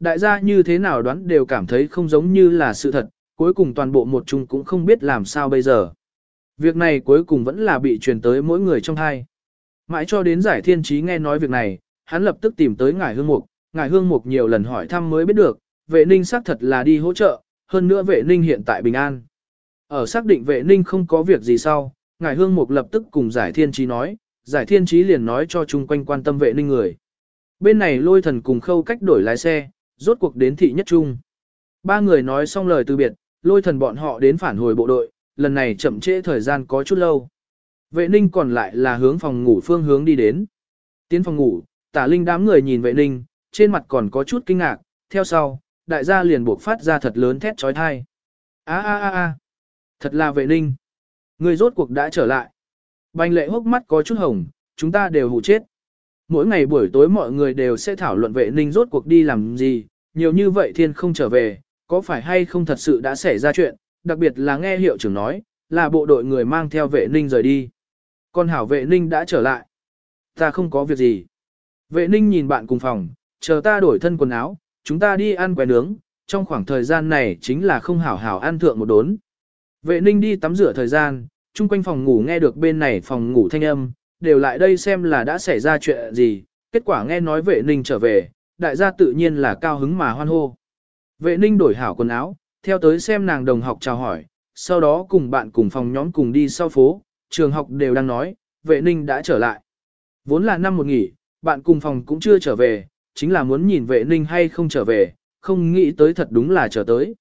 Đại gia như thế nào đoán đều cảm thấy không giống như là sự thật, cuối cùng toàn bộ một chung cũng không biết làm sao bây giờ. Việc này cuối cùng vẫn là bị truyền tới mỗi người trong hai. Mãi cho đến giải thiên trí nghe nói việc này, hắn lập tức tìm tới ngải hương mục, ngải hương mục nhiều lần hỏi thăm mới biết được, vệ ninh xác thật là đi hỗ trợ, hơn nữa vệ ninh hiện tại bình an. Ở xác định vệ ninh không có việc gì sau, ngải hương mục lập tức cùng giải thiên trí nói, giải thiên trí liền nói cho chung quanh quan tâm vệ ninh người. Bên này lôi thần cùng khâu cách đổi lái xe, rốt cuộc đến thị nhất trung. Ba người nói xong lời từ biệt, lôi thần bọn họ đến phản hồi bộ đội, lần này chậm trễ thời gian có chút lâu. Vệ ninh còn lại là hướng phòng ngủ phương hướng đi đến. Tiến phòng ngủ, tả linh đám người nhìn vệ ninh, trên mặt còn có chút kinh ngạc, theo sau, đại gia liền buộc phát ra thật lớn thét trói thai. a a a a thật là vệ ninh. Người rốt cuộc đã trở lại. Bành lệ hốc mắt có chút hồng, chúng ta đều hụ chết. Mỗi ngày buổi tối mọi người đều sẽ thảo luận vệ ninh rốt cuộc đi làm gì, nhiều như vậy thiên không trở về, có phải hay không thật sự đã xảy ra chuyện, đặc biệt là nghe hiệu trưởng nói, là bộ đội người mang theo vệ ninh rời đi. con hảo vệ ninh đã trở lại. Ta không có việc gì. Vệ ninh nhìn bạn cùng phòng, chờ ta đổi thân quần áo, chúng ta đi ăn quẻ nướng, trong khoảng thời gian này chính là không hảo hảo ăn thượng một đốn. Vệ ninh đi tắm rửa thời gian, chung quanh phòng ngủ nghe được bên này phòng ngủ thanh âm, đều lại đây xem là đã xảy ra chuyện gì, kết quả nghe nói vệ ninh trở về, đại gia tự nhiên là cao hứng mà hoan hô. Vệ ninh đổi hảo quần áo, theo tới xem nàng đồng học chào hỏi, sau đó cùng bạn cùng phòng nhóm cùng đi sau phố, trường học đều đang nói, vệ ninh đã trở lại. Vốn là năm một nghỉ, bạn cùng phòng cũng chưa trở về, chính là muốn nhìn vệ ninh hay không trở về, không nghĩ tới thật đúng là trở tới.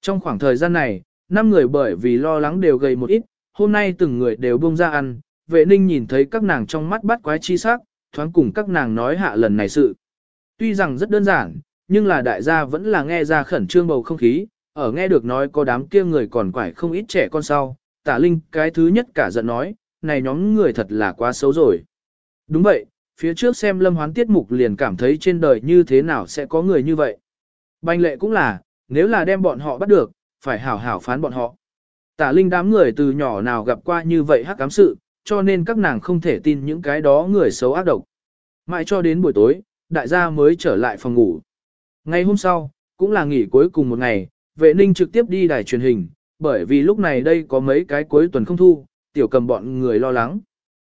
Trong khoảng thời gian này, năm người bởi vì lo lắng đều gầy một ít, hôm nay từng người đều buông ra ăn, vệ ninh nhìn thấy các nàng trong mắt bắt quái chi sắc, thoáng cùng các nàng nói hạ lần này sự. Tuy rằng rất đơn giản, nhưng là đại gia vẫn là nghe ra khẩn trương bầu không khí, ở nghe được nói có đám kia người còn quải không ít trẻ con sau, tả linh cái thứ nhất cả giận nói, này nhóm người thật là quá xấu rồi. Đúng vậy, phía trước xem lâm hoán tiết mục liền cảm thấy trên đời như thế nào sẽ có người như vậy. Banh lệ cũng là, nếu là đem bọn họ bắt được, phải hảo hảo phán bọn họ. Tả linh đám người từ nhỏ nào gặp qua như vậy hắc cám sự, cho nên các nàng không thể tin những cái đó người xấu ác độc. Mãi cho đến buổi tối, đại gia mới trở lại phòng ngủ. Ngày hôm sau, cũng là nghỉ cuối cùng một ngày, vệ ninh trực tiếp đi đài truyền hình, bởi vì lúc này đây có mấy cái cuối tuần không thu, tiểu cầm bọn người lo lắng.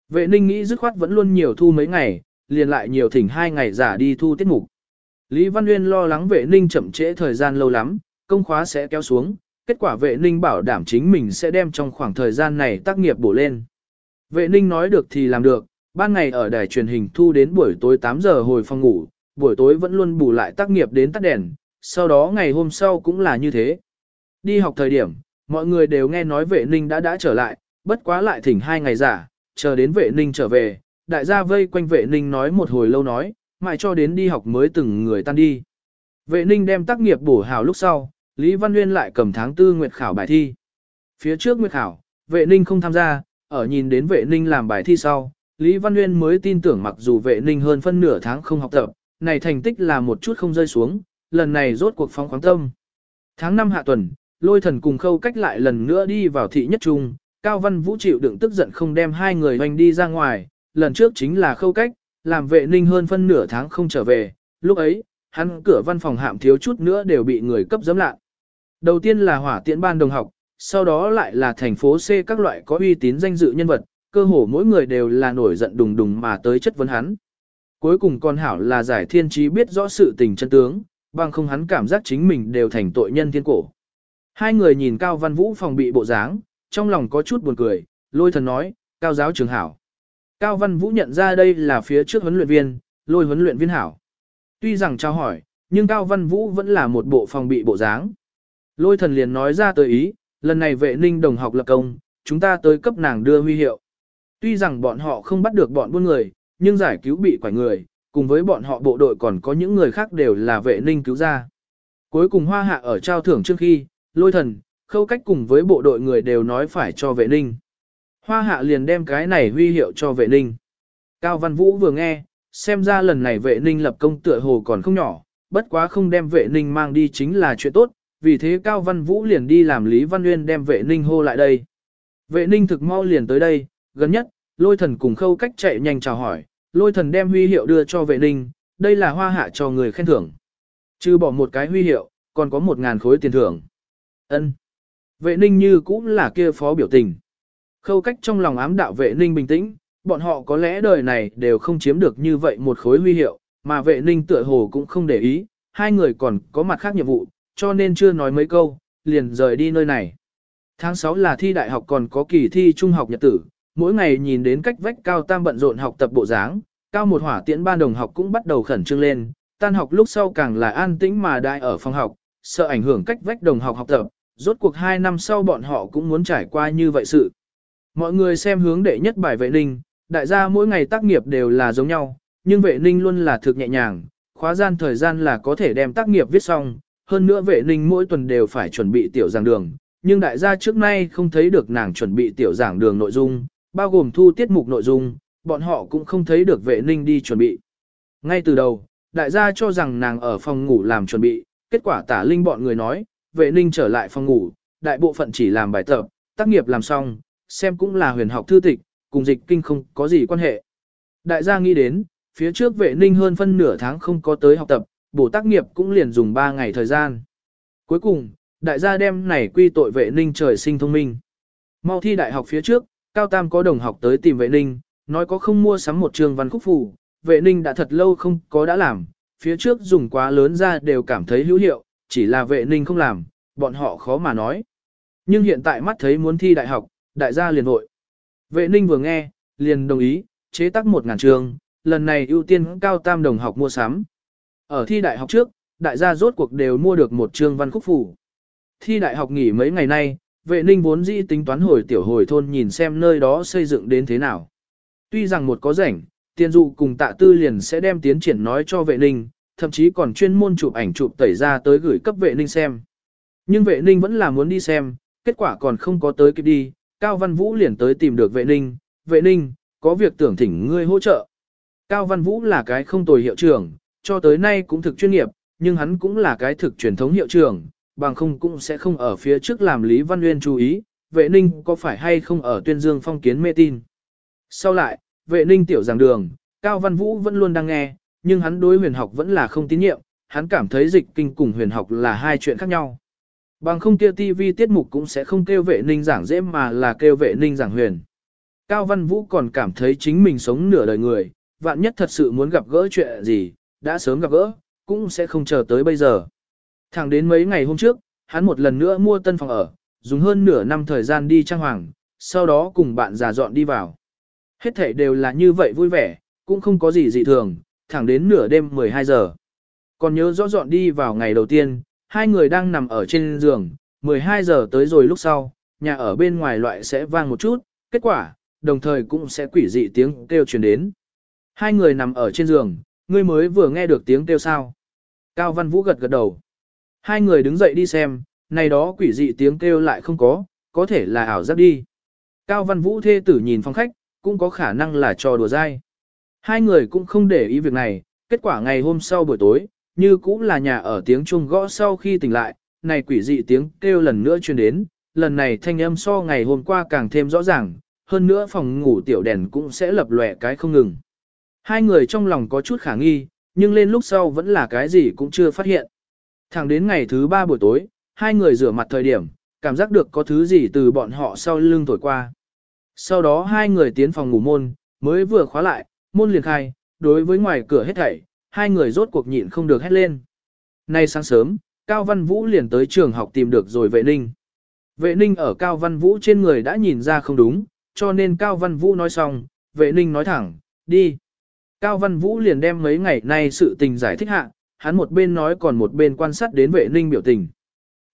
Vệ ninh nghĩ dứt khoát vẫn luôn nhiều thu mấy ngày, liền lại nhiều thỉnh hai ngày giả đi thu tiết mục. Lý Văn Nguyên lo lắng vệ ninh chậm trễ thời gian lâu lắm, công khóa sẽ kéo xuống, kết quả vệ ninh bảo đảm chính mình sẽ đem trong khoảng thời gian này tác nghiệp bổ lên. Vệ ninh nói được thì làm được, ban ngày ở đài truyền hình thu đến buổi tối 8 giờ hồi phòng ngủ, buổi tối vẫn luôn bù lại tác nghiệp đến tắt đèn, sau đó ngày hôm sau cũng là như thế. Đi học thời điểm, mọi người đều nghe nói vệ ninh đã đã trở lại, bất quá lại thỉnh hai ngày giả, chờ đến vệ ninh trở về, đại gia vây quanh vệ ninh nói một hồi lâu nói, mãi cho đến đi học mới từng người tan đi. Vệ ninh đem tác nghiệp bổ hào lúc sau, Lý Văn Nguyên lại cầm tháng tư nguyệt khảo bài thi. Phía trước nguyệt khảo, vệ ninh không tham gia, ở nhìn đến vệ ninh làm bài thi sau, Lý Văn Nguyên mới tin tưởng mặc dù vệ ninh hơn phân nửa tháng không học tập, này thành tích là một chút không rơi xuống, lần này rốt cuộc phóng khoáng tâm. Tháng 5 hạ tuần, lôi thần cùng khâu cách lại lần nữa đi vào thị nhất trung, Cao Văn Vũ chịu đựng tức giận không đem hai người hoành đi ra ngoài, lần trước chính là khâu cách, làm vệ ninh hơn phân nửa tháng không trở về, lúc ấy, hắn cửa văn phòng hạm thiếu chút nữa đều bị người cấp dấm lạ. Đầu tiên là hỏa tiễn ban đồng học, sau đó lại là thành phố C các loại có uy tín danh dự nhân vật, cơ hồ mỗi người đều là nổi giận đùng đùng mà tới chất vấn hắn. Cuối cùng con hảo là giải thiên trí biết rõ sự tình chân tướng, bằng không hắn cảm giác chính mình đều thành tội nhân thiên cổ. Hai người nhìn Cao Văn Vũ phòng bị bộ dáng, trong lòng có chút buồn cười, lôi thần nói, Cao giáo trường hảo. Cao Văn Vũ nhận ra đây là phía trước huấn luyện viên, lôi huấn luyện viên hảo. Tuy rằng trao hỏi, nhưng Cao Văn Vũ vẫn là một bộ phòng bị bộ dáng. Lôi thần liền nói ra tới ý, lần này vệ ninh đồng học lập công, chúng ta tới cấp nàng đưa huy hiệu. Tuy rằng bọn họ không bắt được bọn buôn người, nhưng giải cứu bị quải người, cùng với bọn họ bộ đội còn có những người khác đều là vệ ninh cứu ra. Cuối cùng hoa hạ ở trao thưởng trước khi, lôi thần, khâu cách cùng với bộ đội người đều nói phải cho vệ ninh. Hoa hạ liền đem cái này huy hiệu cho vệ ninh. Cao Văn Vũ vừa nghe, xem ra lần này vệ ninh lập công tựa hồ còn không nhỏ, bất quá không đem vệ ninh mang đi chính là chuyện tốt, vì thế Cao Văn Vũ liền đi làm Lý Văn Nguyên đem vệ ninh hô lại đây. Vệ ninh thực mau liền tới đây, gần nhất, lôi thần cùng khâu cách chạy nhanh chào hỏi, lôi thần đem huy hiệu đưa cho vệ ninh, đây là hoa hạ cho người khen thưởng. Trừ bỏ một cái huy hiệu, còn có một ngàn khối tiền thưởng. ân Vệ ninh như cũng là kia phó biểu tình. Khâu cách trong lòng ám đạo vệ ninh bình tĩnh, bọn họ có lẽ đời này đều không chiếm được như vậy một khối huy hiệu, mà vệ ninh tựa hồ cũng không để ý, hai người còn có mặt khác nhiệm vụ, cho nên chưa nói mấy câu, liền rời đi nơi này. Tháng 6 là thi đại học còn có kỳ thi trung học nhật tử, mỗi ngày nhìn đến cách vách cao tam bận rộn học tập bộ dáng, cao một hỏa tiễn ban đồng học cũng bắt đầu khẩn trương lên, tan học lúc sau càng là an tĩnh mà đại ở phòng học, sợ ảnh hưởng cách vách đồng học học tập, rốt cuộc 2 năm sau bọn họ cũng muốn trải qua như vậy sự. Mọi người xem hướng đệ nhất bài vệ ninh, đại gia mỗi ngày tác nghiệp đều là giống nhau, nhưng vệ ninh luôn là thực nhẹ nhàng, khóa gian thời gian là có thể đem tác nghiệp viết xong, hơn nữa vệ ninh mỗi tuần đều phải chuẩn bị tiểu giảng đường, nhưng đại gia trước nay không thấy được nàng chuẩn bị tiểu giảng đường nội dung, bao gồm thu tiết mục nội dung, bọn họ cũng không thấy được vệ ninh đi chuẩn bị. Ngay từ đầu, đại gia cho rằng nàng ở phòng ngủ làm chuẩn bị, kết quả tả linh bọn người nói, vệ ninh trở lại phòng ngủ, đại bộ phận chỉ làm bài tập, tác nghiệp làm xong, xem cũng là huyền học thư tịch, cùng dịch kinh không có gì quan hệ. Đại gia nghĩ đến, phía trước vệ ninh hơn phân nửa tháng không có tới học tập, bổ tác nghiệp cũng liền dùng 3 ngày thời gian. Cuối cùng, đại gia đem này quy tội vệ ninh trời sinh thông minh. Mau thi đại học phía trước, Cao Tam có đồng học tới tìm vệ ninh, nói có không mua sắm một trường văn khúc phủ, vệ ninh đã thật lâu không có đã làm, phía trước dùng quá lớn ra đều cảm thấy hữu hiệu, chỉ là vệ ninh không làm, bọn họ khó mà nói. Nhưng hiện tại mắt thấy muốn thi đại học, đại gia liền hội. Vệ ninh vừa nghe, liền đồng ý, chế tác một ngàn trường, lần này ưu tiên cao tam đồng học mua sắm. Ở thi đại học trước, đại gia rốt cuộc đều mua được một trường văn khúc phủ. Thi đại học nghỉ mấy ngày nay, vệ ninh vốn dĩ tính toán hồi tiểu hồi thôn nhìn xem nơi đó xây dựng đến thế nào. Tuy rằng một có rảnh, tiền dụ cùng tạ tư liền sẽ đem tiến triển nói cho vệ ninh, thậm chí còn chuyên môn chụp ảnh chụp tẩy ra tới gửi cấp vệ ninh xem. Nhưng vệ ninh vẫn là muốn đi xem, kết quả còn không có tới kịp đi, Cao Văn Vũ liền tới tìm được vệ ninh, vệ ninh, có việc tưởng thỉnh ngươi hỗ trợ. Cao Văn Vũ là cái không tồi hiệu trưởng, cho tới nay cũng thực chuyên nghiệp, nhưng hắn cũng là cái thực truyền thống hiệu trưởng, bằng không cũng sẽ không ở phía trước làm Lý Văn Nguyên chú ý, vệ ninh có phải hay không ở tuyên dương phong kiến mê tin. Sau lại, vệ ninh tiểu giảng đường, Cao Văn Vũ vẫn luôn đang nghe, nhưng hắn đối huyền học vẫn là không tín nhiệm, hắn cảm thấy dịch kinh cùng huyền học là hai chuyện khác nhau. Bằng không kia TV tiết mục cũng sẽ không kêu vệ ninh giảng dễ mà là kêu vệ ninh giảng huyền. Cao Văn Vũ còn cảm thấy chính mình sống nửa đời người, vạn nhất thật sự muốn gặp gỡ chuyện gì, đã sớm gặp gỡ, cũng sẽ không chờ tới bây giờ. Thẳng đến mấy ngày hôm trước, hắn một lần nữa mua tân phòng ở, dùng hơn nửa năm thời gian đi trang hoàng, sau đó cùng bạn già dọn đi vào. Hết thảy đều là như vậy vui vẻ, cũng không có gì dị thường, thẳng đến nửa đêm 12 giờ. Còn nhớ rõ dọn đi vào ngày đầu tiên, hai người đang nằm ở trên giường, 12 giờ tới rồi lúc sau, nhà ở bên ngoài loại sẽ vang một chút, kết quả, đồng thời cũng sẽ quỷ dị tiếng kêu truyền đến. Hai người nằm ở trên giường, ngươi mới vừa nghe được tiếng kêu sao. Cao Văn Vũ gật gật đầu. Hai người đứng dậy đi xem, này đó quỷ dị tiếng kêu lại không có, có thể là ảo giác đi. Cao Văn Vũ thê tử nhìn phòng khách, cũng có khả năng là trò đùa dai. Hai người cũng không để ý việc này, kết quả ngày hôm sau buổi tối, như cũng là nhà ở tiếng chuông gõ sau khi tỉnh lại, này quỷ dị tiếng kêu lần nữa truyền đến, lần này thanh âm so ngày hôm qua càng thêm rõ ràng, hơn nữa phòng ngủ tiểu đèn cũng sẽ lập lòe cái không ngừng. Hai người trong lòng có chút khả nghi, nhưng lên lúc sau vẫn là cái gì cũng chưa phát hiện. Thẳng đến ngày thứ ba buổi tối, hai người rửa mặt thời điểm, cảm giác được có thứ gì từ bọn họ sau lưng thổi qua. Sau đó hai người tiến phòng ngủ môn, mới vừa khóa lại, môn liền khai, đối với ngoài cửa hết thảy, hai người rốt cuộc nhịn không được hét lên. Nay sáng sớm, Cao Văn Vũ liền tới trường học tìm được rồi vệ ninh. Vệ ninh ở Cao Văn Vũ trên người đã nhìn ra không đúng, cho nên Cao Văn Vũ nói xong, vệ ninh nói thẳng, đi. Cao Văn Vũ liền đem mấy ngày nay sự tình giải thích hạ, hắn một bên nói còn một bên quan sát đến vệ ninh biểu tình.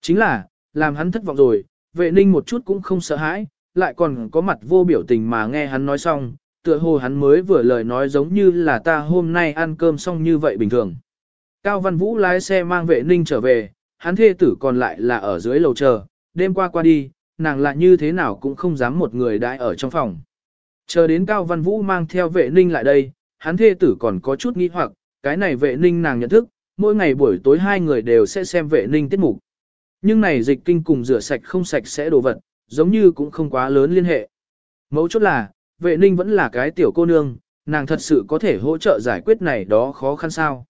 Chính là, làm hắn thất vọng rồi, vệ ninh một chút cũng không sợ hãi, lại còn có mặt vô biểu tình mà nghe hắn nói xong, tựa hồ hắn mới vừa lời nói giống như là ta hôm nay ăn cơm xong như vậy bình thường. Cao Văn Vũ lái xe mang vệ ninh trở về, hắn thê tử còn lại là ở dưới lầu chờ, đêm qua qua đi, nàng lại như thế nào cũng không dám một người đãi ở trong phòng. Chờ đến Cao Văn Vũ mang theo vệ ninh lại đây, hắn thê tử còn có chút nghi hoặc, cái này vệ ninh nàng nhận thức, mỗi ngày buổi tối hai người đều sẽ xem vệ ninh tiết mục. Nhưng này dịch kinh cùng rửa sạch không sạch sẽ đồ vật, giống như cũng không quá lớn liên hệ. Mấu chốt là, vệ ninh vẫn là cái tiểu cô nương, nàng thật sự có thể hỗ trợ giải quyết này đó khó khăn sao.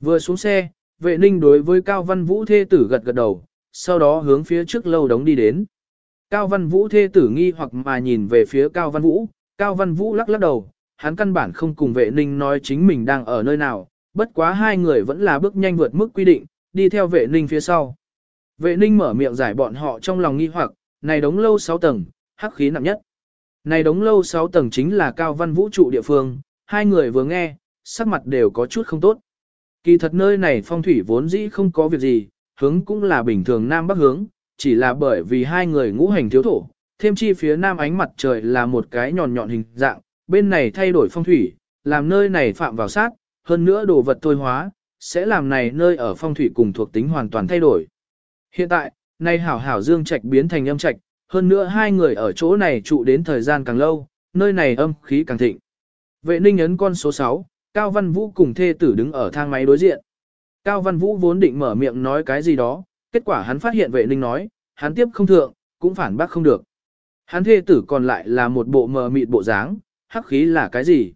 Vừa xuống xe, Vệ ninh đối với Cao Văn Vũ thê tử gật gật đầu, sau đó hướng phía trước lâu đống đi đến. Cao Văn Vũ thê tử nghi hoặc mà nhìn về phía Cao Văn Vũ, Cao Văn Vũ lắc lắc đầu, hắn căn bản không cùng vệ ninh nói chính mình đang ở nơi nào, bất quá hai người vẫn là bước nhanh vượt mức quy định, đi theo vệ ninh phía sau. Vệ ninh mở miệng giải bọn họ trong lòng nghi hoặc, này đống lâu 6 tầng, hắc khí nặng nhất. Này đống lâu 6 tầng chính là Cao Văn Vũ trụ địa phương, hai người vừa nghe, sắc mặt đều có chút không tốt. Kỳ thật nơi này phong thủy vốn dĩ không có việc gì, hướng cũng là bình thường nam bắc hướng, chỉ là bởi vì hai người ngũ hành thiếu thổ, thêm chi phía nam ánh mặt trời là một cái nhọn nhọn hình dạng, bên này thay đổi phong thủy, làm nơi này phạm vào sát, hơn nữa đồ vật thôi hóa, sẽ làm này nơi ở phong thủy cùng thuộc tính hoàn toàn thay đổi. Hiện tại, nay hảo hảo dương trạch biến thành âm trạch, hơn nữa hai người ở chỗ này trụ đến thời gian càng lâu, nơi này âm khí càng thịnh. Vệ ninh ấn con số 6, Cao Văn Vũ cùng thê tử đứng ở thang máy đối diện. Cao Văn Vũ vốn định mở miệng nói cái gì đó, kết quả hắn phát hiện vệ ninh nói, hắn tiếp không thượng, cũng phản bác không được. Hắn thê tử còn lại là một bộ mờ mịt bộ dáng, hắc khí là cái gì?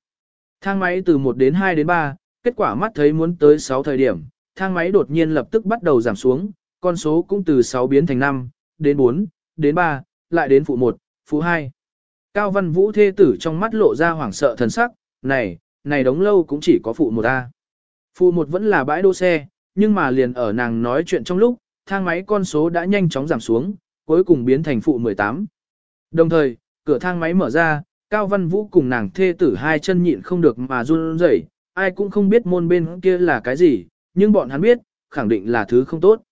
Thang máy từ 1 đến 2 đến 3, kết quả mắt thấy muốn tới 6 thời điểm, thang máy đột nhiên lập tức bắt đầu giảm xuống, con số cũng từ 6 biến thành 5, đến 4, đến 3, lại đến phụ 1, phụ 2. Cao Văn Vũ thê tử trong mắt lộ ra hoảng sợ thần sắc, này, này đống lâu cũng chỉ có phụ 1A. Phụ 1 vẫn là bãi đỗ xe, nhưng mà liền ở nàng nói chuyện trong lúc, thang máy con số đã nhanh chóng giảm xuống, cuối cùng biến thành phụ 18. Đồng thời, cửa thang máy mở ra, Cao Văn Vũ cùng nàng thê tử hai chân nhịn không được mà run rẩy, ai cũng không biết môn bên kia là cái gì, nhưng bọn hắn biết, khẳng định là thứ không tốt.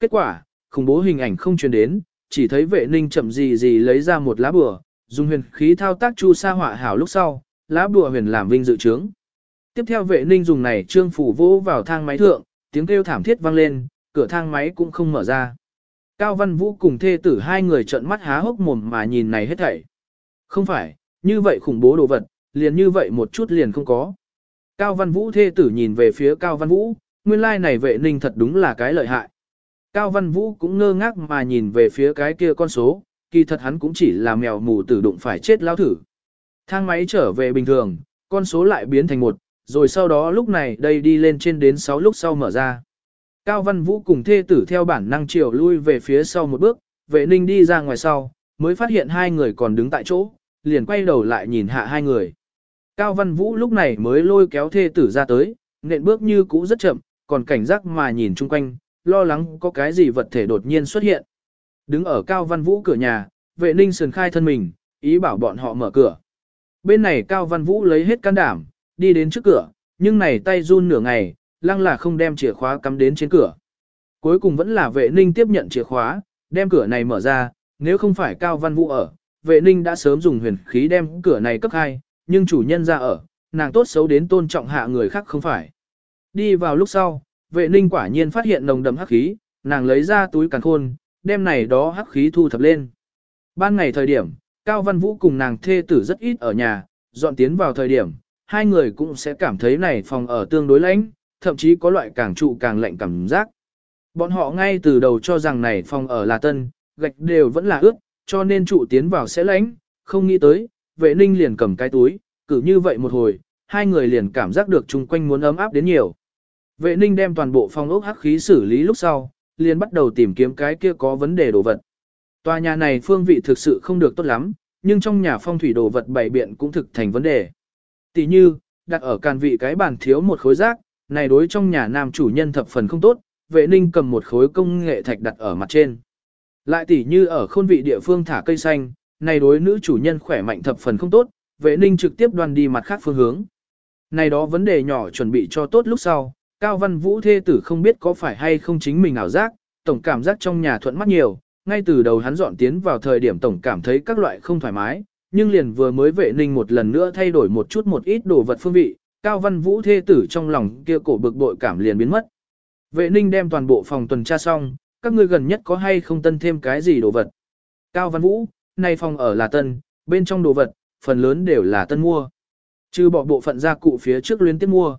Kết quả, khủng bố hình ảnh không truyền đến, chỉ thấy vệ ninh chậm gì gì lấy ra một lá bùa, dùng huyền khí thao tác chu sa hỏa hảo lúc sau, lá bùa huyền làm vinh dự trướng. Tiếp theo vệ ninh dùng này trương phủ vỗ vào thang máy thượng, tiếng kêu thảm thiết vang lên, cửa thang máy cũng không mở ra. Cao Văn Vũ cùng thê tử hai người trợn mắt há hốc mồm mà nhìn này hết thảy. Không phải, như vậy khủng bố đồ vật, liền như vậy một chút liền không có. Cao Văn Vũ thê tử nhìn về phía Cao Văn Vũ, nguyên lai này vệ ninh thật đúng là cái lợi hại. Cao Văn Vũ cũng ngơ ngác mà nhìn về phía cái kia con số, kỳ thật hắn cũng chỉ là mèo mù tử đụng phải chết lao thử. Thang máy trở về bình thường, con số lại biến thành một, rồi sau đó lúc này đây đi lên trên đến 6 lúc sau mở ra. Cao Văn Vũ cùng thê tử theo bản năng chiều lui về phía sau một bước, vệ ninh đi ra ngoài sau, mới phát hiện hai người còn đứng tại chỗ, liền quay đầu lại nhìn hạ hai người. Cao Văn Vũ lúc này mới lôi kéo thê tử ra tới, nện bước như cũ rất chậm, còn cảnh giác mà nhìn chung quanh, lo lắng có cái gì vật thể đột nhiên xuất hiện. Đứng ở Cao Văn Vũ cửa nhà, vệ ninh sườn khai thân mình, ý bảo bọn họ mở cửa. Bên này Cao Văn Vũ lấy hết can đảm, đi đến trước cửa, nhưng này tay run nửa ngày, lăng là không đem chìa khóa cắm đến trên cửa. Cuối cùng vẫn là vệ ninh tiếp nhận chìa khóa, đem cửa này mở ra, nếu không phải Cao Văn Vũ ở, vệ ninh đã sớm dùng huyền khí đem cửa này cấp hai, nhưng chủ nhân ra ở, nàng tốt xấu đến tôn trọng hạ người khác không phải. Đi vào lúc sau, vệ ninh quả nhiên phát hiện nồng đậm hắc khí, nàng lấy ra túi càn khôn, đem này đó hắc khí thu thập lên. Ban ngày thời điểm, Cao Văn Vũ cùng nàng thê tử rất ít ở nhà, dọn tiến vào thời điểm, hai người cũng sẽ cảm thấy này phòng ở tương đối lạnh, thậm chí có loại càng trụ càng lạnh cảm giác. Bọn họ ngay từ đầu cho rằng này phòng ở là tân, gạch đều vẫn là ướt, cho nên trụ tiến vào sẽ lạnh, không nghĩ tới, vệ ninh liền cầm cái túi, cử như vậy một hồi, hai người liền cảm giác được chung quanh muốn ấm áp đến nhiều. Vệ ninh đem toàn bộ phòng ốc hắc khí xử lý lúc sau, liền bắt đầu tìm kiếm cái kia có vấn đề đồ vật. Tòa nhà này phương vị thực sự không được tốt lắm, nhưng trong nhà phong thủy đồ vật bày biện cũng thực thành vấn đề. Tỷ như, đặt ở càn vị cái bàn thiếu một khối rác, này đối trong nhà nam chủ nhân thập phần không tốt, vệ ninh cầm một khối công nghệ thạch đặt ở mặt trên. Lại tỷ như ở khôn vị địa phương thả cây xanh, này đối nữ chủ nhân khỏe mạnh thập phần không tốt, vệ ninh trực tiếp đoan đi mặt khác phương hướng. Này đó vấn đề nhỏ chuẩn bị cho tốt lúc sau, Cao Văn Vũ thê tử không biết có phải hay không chính mình ảo giác, tổng cảm giác trong nhà thuận mắt nhiều, ngay từ đầu hắn dọn tiến vào thời điểm tổng cảm thấy các loại không thoải mái, nhưng liền vừa mới vệ ninh một lần nữa thay đổi một chút một ít đồ vật phương vị, Cao Văn Vũ thê tử trong lòng kia cổ bực bội cảm liền biến mất. Vệ ninh đem toàn bộ phòng tuần tra xong, các ngươi gần nhất có hay không tân thêm cái gì đồ vật. Cao Văn Vũ, nay phòng ở là tân, bên trong đồ vật, phần lớn đều là tân mua. Trừ bỏ bộ phận gia cụ phía trước liên tiếp mua.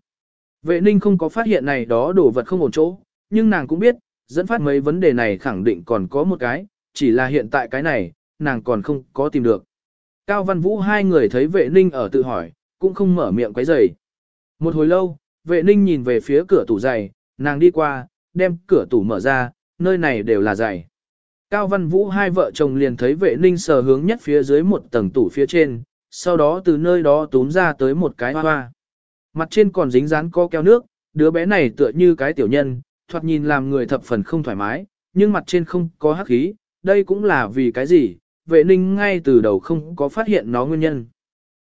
Vệ ninh không có phát hiện này đó đồ vật không ổn chỗ, nhưng nàng cũng biết, dẫn phát mấy vấn đề này khẳng định còn có một cái, chỉ là hiện tại cái này, nàng còn không có tìm được. Cao Văn Vũ hai người thấy vệ ninh ở tự hỏi, cũng không mở miệng quấy rầy. Một hồi lâu, vệ ninh nhìn về phía cửa tủ giày, nàng đi qua, đem cửa tủ mở ra, nơi này đều là dày. Cao Văn Vũ hai vợ chồng liền thấy vệ ninh sờ hướng nhất phía dưới một tầng tủ phía trên, sau đó từ nơi đó túm ra tới một cái hoa hoa. Mặt trên còn dính dán co keo nước, đứa bé này tựa như cái tiểu nhân, thoạt nhìn làm người thập phần không thoải mái, nhưng mặt trên không có hắc khí, đây cũng là vì cái gì, vệ ninh ngay từ đầu không có phát hiện nó nguyên nhân.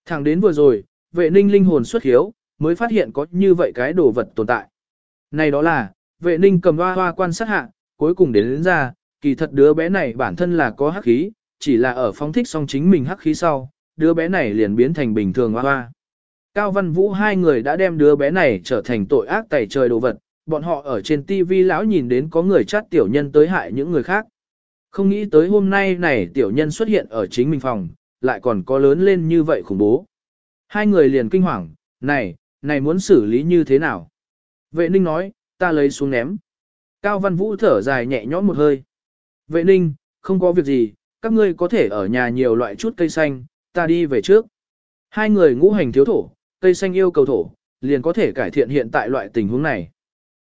Thẳng đến vừa rồi, vệ ninh linh hồn xuất hiếu, mới phát hiện có như vậy cái đồ vật tồn tại. Này đó là, vệ ninh cầm hoa hoa quan sát hạ, cuối cùng đến, đến ra, kỳ thật đứa bé này bản thân là có hắc khí, chỉ là ở phóng thích xong chính mình hắc khí sau, đứa bé này liền biến thành bình thường hoa hoa. Cao Văn Vũ hai người đã đem đứa bé này trở thành tội ác tẩy trời đồ vật, bọn họ ở trên TV lão nhìn đến có người chát tiểu nhân tới hại những người khác. Không nghĩ tới hôm nay này tiểu nhân xuất hiện ở chính mình phòng, lại còn có lớn lên như vậy khủng bố. Hai người liền kinh hoàng, này, này muốn xử lý như thế nào? Vệ ninh nói, ta lấy xuống ném. Cao Văn Vũ thở dài nhẹ nhõm một hơi. Vệ ninh, không có việc gì, các ngươi có thể ở nhà nhiều loại chút cây xanh, ta đi về trước. Hai người ngũ hành thiếu thổ, cây xanh yêu cầu thổ, liền có thể cải thiện hiện tại loại tình huống này.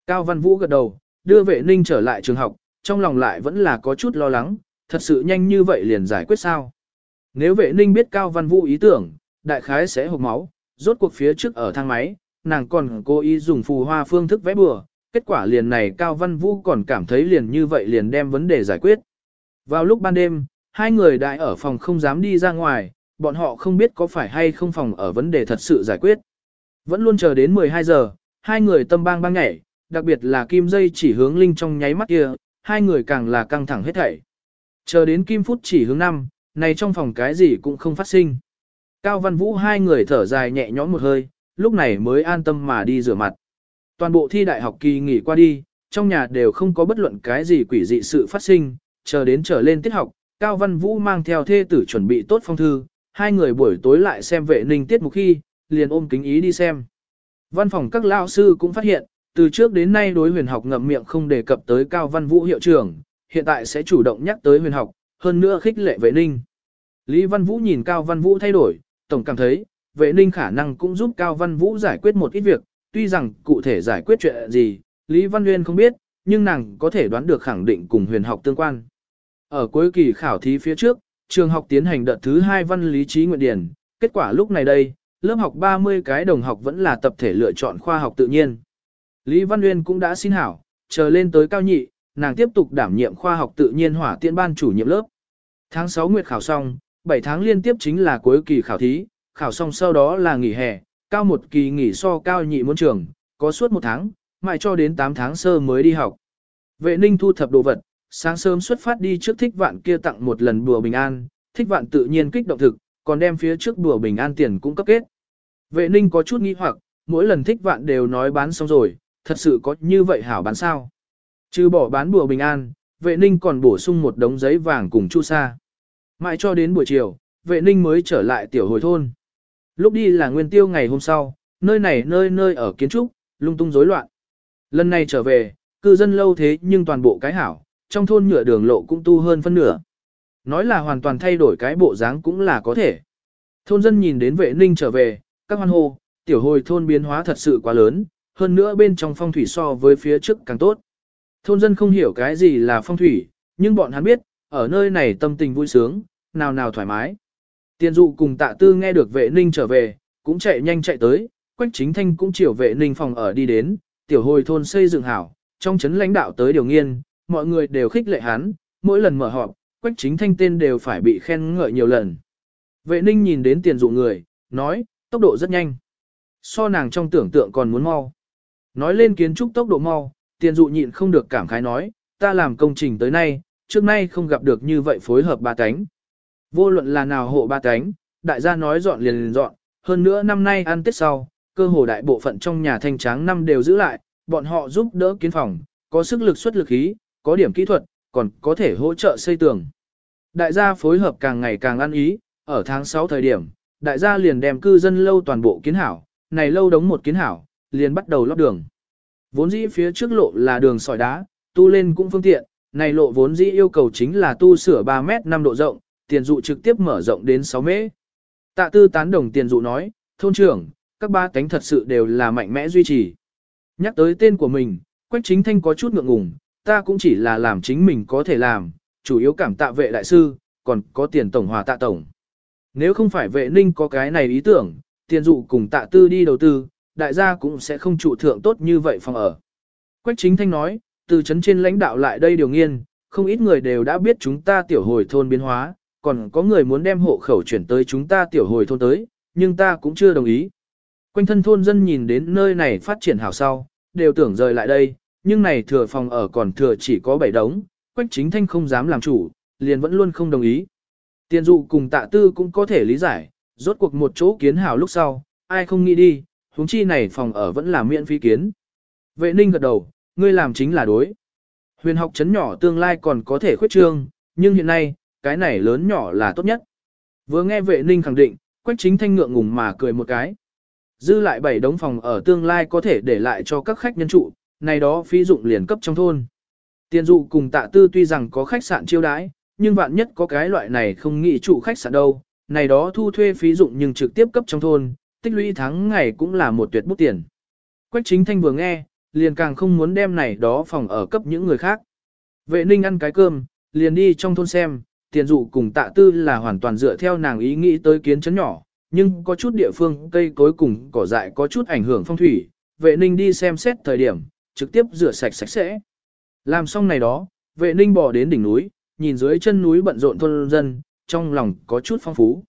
Cao Văn Vũ gật đầu, đưa vệ ninh trở lại trường học, trong lòng lại vẫn là có chút lo lắng, thật sự nhanh như vậy liền giải quyết sao. Nếu vệ ninh biết Cao Văn Vũ ý tưởng, đại khái sẽ hộp máu, rốt cuộc phía trước ở thang máy, nàng còn cố ý dùng phù hoa phương thức vẽ bừa, kết quả liền này Cao Văn Vũ còn cảm thấy liền như vậy liền đem vấn đề giải quyết. Vào lúc ban đêm, hai người đại ở phòng không dám đi ra ngoài, bọn họ không biết có phải hay không phòng ở vấn đề thật sự giải quyết. Vẫn luôn chờ đến 12 giờ, hai người tâm bang bang nhảy, đặc biệt là kim dây chỉ hướng linh trong nháy mắt kia, hai người càng là căng thẳng hết thảy. Chờ đến kim phút chỉ hướng năm, này trong phòng cái gì cũng không phát sinh. Cao Văn Vũ hai người thở dài nhẹ nhõm một hơi, lúc này mới an tâm mà đi rửa mặt. Toàn bộ thi đại học kỳ nghỉ qua đi, trong nhà đều không có bất luận cái gì quỷ dị sự phát sinh, chờ đến trở lên tiết học, Cao Văn Vũ mang theo thê tử chuẩn bị tốt phong thư, hai người buổi tối lại xem vệ ninh tiết mục khi, liền ôm kính ý đi xem. Văn phòng các lao sư cũng phát hiện, từ trước đến nay đối huyền học ngậm miệng không đề cập tới Cao Văn Vũ hiệu trưởng, hiện tại sẽ chủ động nhắc tới huyền học, hơn nữa khích lệ vệ ninh. Lý Văn Vũ nhìn Cao Văn Vũ thay đổi, tổng cảm thấy, vệ ninh khả năng cũng giúp Cao Văn Vũ giải quyết một ít việc, tuy rằng cụ thể giải quyết chuyện gì, Lý Văn Nguyên không biết, nhưng nàng có thể đoán được khẳng định cùng huyền học tương quan. Ở cuối kỳ khảo thí phía trước, trường học tiến hành đợt thứ hai văn lý trí nguyện điển, kết quả lúc này đây, lớp học 30 cái đồng học vẫn là tập thể lựa chọn khoa học tự nhiên. Lý Văn Nguyên cũng đã xin hảo, chờ lên tới cao nhị, nàng tiếp tục đảm nhiệm khoa học tự nhiên hỏa tiễn ban chủ nhiệm lớp. Tháng 6 nguyệt khảo xong, 7 tháng liên tiếp chính là cuối kỳ khảo thí, khảo xong sau đó là nghỉ hè, cao một kỳ nghỉ so cao nhị môn trường, có suốt một tháng, mãi cho đến 8 tháng sơ mới đi học. Vệ ninh thu thập đồ vật, sáng sớm xuất phát đi trước thích vạn kia tặng một lần bùa bình an, thích vạn tự nhiên kích động thực, còn đem phía trước bùa bình an tiền cũng cấp kết. Vệ ninh có chút nghi hoặc, mỗi lần thích vạn đều nói bán xong rồi, thật sự có như vậy hảo bán sao? Trừ bỏ bán bùa bình an, vệ ninh còn bổ sung một đống giấy vàng cùng chu sa. Mãi cho đến buổi chiều, vệ ninh mới trở lại tiểu hồi thôn. Lúc đi là nguyên tiêu ngày hôm sau, nơi này nơi nơi ở kiến trúc, lung tung rối loạn. Lần này trở về, cư dân lâu thế nhưng toàn bộ cái hảo, trong thôn nhựa đường lộ cũng tu hơn phân nửa. Nói là hoàn toàn thay đổi cái bộ dáng cũng là có thể. Thôn dân nhìn đến vệ ninh trở về, các hoan hô, tiểu hồi thôn biến hóa thật sự quá lớn, hơn nữa bên trong phong thủy so với phía trước càng tốt. Thôn dân không hiểu cái gì là phong thủy, nhưng bọn hắn biết, ở nơi này tâm tình vui sướng, nào nào thoải mái. Tiền dụ cùng tạ tư nghe được vệ ninh trở về, cũng chạy nhanh chạy tới, quách chính thanh cũng chiều vệ ninh phòng ở đi đến, tiểu hồi thôn xây dựng hảo, trong chấn lãnh đạo tới điều nghiên, mọi người đều khích lệ hắn, mỗi lần mở họp, quách chính thanh tên đều phải bị khen ngợi nhiều lần. Vệ ninh nhìn đến tiền dụ người, nói, tốc độ rất nhanh. So nàng trong tưởng tượng còn muốn mau. Nói lên kiến trúc tốc độ mau, tiền dụ nhịn không được cảm khái nói, ta làm công trình tới nay, trước nay không gặp được như vậy phối hợp ba cánh. Vô luận là nào hộ ba cánh, đại gia nói dọn liền liền dọn, hơn nữa năm nay ăn tết sau, cơ hồ đại bộ phận trong nhà thanh tráng năm đều giữ lại, bọn họ giúp đỡ kiến phòng, có sức lực xuất lực khí, có điểm kỹ thuật, còn có thể hỗ trợ xây tường. Đại gia phối hợp càng ngày càng ăn ý, ở tháng 6 thời điểm, đại gia liền đem cư dân lâu toàn bộ kiến hảo, này lâu đóng một kiến hảo, liền bắt đầu lót đường. Vốn dĩ phía trước lộ là đường sỏi đá, tu lên cũng phương tiện, này lộ vốn dĩ yêu cầu chính là tu sửa 3 mét 5 độ rộng, tiền dụ trực tiếp mở rộng đến 6 mễ. Tạ tư tán đồng tiền dụ nói, thôn trưởng, các ba cánh thật sự đều là mạnh mẽ duy trì. Nhắc tới tên của mình, Quách chính thanh có chút ngượng ngùng, ta cũng chỉ là làm chính mình có thể làm, chủ yếu cảm tạ vệ đại sư, còn có tiền tổng hòa tạ tổng. Nếu không phải vệ ninh có cái này ý tưởng, tiền dụ cùng tạ tư đi đầu tư, đại gia cũng sẽ không trụ thượng tốt như vậy phòng ở. Quách chính thanh nói, từ chấn trên lãnh đạo lại đây điều nghiên, không ít người đều đã biết chúng ta tiểu hồi thôn biến hóa, còn có người muốn đem hộ khẩu chuyển tới chúng ta tiểu hồi thôn tới, nhưng ta cũng chưa đồng ý. Quanh thân thôn dân nhìn đến nơi này phát triển hảo sau, đều tưởng rời lại đây, nhưng này thừa phòng ở còn thừa chỉ có 7 đống, Quách chính thanh không dám làm chủ, liền vẫn luôn không đồng ý. Tiền dụ cùng tạ tư cũng có thể lý giải, rốt cuộc một chỗ kiến hảo lúc sau, ai không nghĩ đi, huống chi này phòng ở vẫn là miễn phí kiến. Vệ ninh gật đầu, ngươi làm chính là đối. Huyền học chấn nhỏ tương lai còn có thể khuyết trương, nhưng hiện nay, cái này lớn nhỏ là tốt nhất. Vừa nghe vệ ninh khẳng định, quách chính thanh ngượng ngùng mà cười một cái. Dư lại bảy đống phòng ở tương lai có thể để lại cho các khách nhân trụ, này đó phí dụng liền cấp trong thôn. Tiền dụ cùng tạ tư tuy rằng có khách sạn chiêu đãi, nhưng vạn nhất có cái loại này không nghĩ trụ khách sạn đâu, này đó thu thuê phí dụng nhưng trực tiếp cấp trong thôn, tích lũy tháng ngày cũng là một tuyệt bút tiền. Quách chính thanh vừa nghe, liền càng không muốn đem này đó phòng ở cấp những người khác. Vệ ninh ăn cái cơm, liền đi trong thôn xem, tiền dụ cùng tạ tư là hoàn toàn dựa theo nàng ý nghĩ tới kiến chấn nhỏ, nhưng có chút địa phương cây cối cùng cỏ dại có chút ảnh hưởng phong thủy, vệ ninh đi xem xét thời điểm, trực tiếp rửa sạch sạch sẽ. Làm xong này đó, vệ ninh bỏ đến đỉnh núi, nhìn dưới chân núi bận rộn thôn dân, trong lòng có chút phong phú.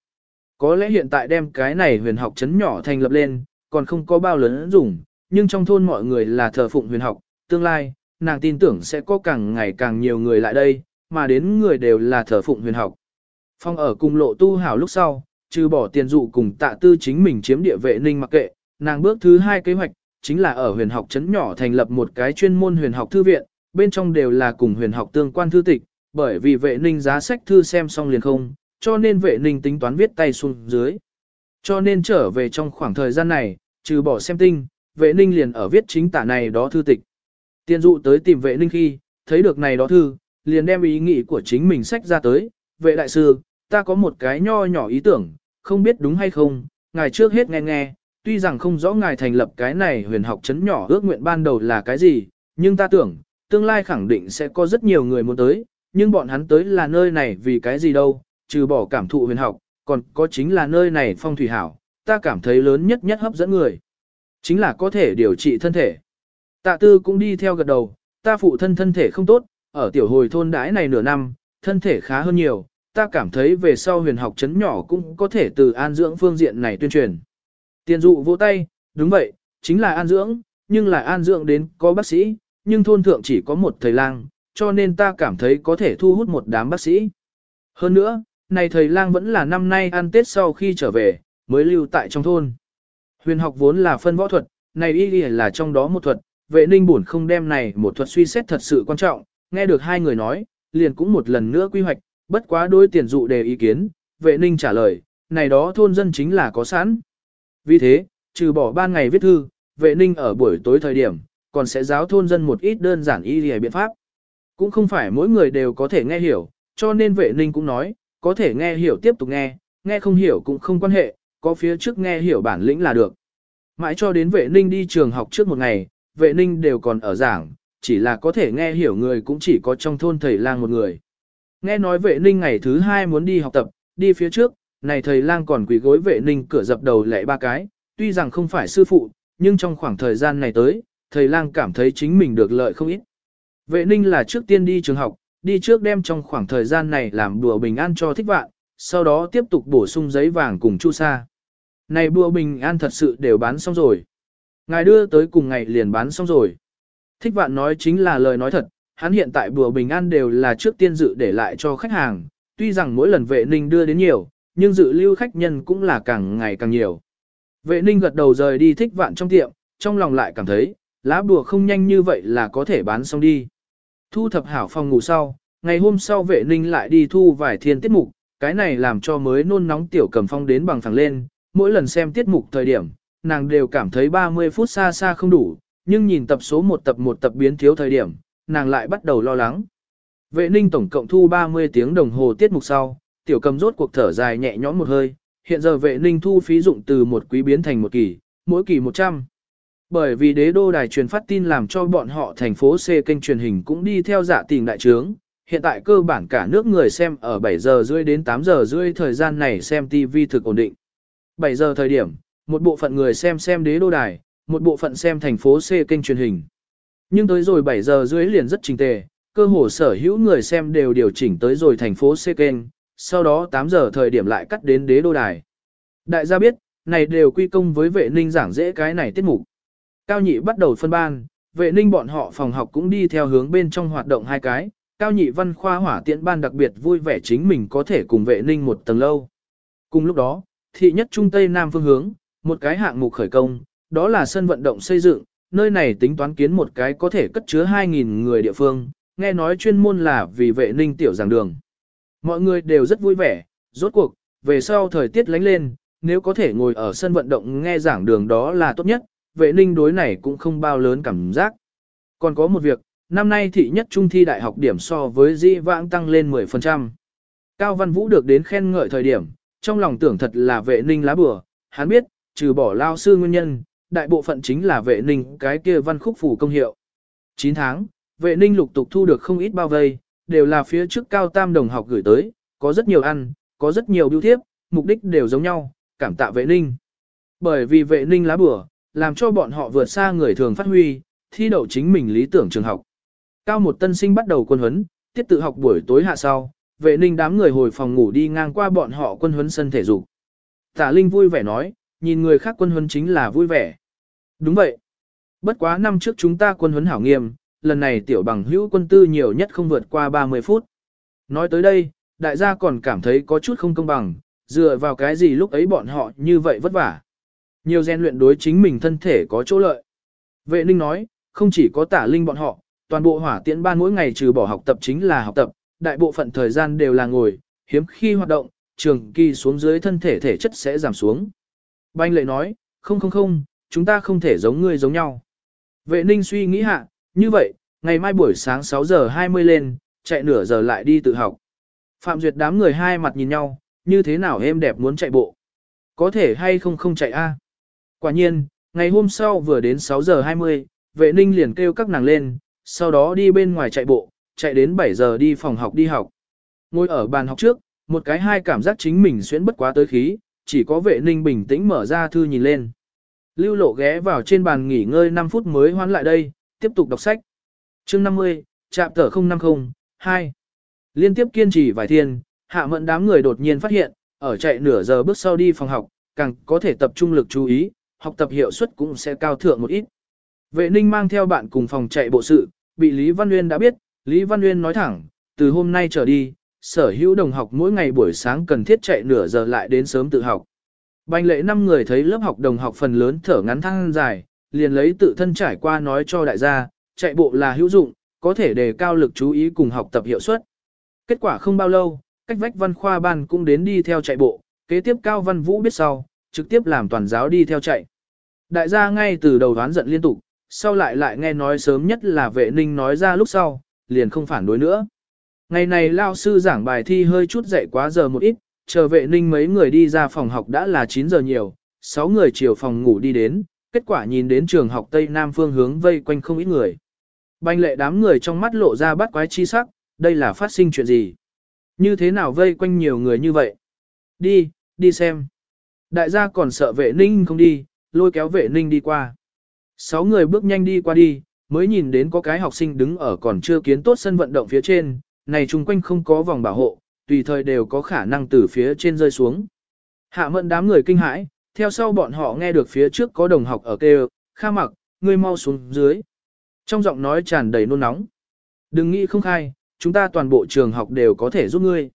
Có lẽ hiện tại đem cái này huyền học chấn nhỏ thành lập lên, còn không có bao lớn dùng, nhưng trong thôn mọi người là thờ phụng huyền học, tương lai, nàng tin tưởng sẽ có càng ngày càng nhiều người lại đây, mà đến người đều là thờ phụng huyền học. Phong ở cùng lộ tu hảo lúc sau, trừ bỏ tiền dụ cùng tạ tư chính mình chiếm địa vệ ninh mặc kệ, nàng bước thứ hai kế hoạch, chính là ở huyền học trấn nhỏ thành lập một cái chuyên môn huyền học thư viện, bên trong đều là cùng huyền học tương quan thư tịch, bởi vì vệ ninh giá sách thư xem xong liền không, cho nên vệ ninh tính toán viết tay xuống dưới. Cho nên trở về trong khoảng thời gian này, trừ bỏ xem tinh, vệ ninh liền ở viết chính tả này đó thư tịch. Tiên dụ tới tìm vệ ninh khi, thấy được này đó thư, liền đem ý nghĩ của chính mình sách ra tới, vệ đại sư, ta có một cái nho nhỏ ý tưởng, không biết đúng hay không, ngài trước hết nghe nghe, tuy rằng không rõ ngài thành lập cái này huyền học chấn nhỏ ước nguyện ban đầu là cái gì, nhưng ta tưởng, tương lai khẳng định sẽ có rất nhiều người muốn tới, nhưng bọn hắn tới là nơi này vì cái gì đâu, trừ bỏ cảm thụ huyền học, còn có chính là nơi này phong thủy hảo, ta cảm thấy lớn nhất nhất hấp dẫn người. Chính là có thể điều trị thân thể. Tạ tư cũng đi theo gật đầu, ta phụ thân thân thể không tốt, ở tiểu hồi thôn đái này nửa năm, thân thể khá hơn nhiều, ta cảm thấy về sau huyền học chấn nhỏ cũng có thể từ an dưỡng phương diện này tuyên truyền. Tiền dụ vỗ tay, đúng vậy, chính là an dưỡng, nhưng là an dưỡng đến có bác sĩ, nhưng thôn thượng chỉ có một thầy lang, cho nên ta cảm thấy có thể thu hút một đám bác sĩ. Hơn nữa, này thầy lang vẫn là năm nay ăn Tết sau khi trở về, mới lưu tại trong thôn. Huyền học vốn là phân võ thuật, này y là trong đó một thuật, vệ ninh buồn không đem này một thuật suy xét thật sự quan trọng, nghe được hai người nói, liền cũng một lần nữa quy hoạch, bất quá đối tiền dụ đề ý kiến, vệ ninh trả lời, này đó thôn dân chính là có sẵn. Vì thế, trừ bỏ ban ngày viết thư, vệ ninh ở buổi tối thời điểm, còn sẽ giáo thôn dân một ít đơn giản y lìa biện pháp. Cũng không phải mỗi người đều có thể nghe hiểu, cho nên vệ ninh cũng nói, có thể nghe hiểu tiếp tục nghe, nghe không hiểu cũng không quan hệ, có phía trước nghe hiểu bản lĩnh là được. Mãi cho đến vệ ninh đi trường học trước một ngày, vệ ninh đều còn ở giảng, chỉ là có thể nghe hiểu người cũng chỉ có trong thôn thầy lang một người. Nghe nói vệ ninh ngày thứ hai muốn đi học tập, đi phía trước, này thầy lang còn quỳ gối vệ ninh cửa dập đầu lệ ba cái, tuy rằng không phải sư phụ, nhưng trong khoảng thời gian này tới, thầy lang cảm thấy chính mình được lợi không ít. Vệ ninh là trước tiên đi trường học, đi trước đem trong khoảng thời gian này làm đùa bình an cho thích vạn, sau đó tiếp tục bổ sung giấy vàng cùng chu sa. Này bùa bình an thật sự đều bán xong rồi. Ngài đưa tới cùng ngày liền bán xong rồi. Thích vạn nói chính là lời nói thật, hắn hiện tại bùa bình an đều là trước tiên dự để lại cho khách hàng, tuy rằng mỗi lần vệ ninh đưa đến nhiều, nhưng dự lưu khách nhân cũng là càng ngày càng nhiều. Vệ ninh gật đầu rời đi thích vạn trong tiệm, trong lòng lại cảm thấy, lá bùa không nhanh như vậy là có thể bán xong đi. Thu thập hảo phòng ngủ sau, ngày hôm sau vệ ninh lại đi thu vài thiên tiết mục, cái này làm cho mới nôn nóng tiểu cầm phong đến bằng phẳng lên, mỗi lần xem tiết mục thời điểm, nàng đều cảm thấy 30 phút xa xa không đủ, nhưng nhìn tập số một tập một tập biến thiếu thời điểm, nàng lại bắt đầu lo lắng. Vệ ninh tổng cộng thu 30 tiếng đồng hồ tiết mục sau, tiểu cầm rốt cuộc thở dài nhẹ nhõm một hơi, hiện giờ vệ ninh thu phí dụng từ một quý biến thành một kỳ, mỗi kỳ 100. Bởi vì đế đô đài truyền phát tin làm cho bọn họ thành phố C kênh truyền hình cũng đi theo dạ tình đại trướng. Hiện tại cơ bản cả nước người xem ở 7 giờ rưỡi đến 8 giờ rưỡi thời gian này xem TV thực ổn định. 7 giờ thời điểm, một bộ phận người xem xem đế đô đài, một bộ phận xem thành phố C kênh truyền hình. Nhưng tới rồi 7 giờ rưỡi liền rất trình tề, cơ hồ sở hữu người xem đều điều chỉnh tới rồi thành phố C kênh, sau đó 8 giờ thời điểm lại cắt đến đế đô đài. Đại gia biết, này đều quy công với vệ ninh giảng dễ cái này tiết mục. Cao nhị bắt đầu phân ban, vệ ninh bọn họ phòng học cũng đi theo hướng bên trong hoạt động hai cái, cao nhị văn khoa hỏa tiễn ban đặc biệt vui vẻ chính mình có thể cùng vệ ninh một tầng lâu. Cùng lúc đó, thị nhất trung tây nam phương hướng, một cái hạng mục khởi công, đó là sân vận động xây dựng, nơi này tính toán kiến một cái có thể cất chứa 2.000 người địa phương, nghe nói chuyên môn là vì vệ ninh tiểu giảng đường. Mọi người đều rất vui vẻ, rốt cuộc, về sau thời tiết lánh lên, nếu có thể ngồi ở sân vận động nghe giảng đường đó là tốt nhất, vệ ninh đối này cũng không bao lớn cảm giác. Còn có một việc, năm nay thị nhất trung thi đại học điểm so với di vãng tăng lên 10%. Cao Văn Vũ được đến khen ngợi thời điểm, trong lòng tưởng thật là vệ ninh lá bừa, hắn biết, trừ bỏ lao sư nguyên nhân, đại bộ phận chính là vệ ninh cái kia văn khúc phủ công hiệu. 9 tháng, vệ ninh lục tục thu được không ít bao vây, đều là phía trước cao tam đồng học gửi tới, có rất nhiều ăn, có rất nhiều biêu thiếp, mục đích đều giống nhau, cảm tạ vệ ninh. Bởi vì vệ ninh lá bừa, làm cho bọn họ vượt xa người thường phát huy, thi đậu chính mình lý tưởng trường học. Cao một tân sinh bắt đầu quân huấn, tiết tự học buổi tối hạ sau, vệ ninh đám người hồi phòng ngủ đi ngang qua bọn họ quân huấn sân thể dục. Tả Linh vui vẻ nói, nhìn người khác quân huấn chính là vui vẻ. Đúng vậy. Bất quá năm trước chúng ta quân huấn hảo nghiêm, lần này tiểu bằng hữu quân tư nhiều nhất không vượt qua 30 phút. Nói tới đây, đại gia còn cảm thấy có chút không công bằng, dựa vào cái gì lúc ấy bọn họ như vậy vất vả. Nhiều gen luyện đối chính mình thân thể có chỗ lợi. Vệ ninh nói, không chỉ có tả linh bọn họ, toàn bộ hỏa tiễn ban mỗi ngày trừ bỏ học tập chính là học tập, đại bộ phận thời gian đều là ngồi, hiếm khi hoạt động, trường kỳ xuống dưới thân thể thể chất sẽ giảm xuống. Banh lệ nói, không không không, chúng ta không thể giống ngươi giống nhau. Vệ ninh suy nghĩ hạ, như vậy, ngày mai buổi sáng 6 giờ 20 lên, chạy nửa giờ lại đi tự học. Phạm Duyệt đám người hai mặt nhìn nhau, như thế nào em đẹp muốn chạy bộ. Có thể hay không không chạy a? Quả nhiên, ngày hôm sau vừa đến 6 giờ 20, vệ ninh liền kêu các nàng lên, sau đó đi bên ngoài chạy bộ, chạy đến 7 giờ đi phòng học đi học. Ngồi ở bàn học trước, một cái hai cảm giác chính mình xuyến bất quá tới khí, chỉ có vệ ninh bình tĩnh mở ra thư nhìn lên. Lưu lộ ghé vào trên bàn nghỉ ngơi 5 phút mới hoán lại đây, tiếp tục đọc sách. chương 50, chạm tờ 050, 2. Liên tiếp kiên trì vài thiên, hạ mận đám người đột nhiên phát hiện, ở chạy nửa giờ bước sau đi phòng học, càng có thể tập trung lực chú ý, học tập hiệu suất cũng sẽ cao thượng một ít. Vệ ninh mang theo bạn cùng phòng chạy bộ sự, bị Lý Văn Nguyên đã biết, Lý Văn Nguyên nói thẳng, từ hôm nay trở đi, sở hữu đồng học mỗi ngày buổi sáng cần thiết chạy nửa giờ lại đến sớm tự học. Bành lệ năm người thấy lớp học đồng học phần lớn thở ngắn thăng dài, liền lấy tự thân trải qua nói cho đại gia, chạy bộ là hữu dụng, có thể đề cao lực chú ý cùng học tập hiệu suất. Kết quả không bao lâu, cách vách văn khoa ban cũng đến đi theo chạy bộ, kế tiếp cao văn vũ biết sau, trực tiếp làm toàn giáo đi theo chạy. Đại gia ngay từ đầu đoán giận liên tục, sau lại lại nghe nói sớm nhất là vệ ninh nói ra lúc sau, liền không phản đối nữa. Ngày này lao sư giảng bài thi hơi chút dậy quá giờ một ít, chờ vệ ninh mấy người đi ra phòng học đã là 9 giờ nhiều, 6 người chiều phòng ngủ đi đến, kết quả nhìn đến trường học Tây Nam phương hướng vây quanh không ít người. Banh lệ đám người trong mắt lộ ra bắt quái chi sắc, đây là phát sinh chuyện gì? Như thế nào vây quanh nhiều người như vậy? Đi, đi xem. Đại gia còn sợ vệ ninh không đi, lôi kéo vệ ninh đi qua. Sáu người bước nhanh đi qua đi, mới nhìn đến có cái học sinh đứng ở còn chưa kiến tốt sân vận động phía trên, này chung quanh không có vòng bảo hộ, tùy thời đều có khả năng từ phía trên rơi xuống. Hạ mận đám người kinh hãi, theo sau bọn họ nghe được phía trước có đồng học ở kêu, kha mặc, ngươi mau xuống dưới. Trong giọng nói tràn đầy nôn nóng. Đừng nghĩ không khai, chúng ta toàn bộ trường học đều có thể giúp ngươi.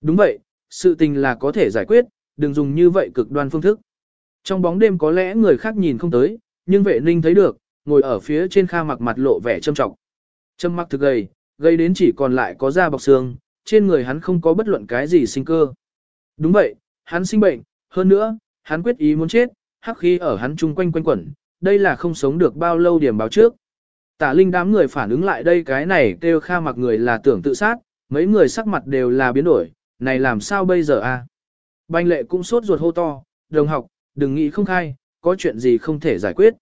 Đúng vậy, sự tình là có thể giải quyết, đừng dùng như vậy cực đoan phương thức. Trong bóng đêm có lẽ người khác nhìn không tới, nhưng vệ ninh thấy được, ngồi ở phía trên kha mặc mặt lộ vẻ châm trọng. Châm mặc thực gầy, gây đến chỉ còn lại có da bọc xương, trên người hắn không có bất luận cái gì sinh cơ. Đúng vậy, hắn sinh bệnh, hơn nữa, hắn quyết ý muốn chết, hắc khí ở hắn chung quanh quanh quẩn, đây là không sống được bao lâu điểm báo trước. Tả linh đám người phản ứng lại đây cái này kêu kha mặc người là tưởng tự sát, mấy người sắc mặt đều là biến đổi, này làm sao bây giờ a? Banh lệ cũng sốt ruột hô to, đồng học, đừng nghĩ không khai, có chuyện gì không thể giải quyết.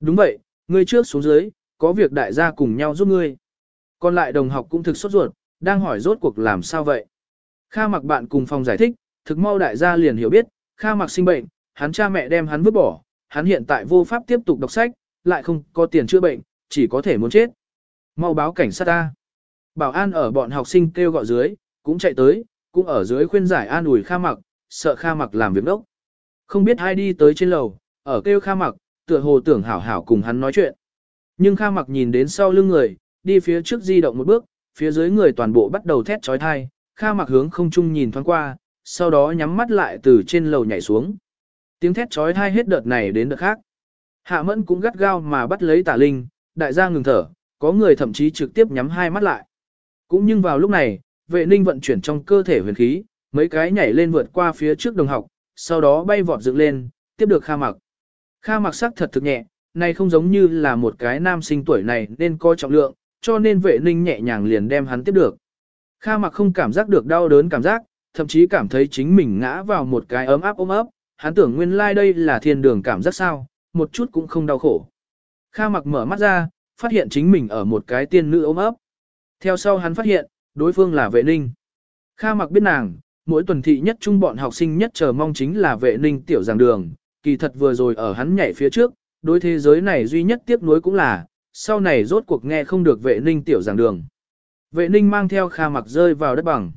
Đúng vậy, ngươi trước xuống dưới, có việc đại gia cùng nhau giúp ngươi. Còn lại đồng học cũng thực sốt ruột, đang hỏi rốt cuộc làm sao vậy. Kha mặc bạn cùng phòng giải thích, thực mau đại gia liền hiểu biết, Kha mặc sinh bệnh, hắn cha mẹ đem hắn vứt bỏ, hắn hiện tại vô pháp tiếp tục đọc sách, lại không có tiền chữa bệnh, chỉ có thể muốn chết. Mau báo cảnh sát ta. Bảo an ở bọn học sinh kêu gọi dưới, cũng chạy tới, cũng ở dưới khuyên giải an ủi Kha mặc, sợ Kha mặc làm việc đốc. Không biết ai đi tới trên lầu, ở kêu Kha mặc, tựa hồ tưởng hảo hảo cùng hắn nói chuyện. Nhưng Kha mặc nhìn đến sau lưng người, đi phía trước di động một bước, phía dưới người toàn bộ bắt đầu thét trói thai, Kha mặc hướng không trung nhìn thoáng qua, sau đó nhắm mắt lại từ trên lầu nhảy xuống. Tiếng thét trói thai hết đợt này đến đợt khác. Hạ mẫn cũng gắt gao mà bắt lấy tả linh, đại gia ngừng thở, có người thậm chí trực tiếp nhắm hai mắt lại. Cũng nhưng vào lúc này, vệ ninh vận chuyển trong cơ thể huyền khí, mấy cái nhảy lên vượt qua phía trước đồng học, sau đó bay vọt dựng lên, tiếp được Kha mặc. Kha mặc sắc thật thực nhẹ, này không giống như là một cái nam sinh tuổi này nên coi trọng lượng, cho nên vệ ninh nhẹ nhàng liền đem hắn tiếp được. Kha mặc không cảm giác được đau đớn cảm giác, thậm chí cảm thấy chính mình ngã vào một cái ấm áp ôm ấp, hắn tưởng nguyên lai like đây là thiên đường cảm giác sao, một chút cũng không đau khổ. Kha mặc mở mắt ra, phát hiện chính mình ở một cái tiên nữ ôm ấp. Theo sau hắn phát hiện, đối phương là vệ ninh. Kha mặc biết nàng, mỗi tuần thị nhất trung bọn học sinh nhất chờ mong chính là vệ ninh tiểu giảng đường, kỳ thật vừa rồi ở hắn nhảy phía trước, đối thế giới này duy nhất tiếc nuối cũng là, sau này rốt cuộc nghe không được vệ ninh tiểu giảng đường. Vệ ninh mang theo Kha mặc rơi vào đất bằng.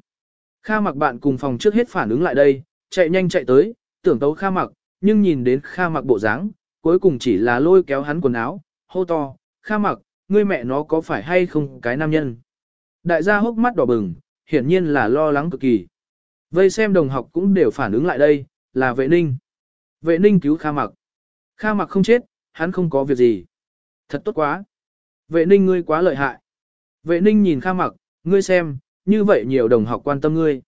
Kha mặc bạn cùng phòng trước hết phản ứng lại đây, chạy nhanh chạy tới, tưởng tấu Kha mặc, nhưng nhìn đến Kha mặc bộ dáng, cuối cùng chỉ là lôi kéo hắn quần áo, hô to, Kha mặc, ngươi mẹ nó có phải hay không cái nam nhân. Đại gia hốc mắt đỏ bừng, hiển nhiên là lo lắng cực kỳ. Vây xem đồng học cũng đều phản ứng lại đây, là vệ ninh. Vệ ninh cứu Kha mặc. Kha mặc không chết, hắn không có việc gì. Thật tốt quá. Vệ ninh ngươi quá lợi hại. Vệ ninh nhìn Kha mặc, ngươi xem, như vậy nhiều đồng học quan tâm ngươi.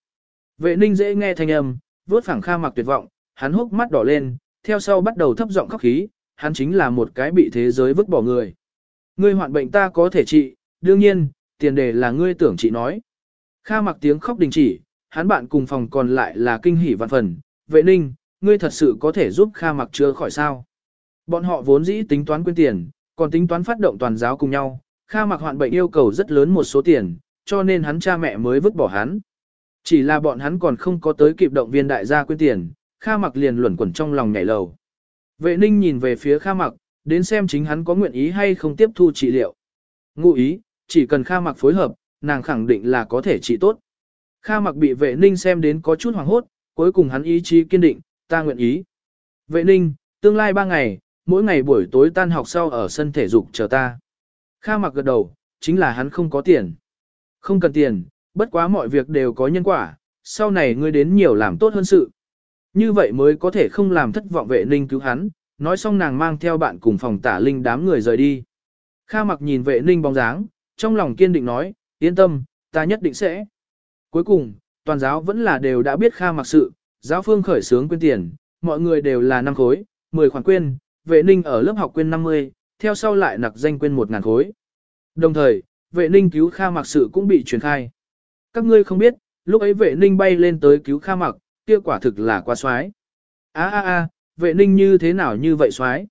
Vệ ninh dễ nghe thanh âm, vốt phẳng Kha mặc tuyệt vọng, hắn hốc mắt đỏ lên, theo sau bắt đầu thấp giọng khóc khí, hắn chính là một cái bị thế giới vứt bỏ người. Ngươi hoạn bệnh ta có thể trị, đương nhiên, tiền đề là ngươi tưởng chị nói. Kha mặc tiếng khóc đình chỉ, hắn bạn cùng phòng còn lại là kinh hỉ vạn phần, vệ ninh, ngươi thật sự có thể giúp Kha mặc chữa khỏi sao. Bọn họ vốn dĩ tính toán quyên tiền, còn tính toán phát động toàn giáo cùng nhau, Kha mặc hoạn bệnh yêu cầu rất lớn một số tiền, cho nên hắn cha mẹ mới vứt bỏ hắn. Chỉ là bọn hắn còn không có tới kịp động viên đại gia quyên tiền, Kha mặc liền luẩn quẩn trong lòng nhảy lầu. Vệ ninh nhìn về phía Kha mặc, đến xem chính hắn có nguyện ý hay không tiếp thu trị liệu. Ngụ ý, chỉ cần Kha mặc phối hợp, nàng khẳng định là có thể trị tốt. Kha mặc bị vệ ninh xem đến có chút hoảng hốt, cuối cùng hắn ý chí kiên định, ta nguyện ý. Vệ ninh, tương lai ba ngày, mỗi ngày buổi tối tan học sau ở sân thể dục chờ ta. Kha mặc gật đầu, chính là hắn không có tiền. Không cần tiền, bất quá mọi việc đều có nhân quả, sau này ngươi đến nhiều làm tốt hơn sự. Như vậy mới có thể không làm thất vọng vệ ninh cứu hắn, nói xong nàng mang theo bạn cùng phòng tả linh đám người rời đi. Kha mặc nhìn vệ ninh bóng dáng, trong lòng kiên định nói, yên tâm, ta nhất định sẽ. Cuối cùng, toàn giáo vẫn là đều đã biết Kha mặc sự, giáo phương khởi sướng quyên tiền, mọi người đều là năm khối, 10 khoản quyên, vệ ninh ở lớp học quên 50, theo sau lại nặc danh quên 1 ngàn khối. Đồng thời, vệ ninh cứu Kha mặc sự cũng bị truyền khai. Các ngươi không biết, lúc ấy vệ ninh bay lên tới cứu Kha mặc, kia quả thực là quá xoái. a a a vệ ninh như thế nào như vậy xoái?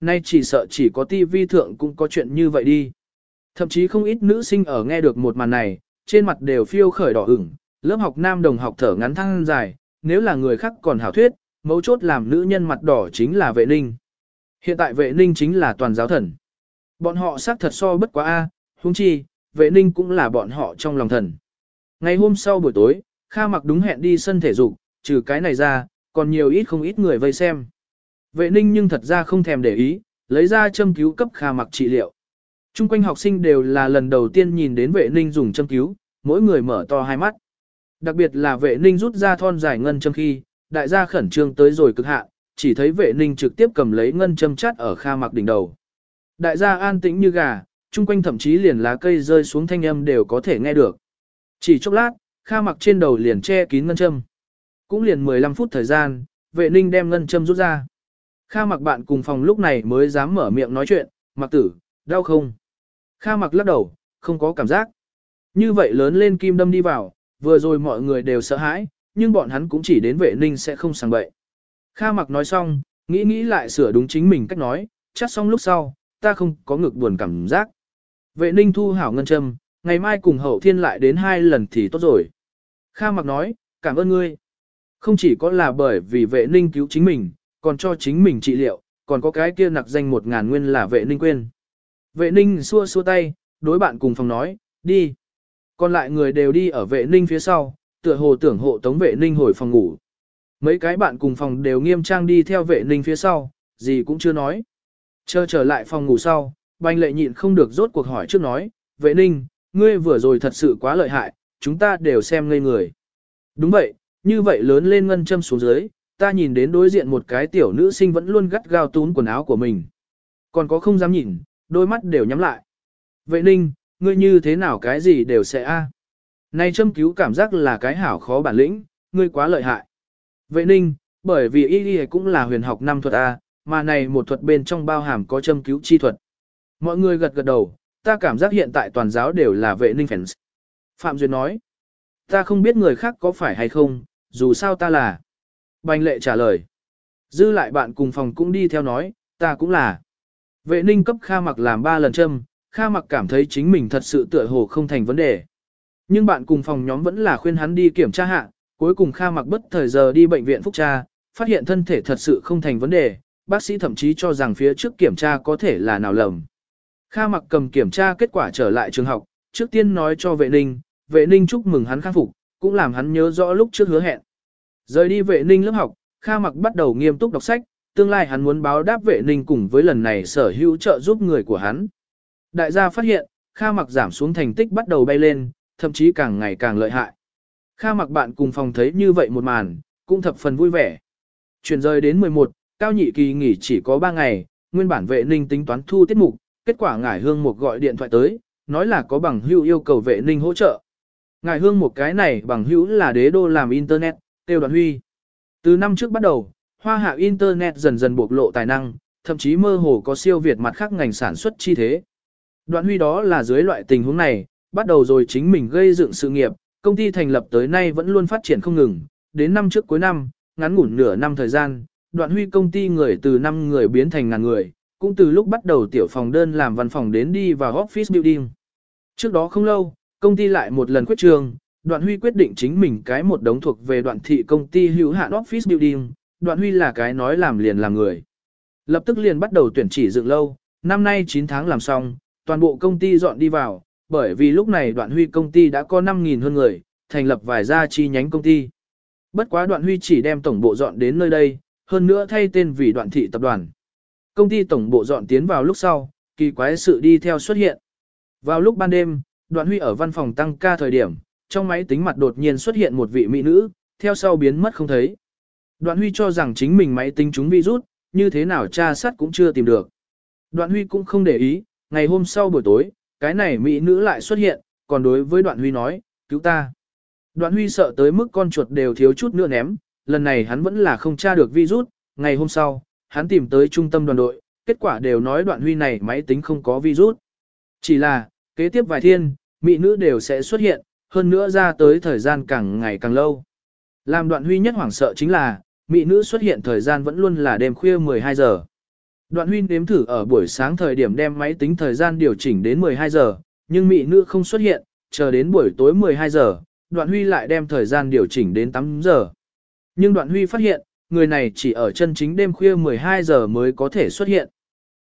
Nay chỉ sợ chỉ có tivi thượng cũng có chuyện như vậy đi. Thậm chí không ít nữ sinh ở nghe được một màn này, trên mặt đều phiêu khởi đỏ ửng, lớp học nam đồng học thở ngắn thăng dài, nếu là người khác còn hảo thuyết, mấu chốt làm nữ nhân mặt đỏ chính là vệ ninh. Hiện tại vệ ninh chính là toàn giáo thần. Bọn họ xác thật so bất quá A, huống chi, vệ ninh cũng là bọn họ trong lòng thần. Ngày hôm sau buổi tối, Kha mặc đúng hẹn đi sân thể dục, trừ cái này ra, còn nhiều ít không ít người vây xem. Vệ ninh nhưng thật ra không thèm để ý, lấy ra châm cứu cấp Kha mặc trị liệu. Trung quanh học sinh đều là lần đầu tiên nhìn đến vệ ninh dùng châm cứu, mỗi người mở to hai mắt. Đặc biệt là vệ ninh rút ra thon dài ngân châm khi, đại gia khẩn trương tới rồi cực hạn, chỉ thấy vệ ninh trực tiếp cầm lấy ngân châm chắt ở kha mặc đỉnh đầu. Đại gia an tĩnh như gà, chung quanh thậm chí liền lá cây rơi xuống thanh âm đều có thể nghe được. Chỉ chốc lát, kha mặc trên đầu liền che kín ngân châm. Cũng liền 15 phút thời gian, vệ ninh đem ngân châm rút ra. Kha mặc bạn cùng phòng lúc này mới dám mở miệng nói chuyện, mặc tử, đau không? Kha mặc lắc đầu, không có cảm giác. Như vậy lớn lên kim đâm đi vào, vừa rồi mọi người đều sợ hãi, nhưng bọn hắn cũng chỉ đến vệ ninh sẽ không sang bậy. Kha mặc nói xong, nghĩ nghĩ lại sửa đúng chính mình cách nói, chắc xong lúc sau, ta không có ngực buồn cảm giác. Vệ ninh thu hảo ngân châm, ngày mai cùng hậu thiên lại đến hai lần thì tốt rồi. Kha mặc nói, cảm ơn ngươi. Không chỉ có là bởi vì vệ ninh cứu chính mình, còn cho chính mình trị liệu, còn có cái kia nặc danh một ngàn nguyên là vệ ninh quên. Vệ ninh xua xua tay, đối bạn cùng phòng nói, đi. Còn lại người đều đi ở vệ ninh phía sau, tựa hồ tưởng hộ tống vệ ninh hồi phòng ngủ. Mấy cái bạn cùng phòng đều nghiêm trang đi theo vệ ninh phía sau, gì cũng chưa nói. Chờ trở lại phòng ngủ sau, banh lệ nhịn không được rốt cuộc hỏi trước nói, vệ ninh, ngươi vừa rồi thật sự quá lợi hại, chúng ta đều xem ngây người. Đúng vậy, như vậy lớn lên ngân châm xuống dưới, ta nhìn đến đối diện một cái tiểu nữ sinh vẫn luôn gắt gao tún quần áo của mình. Còn có không dám nhìn, đôi mắt đều nhắm lại. Vệ ninh, ngươi như thế nào cái gì đều sẽ a. À. Này châm cứu cảm giác là cái hảo khó bản lĩnh, ngươi quá lợi hại. Vệ ninh, bởi vì y y cũng là huyền học năm thuật A, mà này một thuật bên trong bao hàm có châm cứu chi thuật. Mọi người gật gật đầu, ta cảm giác hiện tại toàn giáo đều là vệ ninh fans. Phạm Duyệt nói, ta không biết người khác có phải hay không, dù sao ta là. Bành lệ trả lời. Dư lại bạn cùng phòng cũng đi theo nói, ta cũng là. Vệ ninh cấp Kha mặc làm ba lần châm, Kha mặc cảm thấy chính mình thật sự tựa hồ không thành vấn đề. Nhưng bạn cùng phòng nhóm vẫn là khuyên hắn đi kiểm tra hạ, cuối cùng Kha mặc bất thời giờ đi bệnh viện phúc tra, phát hiện thân thể thật sự không thành vấn đề, bác sĩ thậm chí cho rằng phía trước kiểm tra có thể là nào lầm. Kha mặc cầm kiểm tra kết quả trở lại trường học, trước tiên nói cho vệ ninh, vệ ninh chúc mừng hắn khắc phục, cũng làm hắn nhớ rõ lúc trước hứa hẹn. Rời đi vệ ninh lớp học, Kha mặc bắt đầu nghiêm túc đọc sách, tương lai hắn muốn báo đáp vệ ninh cùng với lần này sở hữu trợ giúp người của hắn. Đại gia phát hiện, Kha mặc giảm xuống thành tích bắt đầu bay lên, thậm chí càng ngày càng lợi hại. Kha mặc bạn cùng phòng thấy như vậy một màn, cũng thập phần vui vẻ. Chuyển rời đến 11, cao nhị kỳ nghỉ chỉ có 3 ngày, nguyên bản vệ ninh tính toán thu tiết mục, kết quả ngải hương một gọi điện thoại tới, nói là có bằng hữu yêu cầu vệ ninh hỗ trợ. Ngải hương một cái này bằng hữu là đế đô làm internet, tiêu đoàn huy. Từ năm trước bắt đầu, hoa hạ internet dần dần bộc lộ tài năng, thậm chí mơ hồ có siêu việt mặt khác ngành sản xuất chi thế. Đoạn huy đó là dưới loại tình huống này, bắt đầu rồi chính mình gây dựng sự nghiệp, công ty thành lập tới nay vẫn luôn phát triển không ngừng, đến năm trước cuối năm, ngắn ngủn nửa năm thời gian, đoạn huy công ty người từ 5 người biến thành ngàn người, cũng từ lúc bắt đầu tiểu phòng đơn làm văn phòng đến đi vào office building. Trước đó không lâu, công ty lại một lần quyết trường, đoạn huy quyết định chính mình cái một đống thuộc về đoạn thị công ty hữu hạn office building, đoạn huy là cái nói làm liền làm người. Lập tức liền bắt đầu tuyển chỉ dựng lâu, năm nay 9 tháng làm xong, toàn bộ công ty dọn đi vào, bởi vì lúc này đoạn huy công ty đã có 5.000 hơn người, thành lập vài gia chi nhánh công ty. Bất quá đoạn huy chỉ đem tổng bộ dọn đến nơi đây, hơn nữa thay tên vì đoạn thị tập đoàn. Công ty tổng bộ dọn tiến vào lúc sau, kỳ quái sự đi theo xuất hiện. Vào lúc ban đêm, đoạn huy ở văn phòng tăng ca thời điểm, trong máy tính mặt đột nhiên xuất hiện một vị mỹ nữ, theo sau biến mất không thấy. Đoạn huy cho rằng chính mình máy tính chúng virus, như thế nào tra sát cũng chưa tìm được. Đoạn huy cũng không để ý, ngày hôm sau buổi tối, cái này mỹ nữ lại xuất hiện, còn đối với đoạn huy nói, cứu ta. Đoạn huy sợ tới mức con chuột đều thiếu chút nữa ném, lần này hắn vẫn là không tra được virus, ngày hôm sau, hắn tìm tới trung tâm đoàn đội, kết quả đều nói đoạn huy này máy tính không có virus. Chỉ là, kế tiếp vài thiên, mỹ nữ đều sẽ xuất hiện, hơn nữa ra tới thời gian càng ngày càng lâu. Làm đoạn huy nhất hoảng sợ chính là, mỹ nữ xuất hiện thời gian vẫn luôn là đêm khuya 12 giờ. Đoạn huy nếm thử ở buổi sáng thời điểm đem máy tính thời gian điều chỉnh đến 12 giờ, nhưng mỹ nữ không xuất hiện, chờ đến buổi tối 12 giờ, đoạn huy lại đem thời gian điều chỉnh đến 8 giờ. Nhưng đoạn huy phát hiện, người này chỉ ở chân chính đêm khuya 12 giờ mới có thể xuất hiện.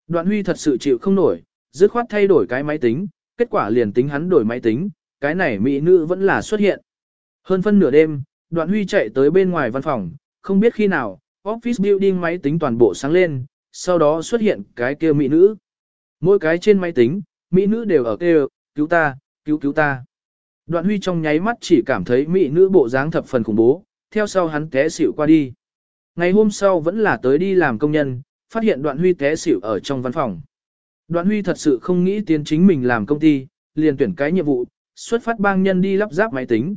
Đoạn huy thật sự chịu không nổi, dứt khoát thay đổi cái máy tính, kết quả liền tính hắn đổi máy tính, cái này mỹ nữ vẫn là xuất hiện. Hơn phân nửa đêm, đoạn huy chạy tới bên ngoài văn phòng, không biết khi nào, office building máy tính toàn bộ sáng lên, sau đó xuất hiện cái kia mỹ nữ. Mỗi cái trên máy tính, mỹ nữ đều ở kêu, cứu ta, cứu cứu ta. Đoạn huy trong nháy mắt chỉ cảm thấy mỹ nữ bộ dáng thập phần khủng bố, theo sau hắn té xỉu qua đi. Ngày hôm sau vẫn là tới đi làm công nhân, phát hiện đoạn huy té xỉu ở trong văn phòng. Đoạn huy thật sự không nghĩ tiến chính mình làm công ty, liền tuyển cái nhiệm vụ, xuất phát bang nhân đi lắp ráp máy tính.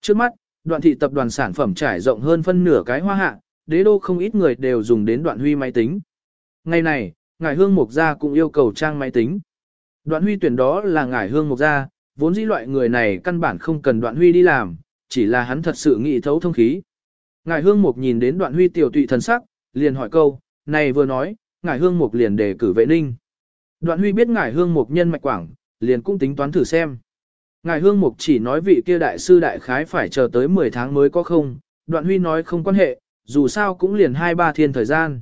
Trước mắt, đoạn thị tập đoàn sản phẩm trải rộng hơn phân nửa cái hoa hạ, đế đô không ít người đều dùng đến đoạn huy máy tính. Ngày này, ngài hương mục gia cũng yêu cầu trang máy tính. Đoạn huy tuyển đó là ngài hương mục gia, vốn dĩ loại người này căn bản không cần đoạn huy đi làm, chỉ là hắn thật sự nghĩ thấu thông khí. Ngài hương mục nhìn đến đoạn huy tiểu tụy thần sắc, liền hỏi câu, này vừa nói, ngải hương mục liền đề cử vệ ninh. Đoạn huy biết ngải hương mục nhân mạch quảng, liền cũng tính toán thử xem. Ngài hương mục chỉ nói vị kia đại sư đại khái phải chờ tới 10 tháng mới có không, đoạn huy nói không quan hệ, dù sao cũng liền 2-3 thiên thời gian.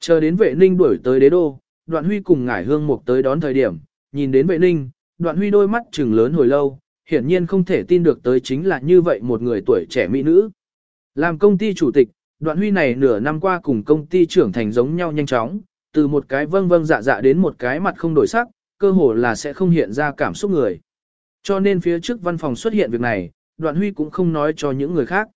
Chờ đến vệ ninh đuổi tới đế đô, đoạn huy cùng ngải hương mục tới đón thời điểm, nhìn đến vệ ninh, đoạn huy đôi mắt trừng lớn hồi lâu, hiển nhiên không thể tin được tới chính là như vậy một người tuổi trẻ mỹ nữ. Làm công ty chủ tịch, đoạn huy này nửa năm qua cùng công ty trưởng thành giống nhau nhanh chóng, từ một cái vâng vâng dạ dạ đến một cái mặt không đổi sắc, cơ hồ là sẽ không hiện ra cảm xúc người. Cho nên phía trước văn phòng xuất hiện việc này, đoạn huy cũng không nói cho những người khác.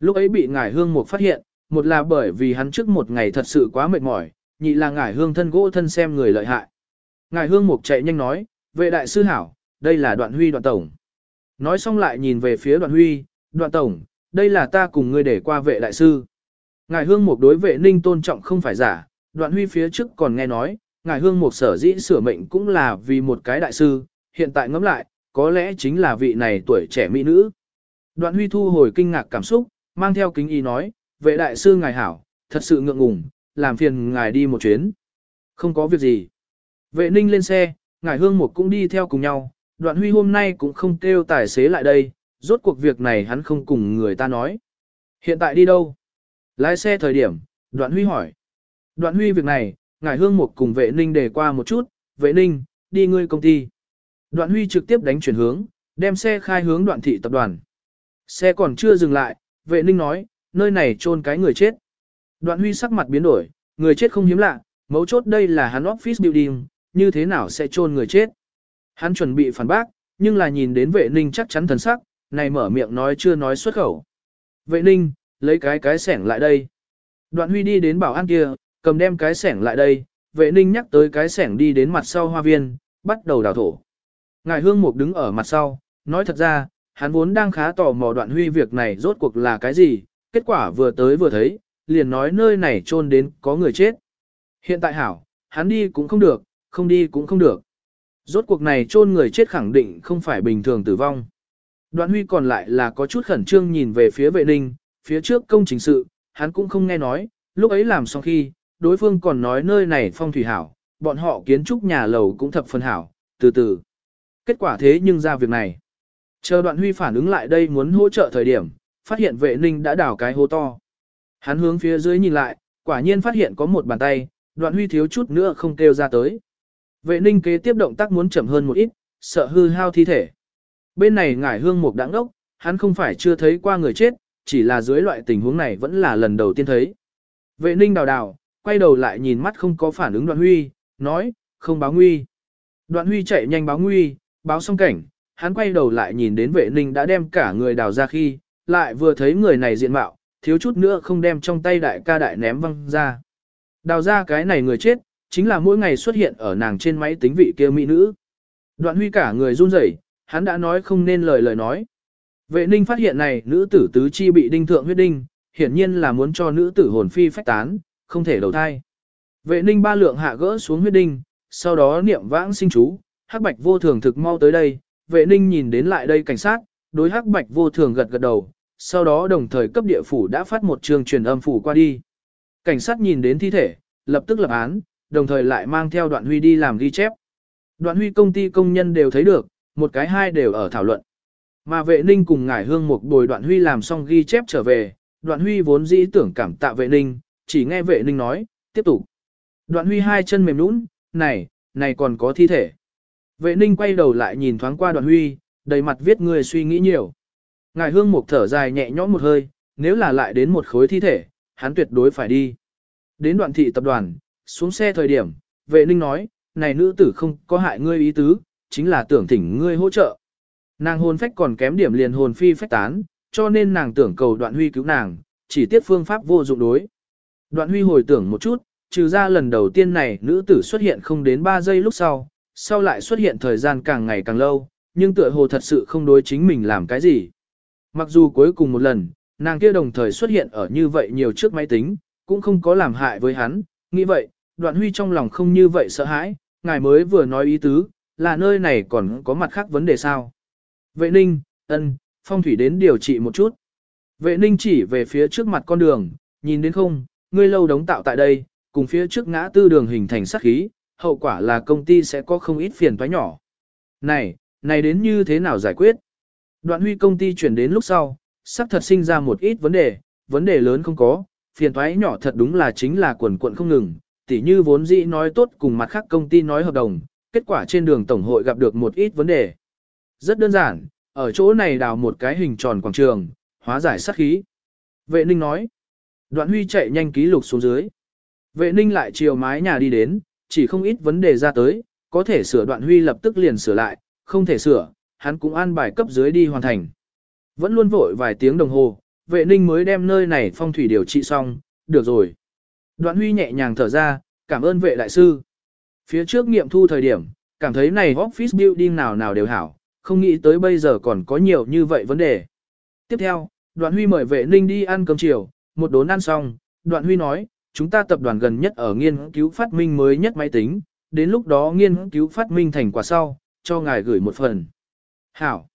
Lúc ấy bị ngải hương mục phát hiện, một là bởi vì hắn trước một ngày thật sự quá mệt mỏi, nhị là ngải hương thân gỗ thân xem người lợi hại. Ngải hương mục chạy nhanh nói, vệ đại sư hảo, đây là đoạn huy đoạn tổng. Nói xong lại nhìn về phía đoạn huy, đoạn tổng, đây là ta cùng ngươi để qua vệ đại sư. Ngài hương mục đối vệ ninh tôn trọng không phải giả, đoạn huy phía trước còn nghe nói, ngài hương mục sở dĩ sửa mệnh cũng là vì một cái đại sư, hiện tại ngẫm lại, có lẽ chính là vị này tuổi trẻ mỹ nữ. Đoạn huy thu hồi kinh ngạc cảm xúc, mang theo kính ý nói, vệ đại sư ngài hảo, thật sự ngượng ngùng, làm phiền ngài đi một chuyến. Không có việc gì. Vệ ninh lên xe, ngài hương một cũng đi theo cùng nhau, đoạn huy hôm nay cũng không kêu tài xế lại đây, rốt cuộc việc này hắn không cùng người ta nói. Hiện tại đi đâu? Lái xe thời điểm, đoạn huy hỏi. Đoạn huy việc này, ngài hương một cùng vệ ninh để qua một chút, vệ ninh, đi ngươi công ty. Đoạn huy trực tiếp đánh chuyển hướng, đem xe khai hướng đoạn thị tập đoàn. Xe còn chưa dừng lại, vệ ninh nói, nơi này chôn cái người chết. Đoạn huy sắc mặt biến đổi, người chết không hiếm lạ, mấu chốt đây là hắn office building, như thế nào sẽ chôn người chết. Hắn chuẩn bị phản bác, nhưng là nhìn đến vệ ninh chắc chắn thần sắc, này mở miệng nói chưa nói xuất khẩu. Vệ ninh, lấy cái cái sẻng lại đây. Đoạn huy đi đến bảo an kia, cầm đem cái sẻng lại đây, vệ ninh nhắc tới cái sẻng đi đến mặt sau hoa viên, bắt đầu đào thổ. Ngài hương mục đứng ở mặt sau, nói thật ra, hắn vốn đang khá tò mò đoạn huy việc này rốt cuộc là cái gì, kết quả vừa tới vừa thấy, liền nói nơi này trôn đến có người chết. Hiện tại hảo, hắn đi cũng không được, không đi cũng không được. Rốt cuộc này trôn người chết khẳng định không phải bình thường tử vong. Đoạn huy còn lại là có chút khẩn trương nhìn về phía vệ ninh, phía trước công trình sự, hắn cũng không nghe nói, lúc ấy làm xong khi, đối phương còn nói nơi này phong thủy hảo, bọn họ kiến trúc nhà lầu cũng thập phần hảo, từ từ. Kết quả thế nhưng ra việc này. Chờ đoạn huy phản ứng lại đây muốn hỗ trợ thời điểm, phát hiện vệ ninh đã đào cái hố to. Hắn hướng phía dưới nhìn lại, quả nhiên phát hiện có một bàn tay, đoạn huy thiếu chút nữa không kêu ra tới. Vệ ninh kế tiếp động tác muốn chậm hơn một ít, sợ hư hao thi thể. Bên này ngải hương mục đáng ngốc hắn không phải chưa thấy qua người chết, chỉ là dưới loại tình huống này vẫn là lần đầu tiên thấy. Vệ ninh đào đào, quay đầu lại nhìn mắt không có phản ứng đoạn huy, nói, không báo nguy. Đoạn huy chạy nhanh báo nguy, báo xong cảnh, hắn quay đầu lại nhìn đến vệ ninh đã đem cả người đào ra khi, lại vừa thấy người này diện mạo, thiếu chút nữa không đem trong tay đại ca đại ném văng ra. Đào ra cái này người chết, chính là mỗi ngày xuất hiện ở nàng trên máy tính vị kia mỹ nữ. Đoạn huy cả người run rẩy, hắn đã nói không nên lời lời nói. Vệ ninh phát hiện này nữ tử tứ chi bị đinh thượng huyết đinh, hiển nhiên là muốn cho nữ tử hồn phi phách tán, không thể đầu thai. Vệ ninh ba lượng hạ gỡ xuống huyết đinh, sau đó niệm vãng sinh chú, hắc bạch vô thường thực mau tới đây, vệ ninh nhìn đến lại đây cảnh sát, đối hắc bạch vô thường gật gật đầu, sau đó đồng thời cấp địa phủ đã phát một trường truyền âm phủ qua đi. Cảnh sát nhìn đến thi thể, lập tức lập án, đồng thời lại mang theo đoạn huy đi làm ghi chép. Đoạn huy công ty công nhân đều thấy được, một cái hai đều ở thảo luận. Mà vệ ninh cùng ngải hương một bồi đoạn huy làm xong ghi chép trở về, đoạn huy vốn dĩ tưởng cảm tạ vệ ninh, chỉ nghe vệ ninh nói, tiếp tục. Đoạn huy hai chân mềm nũng, này, này còn có thi thể. Vệ ninh quay đầu lại nhìn thoáng qua đoạn huy, đầy mặt viết người suy nghĩ nhiều. Ngài hương mục thở dài nhẹ nhõm một hơi, nếu là lại đến một khối thi thể, hắn tuyệt đối phải đi. Đến đoạn thị tập đoàn, xuống xe thời điểm, vệ ninh nói, này nữ tử không có hại ngươi ý tứ, chính là tưởng thỉnh ngươi hỗ trợ. Nàng hồn phách còn kém điểm liền hồn phi phách tán, cho nên nàng tưởng cầu đoạn huy cứu nàng, chỉ tiếc phương pháp vô dụng đối. Đoạn huy hồi tưởng một chút, trừ ra lần đầu tiên này nữ tử xuất hiện không đến 3 giây lúc sau, sau lại xuất hiện thời gian càng ngày càng lâu, nhưng tựa hồ thật sự không đối chính mình làm cái gì. Mặc dù cuối cùng một lần, nàng kia đồng thời xuất hiện ở như vậy nhiều trước máy tính, cũng không có làm hại với hắn, nghĩ vậy, đoạn huy trong lòng không như vậy sợ hãi, ngài mới vừa nói ý tứ, là nơi này còn có mặt khác vấn đề sao. Vệ ninh, ân, phong thủy đến điều trị một chút. Vệ ninh chỉ về phía trước mặt con đường, nhìn đến không, ngươi lâu đóng tạo tại đây, cùng phía trước ngã tư đường hình thành sát khí, hậu quả là công ty sẽ có không ít phiền toái nhỏ. Này, này đến như thế nào giải quyết? Đoạn huy công ty chuyển đến lúc sau, sắp thật sinh ra một ít vấn đề, vấn đề lớn không có, phiền toái nhỏ thật đúng là chính là quần quận không ngừng, tỉ như vốn dĩ nói tốt cùng mặt khác công ty nói hợp đồng, kết quả trên đường tổng hội gặp được một ít vấn đề. Rất đơn giản, ở chỗ này đào một cái hình tròn quảng trường, hóa giải sát khí. Vệ ninh nói, đoạn huy chạy nhanh ký lục xuống dưới. Vệ ninh lại chiều mái nhà đi đến, chỉ không ít vấn đề ra tới, có thể sửa đoạn huy lập tức liền sửa lại, không thể sửa, hắn cũng an bài cấp dưới đi hoàn thành. Vẫn luôn vội vài tiếng đồng hồ, vệ ninh mới đem nơi này phong thủy điều trị xong, được rồi. Đoạn huy nhẹ nhàng thở ra, cảm ơn vệ đại sư. Phía trước nghiệm thu thời điểm, cảm thấy này office building nào nào đều hảo, không nghĩ tới bây giờ còn có nhiều như vậy vấn đề. Tiếp theo, đoạn huy mời vệ ninh đi ăn cơm chiều, một đốn ăn xong, đoạn huy nói, chúng ta tập đoàn gần nhất ở nghiên cứu phát minh mới nhất máy tính, đến lúc đó nghiên cứu phát minh thành quả sau, cho ngài gửi một phần. Hảo.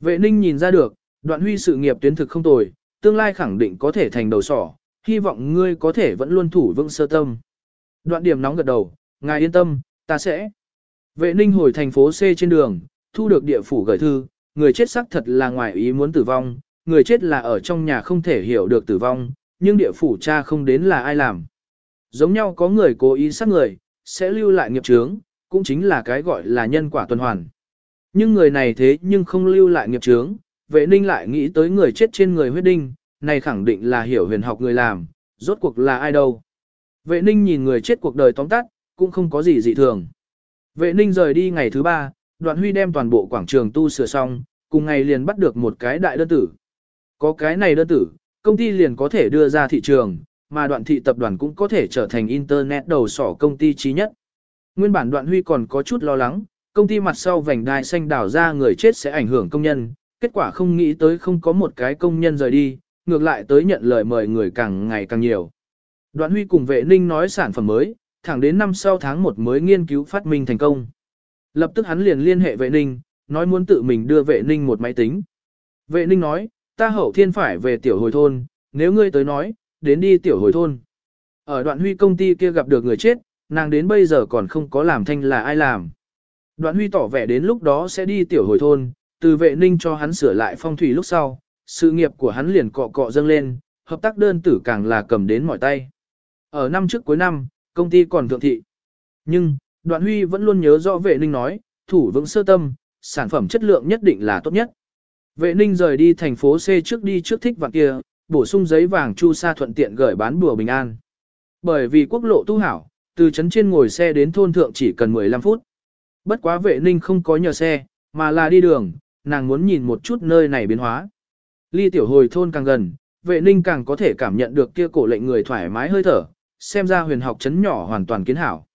Vệ ninh nhìn ra được, đoạn huy sự nghiệp tuyến thực không tồi, tương lai khẳng định có thể thành đầu sỏ, hy vọng ngươi có thể vẫn luôn thủ vững sơ tâm. Đoạn điểm nóng gật đầu, ngài yên tâm, ta sẽ. Vệ ninh hồi thành phố C trên đường, thu được địa phủ gửi thư, người chết xác thật là ngoài ý muốn tử vong, người chết là ở trong nhà không thể hiểu được tử vong, nhưng địa phủ cha không đến là ai làm. Giống nhau có người cố ý sát người, sẽ lưu lại nghiệp chướng, cũng chính là cái gọi là nhân quả tuần hoàn. Nhưng người này thế nhưng không lưu lại nghiệp chướng, vệ ninh lại nghĩ tới người chết trên người huyết đinh, này khẳng định là hiểu huyền học người làm, rốt cuộc là ai đâu. Vệ ninh nhìn người chết cuộc đời tóm tắt, cũng không có gì dị thường. Vệ ninh rời đi ngày thứ ba, đoạn huy đem toàn bộ quảng trường tu sửa xong, cùng ngày liền bắt được một cái đại đơn tử. Có cái này đơn tử, công ty liền có thể đưa ra thị trường, mà đoạn thị tập đoàn cũng có thể trở thành Internet đầu sỏ công ty trí nhất. Nguyên bản đoạn huy còn có chút lo lắng, công ty mặt sau vành đai xanh đảo ra người chết sẽ ảnh hưởng công nhân, kết quả không nghĩ tới không có một cái công nhân rời đi, ngược lại tới nhận lời mời người càng ngày càng nhiều. Đoạn huy cùng vệ ninh nói sản phẩm mới, thẳng đến năm sau tháng 1 mới nghiên cứu phát minh thành công. Lập tức hắn liền liên hệ vệ ninh, nói muốn tự mình đưa vệ ninh một máy tính. Vệ ninh nói, ta hậu thiên phải về tiểu hồi thôn, nếu ngươi tới nói, đến đi tiểu hồi thôn. Ở đoạn huy công ty kia gặp được người chết, nàng đến bây giờ còn không có làm thanh là ai làm. Đoạn huy tỏ vẻ đến lúc đó sẽ đi tiểu hồi thôn, từ vệ ninh cho hắn sửa lại phong thủy lúc sau, sự nghiệp của hắn liền cọ cọ dâng lên, hợp tác đơn tử càng là cầm đến mọi tay. Ở năm trước cuối năm, công ty còn thượng thị. Nhưng, đoạn huy vẫn luôn nhớ rõ vệ ninh nói, thủ vững sơ tâm, sản phẩm chất lượng nhất định là tốt nhất. Vệ ninh rời đi thành phố C trước đi trước thích vạn kia, bổ sung giấy vàng chu sa thuận tiện gửi bán bùa bình an. Bởi vì quốc lộ tu hảo, từ trấn trên ngồi xe đến thôn thượng chỉ cần 15 phút. Bất quá vệ ninh không có nhờ xe, mà là đi đường, nàng muốn nhìn một chút nơi này biến hóa. Ly tiểu hồi thôn càng gần, vệ ninh càng có thể cảm nhận được kia cổ lệnh người thoải mái hơi thở, xem ra huyền học chấn nhỏ hoàn toàn kiến hảo.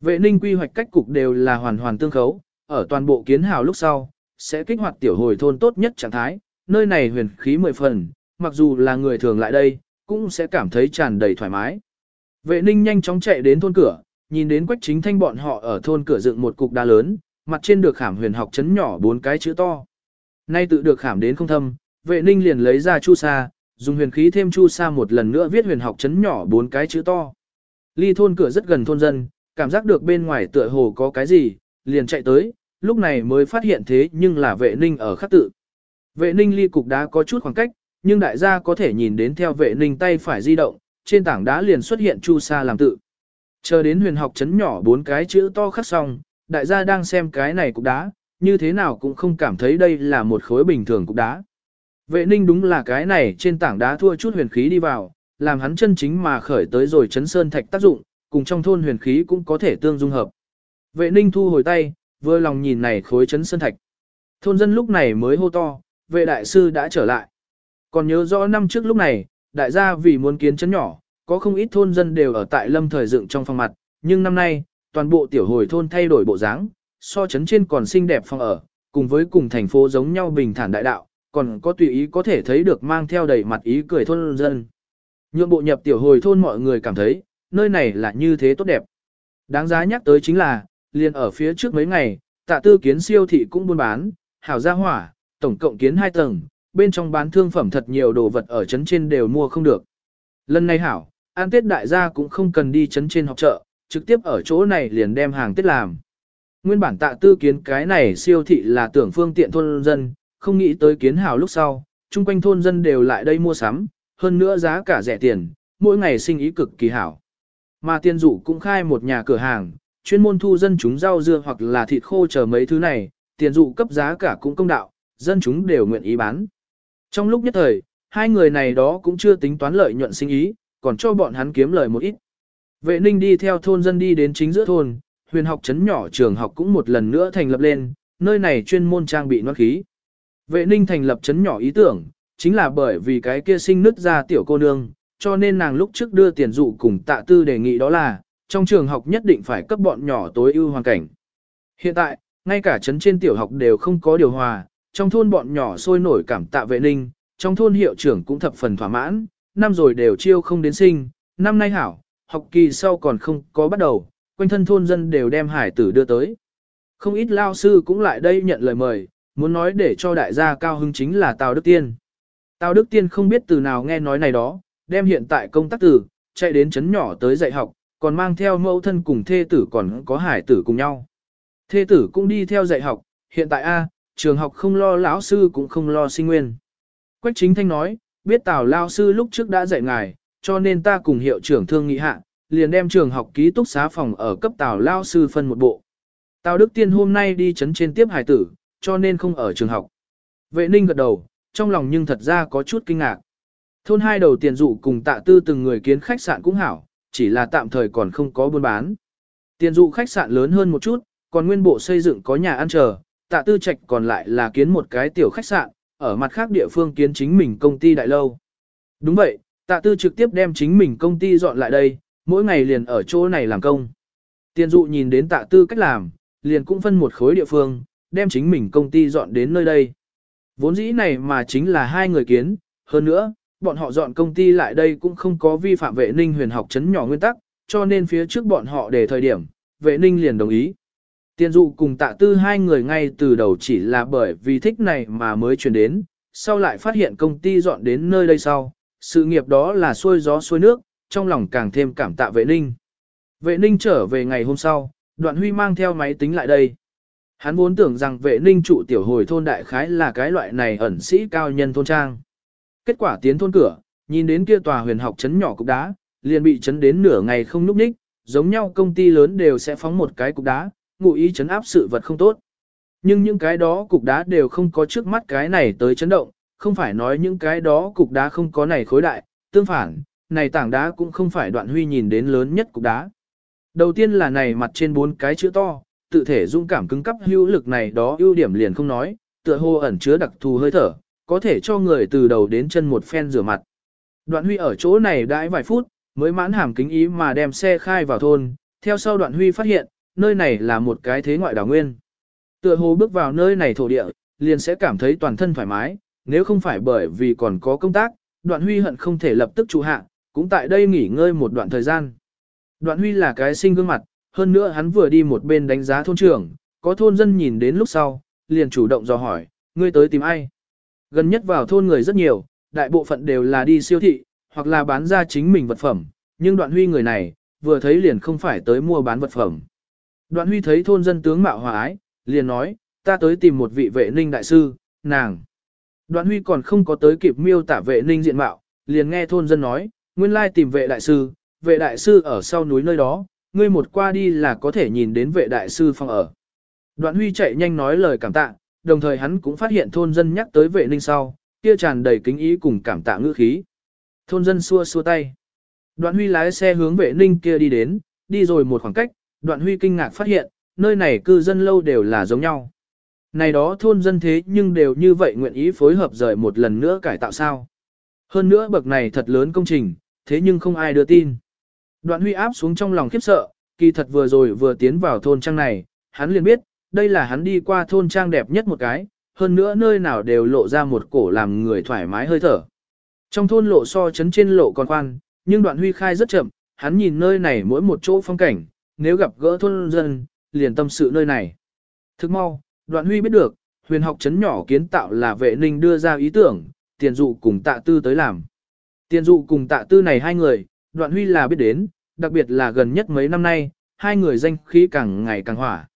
Vệ ninh quy hoạch cách cục đều là hoàn hoàn tương khấu, ở toàn bộ kiến hảo lúc sau, sẽ kích hoạt tiểu hồi thôn tốt nhất trạng thái, nơi này huyền khí mười phần, mặc dù là người thường lại đây, cũng sẽ cảm thấy tràn đầy thoải mái. Vệ ninh nhanh chóng chạy đến thôn cửa, nhìn đến quách chính thanh bọn họ ở thôn cửa dựng một cục đá lớn, mặt trên được khảm huyền học chấn nhỏ bốn cái chữ to. Nay tự được khảm đến không thâm, vệ ninh liền lấy ra chu sa, dùng huyền khí thêm chu sa một lần nữa viết huyền học chấn nhỏ bốn cái chữ to. Ly thôn cửa rất gần thôn dân, cảm giác được bên ngoài tựa hồ có cái gì, liền chạy tới, lúc này mới phát hiện thế nhưng là vệ ninh ở khắc tự. Vệ ninh ly cục đá có chút khoảng cách, nhưng đại gia có thể nhìn đến theo vệ ninh tay phải di động, trên tảng đá liền xuất hiện chu sa làm tự. Chờ đến huyền học chấn nhỏ bốn cái chữ to khắc xong, đại gia đang xem cái này cục đá, như thế nào cũng không cảm thấy đây là một khối bình thường cục đá. Vệ ninh đúng là cái này trên tảng đá thua chút huyền khí đi vào, làm hắn chân chính mà khởi tới rồi chấn sơn thạch tác dụng, cùng trong thôn huyền khí cũng có thể tương dung hợp. Vệ ninh thu hồi tay, vừa lòng nhìn này khối chấn sơn thạch. Thôn dân lúc này mới hô to, vệ đại sư đã trở lại. Còn nhớ rõ năm trước lúc này, đại gia vì muốn kiến chấn nhỏ, có không ít thôn dân đều ở tại lâm thời dựng trong phòng mặt, nhưng năm nay, toàn bộ tiểu hồi thôn thay đổi bộ dáng, so chấn trên còn xinh đẹp phòng ở, cùng với cùng thành phố giống nhau bình thản đại đạo, còn có tùy ý có thể thấy được mang theo đầy mặt ý cười thôn dân. Nhượng bộ nhập tiểu hồi thôn mọi người cảm thấy, nơi này là như thế tốt đẹp. Đáng giá nhắc tới chính là, liền ở phía trước mấy ngày, tạ tư kiến siêu thị cũng buôn bán, hảo gia hỏa, tổng cộng kiến hai tầng, bên trong bán thương phẩm thật nhiều đồ vật ở trấn trên đều mua không được. Lần này hảo, an tết đại gia cũng không cần đi chấn trên học chợ, trực tiếp ở chỗ này liền đem hàng tết làm. Nguyên bản tạ tư kiến cái này siêu thị là tưởng phương tiện thôn dân, không nghĩ tới kiến hào lúc sau, chung quanh thôn dân đều lại đây mua sắm, hơn nữa giá cả rẻ tiền, mỗi ngày sinh ý cực kỳ hảo. Mà tiên dụ cũng khai một nhà cửa hàng, chuyên môn thu dân chúng rau dưa hoặc là thịt khô chờ mấy thứ này, tiền dụ cấp giá cả cũng công đạo, dân chúng đều nguyện ý bán. Trong lúc nhất thời, hai người này đó cũng chưa tính toán lợi nhuận sinh ý, còn cho bọn hắn kiếm lời một ít. Vệ ninh đi theo thôn dân đi đến chính giữa thôn, huyền học trấn nhỏ trường học cũng một lần nữa thành lập lên, nơi này chuyên môn trang bị noát khí. Vệ ninh thành lập trấn nhỏ ý tưởng, chính là bởi vì cái kia sinh nứt ra tiểu cô nương, cho nên nàng lúc trước đưa tiền dụ cùng tạ tư đề nghị đó là, trong trường học nhất định phải cấp bọn nhỏ tối ưu hoàn cảnh. Hiện tại, ngay cả trấn trên tiểu học đều không có điều hòa, trong thôn bọn nhỏ sôi nổi cảm tạ vệ ninh, trong thôn hiệu trưởng cũng thập phần thỏa mãn, năm rồi đều chiêu không đến sinh, năm nay hảo, học kỳ sau còn không có bắt đầu, quanh thân thôn dân đều đem hải tử đưa tới. Không ít lao sư cũng lại đây nhận lời mời, muốn nói để cho đại gia cao hứng chính là Tào Đức Tiên. Tào Đức Tiên không biết từ nào nghe nói này đó, đem hiện tại công tác tử, chạy đến chấn nhỏ tới dạy học, còn mang theo mẫu thân cùng thê tử còn có hải tử cùng nhau. Thê tử cũng đi theo dạy học, hiện tại A, trường học không lo lão sư cũng không lo sinh nguyên. Quách chính thanh nói, biết Tào lao sư lúc trước đã dạy ngài, cho nên ta cùng hiệu trưởng thương nghị hạ, liền đem trường học ký túc xá phòng ở cấp Tào lao sư phân một bộ. Tào Đức Tiên hôm nay đi chấn trên tiếp hải tử, cho nên không ở trường học. Vệ ninh gật đầu, trong lòng nhưng thật ra có chút kinh ngạc. Thôn hai đầu tiền dụ cùng tạ tư từng người kiến khách sạn cũng hảo, chỉ là tạm thời còn không có buôn bán. Tiền dụ khách sạn lớn hơn một chút, còn nguyên bộ xây dựng có nhà ăn chờ, tạ tư trạch còn lại là kiến một cái tiểu khách sạn, ở mặt khác địa phương kiến chính mình công ty đại lâu. Đúng vậy, tạ tư trực tiếp đem chính mình công ty dọn lại đây, mỗi ngày liền ở chỗ này làm công. Tiền dụ nhìn đến tạ tư cách làm, liền cũng phân một khối địa phương, đem chính mình công ty dọn đến nơi đây. Vốn dĩ này mà chính là hai người kiến, hơn nữa, bọn họ dọn công ty lại đây cũng không có vi phạm vệ ninh huyền học chấn nhỏ nguyên tắc, cho nên phía trước bọn họ để thời điểm, vệ ninh liền đồng ý. Tiên dụ cùng tạ tư hai người ngay từ đầu chỉ là bởi vì thích này mà mới chuyển đến, sau lại phát hiện công ty dọn đến nơi đây sau, sự nghiệp đó là xuôi gió xuôi nước, trong lòng càng thêm cảm tạ vệ ninh. Vệ ninh trở về ngày hôm sau, đoạn huy mang theo máy tính lại đây. Hắn vốn tưởng rằng vệ ninh trụ tiểu hồi thôn đại khái là cái loại này ẩn sĩ cao nhân thôn trang. Kết quả tiến thôn cửa, nhìn đến kia tòa huyền học chấn nhỏ cục đá, liền bị chấn đến nửa ngày không núp ních, giống nhau công ty lớn đều sẽ phóng một cái cục đá, ngụ ý chấn áp sự vật không tốt. Nhưng những cái đó cục đá đều không có trước mắt cái này tới chấn động, không phải nói những cái đó cục đá không có này khối đại, tương phản, này tảng đá cũng không phải đoạn huy nhìn đến lớn nhất cục đá. Đầu tiên là này mặt trên bốn cái chữ to, tự thể dung cảm cứng cắp hữu lực này đó ưu điểm liền không nói, tựa hồ ẩn chứa đặc thù hơi thở, có thể cho người từ đầu đến chân một phen rửa mặt. Đoạn huy ở chỗ này đãi vài phút, mới mãn hàm kính ý mà đem xe khai vào thôn, theo sau đoạn huy phát hiện, nơi này là một cái thế ngoại đảo nguyên. Tựa hồ bước vào nơi này thổ địa, liền sẽ cảm thấy toàn thân thoải mái, nếu không phải bởi vì còn có công tác, đoạn huy hận không thể lập tức trụ hạ, cũng tại đây nghỉ ngơi một đoạn thời gian. Đoạn huy là cái sinh gương mặt, hơn nữa hắn vừa đi một bên đánh giá thôn trưởng, có thôn dân nhìn đến lúc sau, liền chủ động dò hỏi, ngươi tới tìm ai? Gần nhất vào thôn người rất nhiều, đại bộ phận đều là đi siêu thị, hoặc là bán ra chính mình vật phẩm, nhưng đoạn huy người này, vừa thấy liền không phải tới mua bán vật phẩm. Đoạn huy thấy thôn dân tướng mạo hòa ái, liền nói, ta tới tìm một vị vệ ninh đại sư, nàng. Đoạn huy còn không có tới kịp miêu tả vệ ninh diện mạo, liền nghe thôn dân nói, nguyên lai tìm vệ đại sư, vệ đại sư ở sau núi nơi đó, ngươi một qua đi là có thể nhìn đến vệ đại sư phòng ở. Đoạn huy chạy nhanh nói lời cảm tạ, đồng thời hắn cũng phát hiện thôn dân nhắc tới vệ ninh sau, kia tràn đầy kính ý cùng cảm tạ ngữ khí. Thôn dân xua xua tay. Đoạn huy lái xe hướng vệ ninh kia đi đến, đi rồi một khoảng cách, đoạn huy kinh ngạc phát hiện, nơi này cư dân lâu đều là giống nhau. Này đó thôn dân thế nhưng đều như vậy nguyện ý phối hợp rời một lần nữa cải tạo sao. Hơn nữa bậc này thật lớn công trình, thế nhưng không ai đưa tin. Đoạn huy áp xuống trong lòng khiếp sợ, kỳ thật vừa rồi vừa tiến vào thôn trang này, hắn liền biết, đây là hắn đi qua thôn trang đẹp nhất một cái, hơn nữa nơi nào đều lộ ra một cổ làm người thoải mái hơi thở. Trong thôn lộ so chấn trên lộ còn khoan, nhưng đoạn huy khai rất chậm, hắn nhìn nơi này mỗi một chỗ phong cảnh, nếu gặp gỡ thôn dân, liền tâm sự nơi này. Thức mau, đoạn huy biết được, huyền học chấn nhỏ kiến tạo là vệ ninh đưa ra ý tưởng, tiền dụ cùng tạ tư tới làm. Tiền dụ cùng tạ tư này hai người, Đoạn huy là biết đến, đặc biệt là gần nhất mấy năm nay, hai người danh khí càng ngày càng hỏa.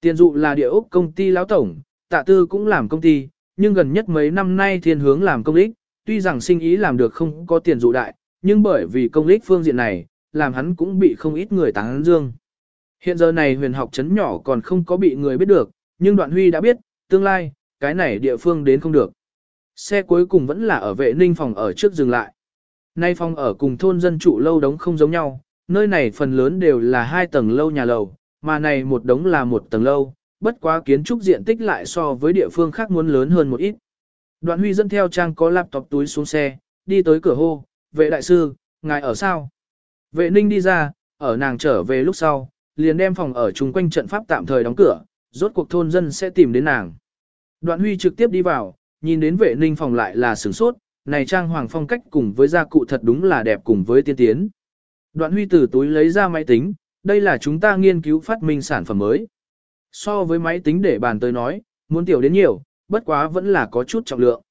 Tiền dụ là địa ốc công ty lão tổng, tạ tư cũng làm công ty, nhưng gần nhất mấy năm nay thiên hướng làm công ích, tuy rằng sinh ý làm được không có tiền dụ đại, nhưng bởi vì công ích phương diện này, làm hắn cũng bị không ít người tán dương. Hiện giờ này huyền học chấn nhỏ còn không có bị người biết được, nhưng đoạn huy đã biết, tương lai, cái này địa phương đến không được. Xe cuối cùng vẫn là ở vệ ninh phòng ở trước dừng lại. Nay phòng ở cùng thôn dân trụ lâu đống không giống nhau, nơi này phần lớn đều là hai tầng lâu nhà lầu, mà này một đống là một tầng lâu, bất quá kiến trúc diện tích lại so với địa phương khác muốn lớn hơn một ít. Đoạn huy dẫn theo trang có laptop túi xuống xe, đi tới cửa hô, vệ đại sư, ngài ở sao? Vệ ninh đi ra, ở nàng trở về lúc sau, liền đem phòng ở chung quanh trận pháp tạm thời đóng cửa, rốt cuộc thôn dân sẽ tìm đến nàng. Đoạn huy trực tiếp đi vào, nhìn đến vệ ninh phòng lại là sửng sốt, này trang hoàng phong cách cùng với gia cụ thật đúng là đẹp cùng với tiên tiến. Đoạn huy từ túi lấy ra máy tính, đây là chúng ta nghiên cứu phát minh sản phẩm mới. So với máy tính để bàn tới nói, muốn tiểu đến nhiều, bất quá vẫn là có chút trọng lượng.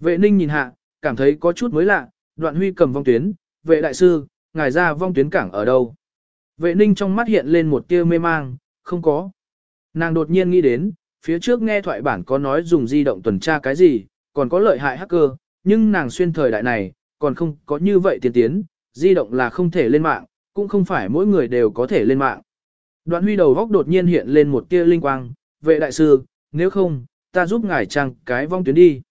Vệ ninh nhìn hạ, cảm thấy có chút mới lạ, đoạn huy cầm vong tuyến, vệ đại sư, ngài ra vong tuyến cảng ở đâu. Vệ ninh trong mắt hiện lên một tia mê mang, không có. Nàng đột nhiên nghĩ đến, phía trước nghe thoại bản có nói dùng di động tuần tra cái gì, còn có lợi hại hacker, nhưng nàng xuyên thời đại này, còn không có như vậy tiên tiến, di động là không thể lên mạng, cũng không phải mỗi người đều có thể lên mạng. Đoạn huy đầu góc đột nhiên hiện lên một tia linh quang, vệ đại sư, nếu không, ta giúp ngài trang cái vong tuyến đi.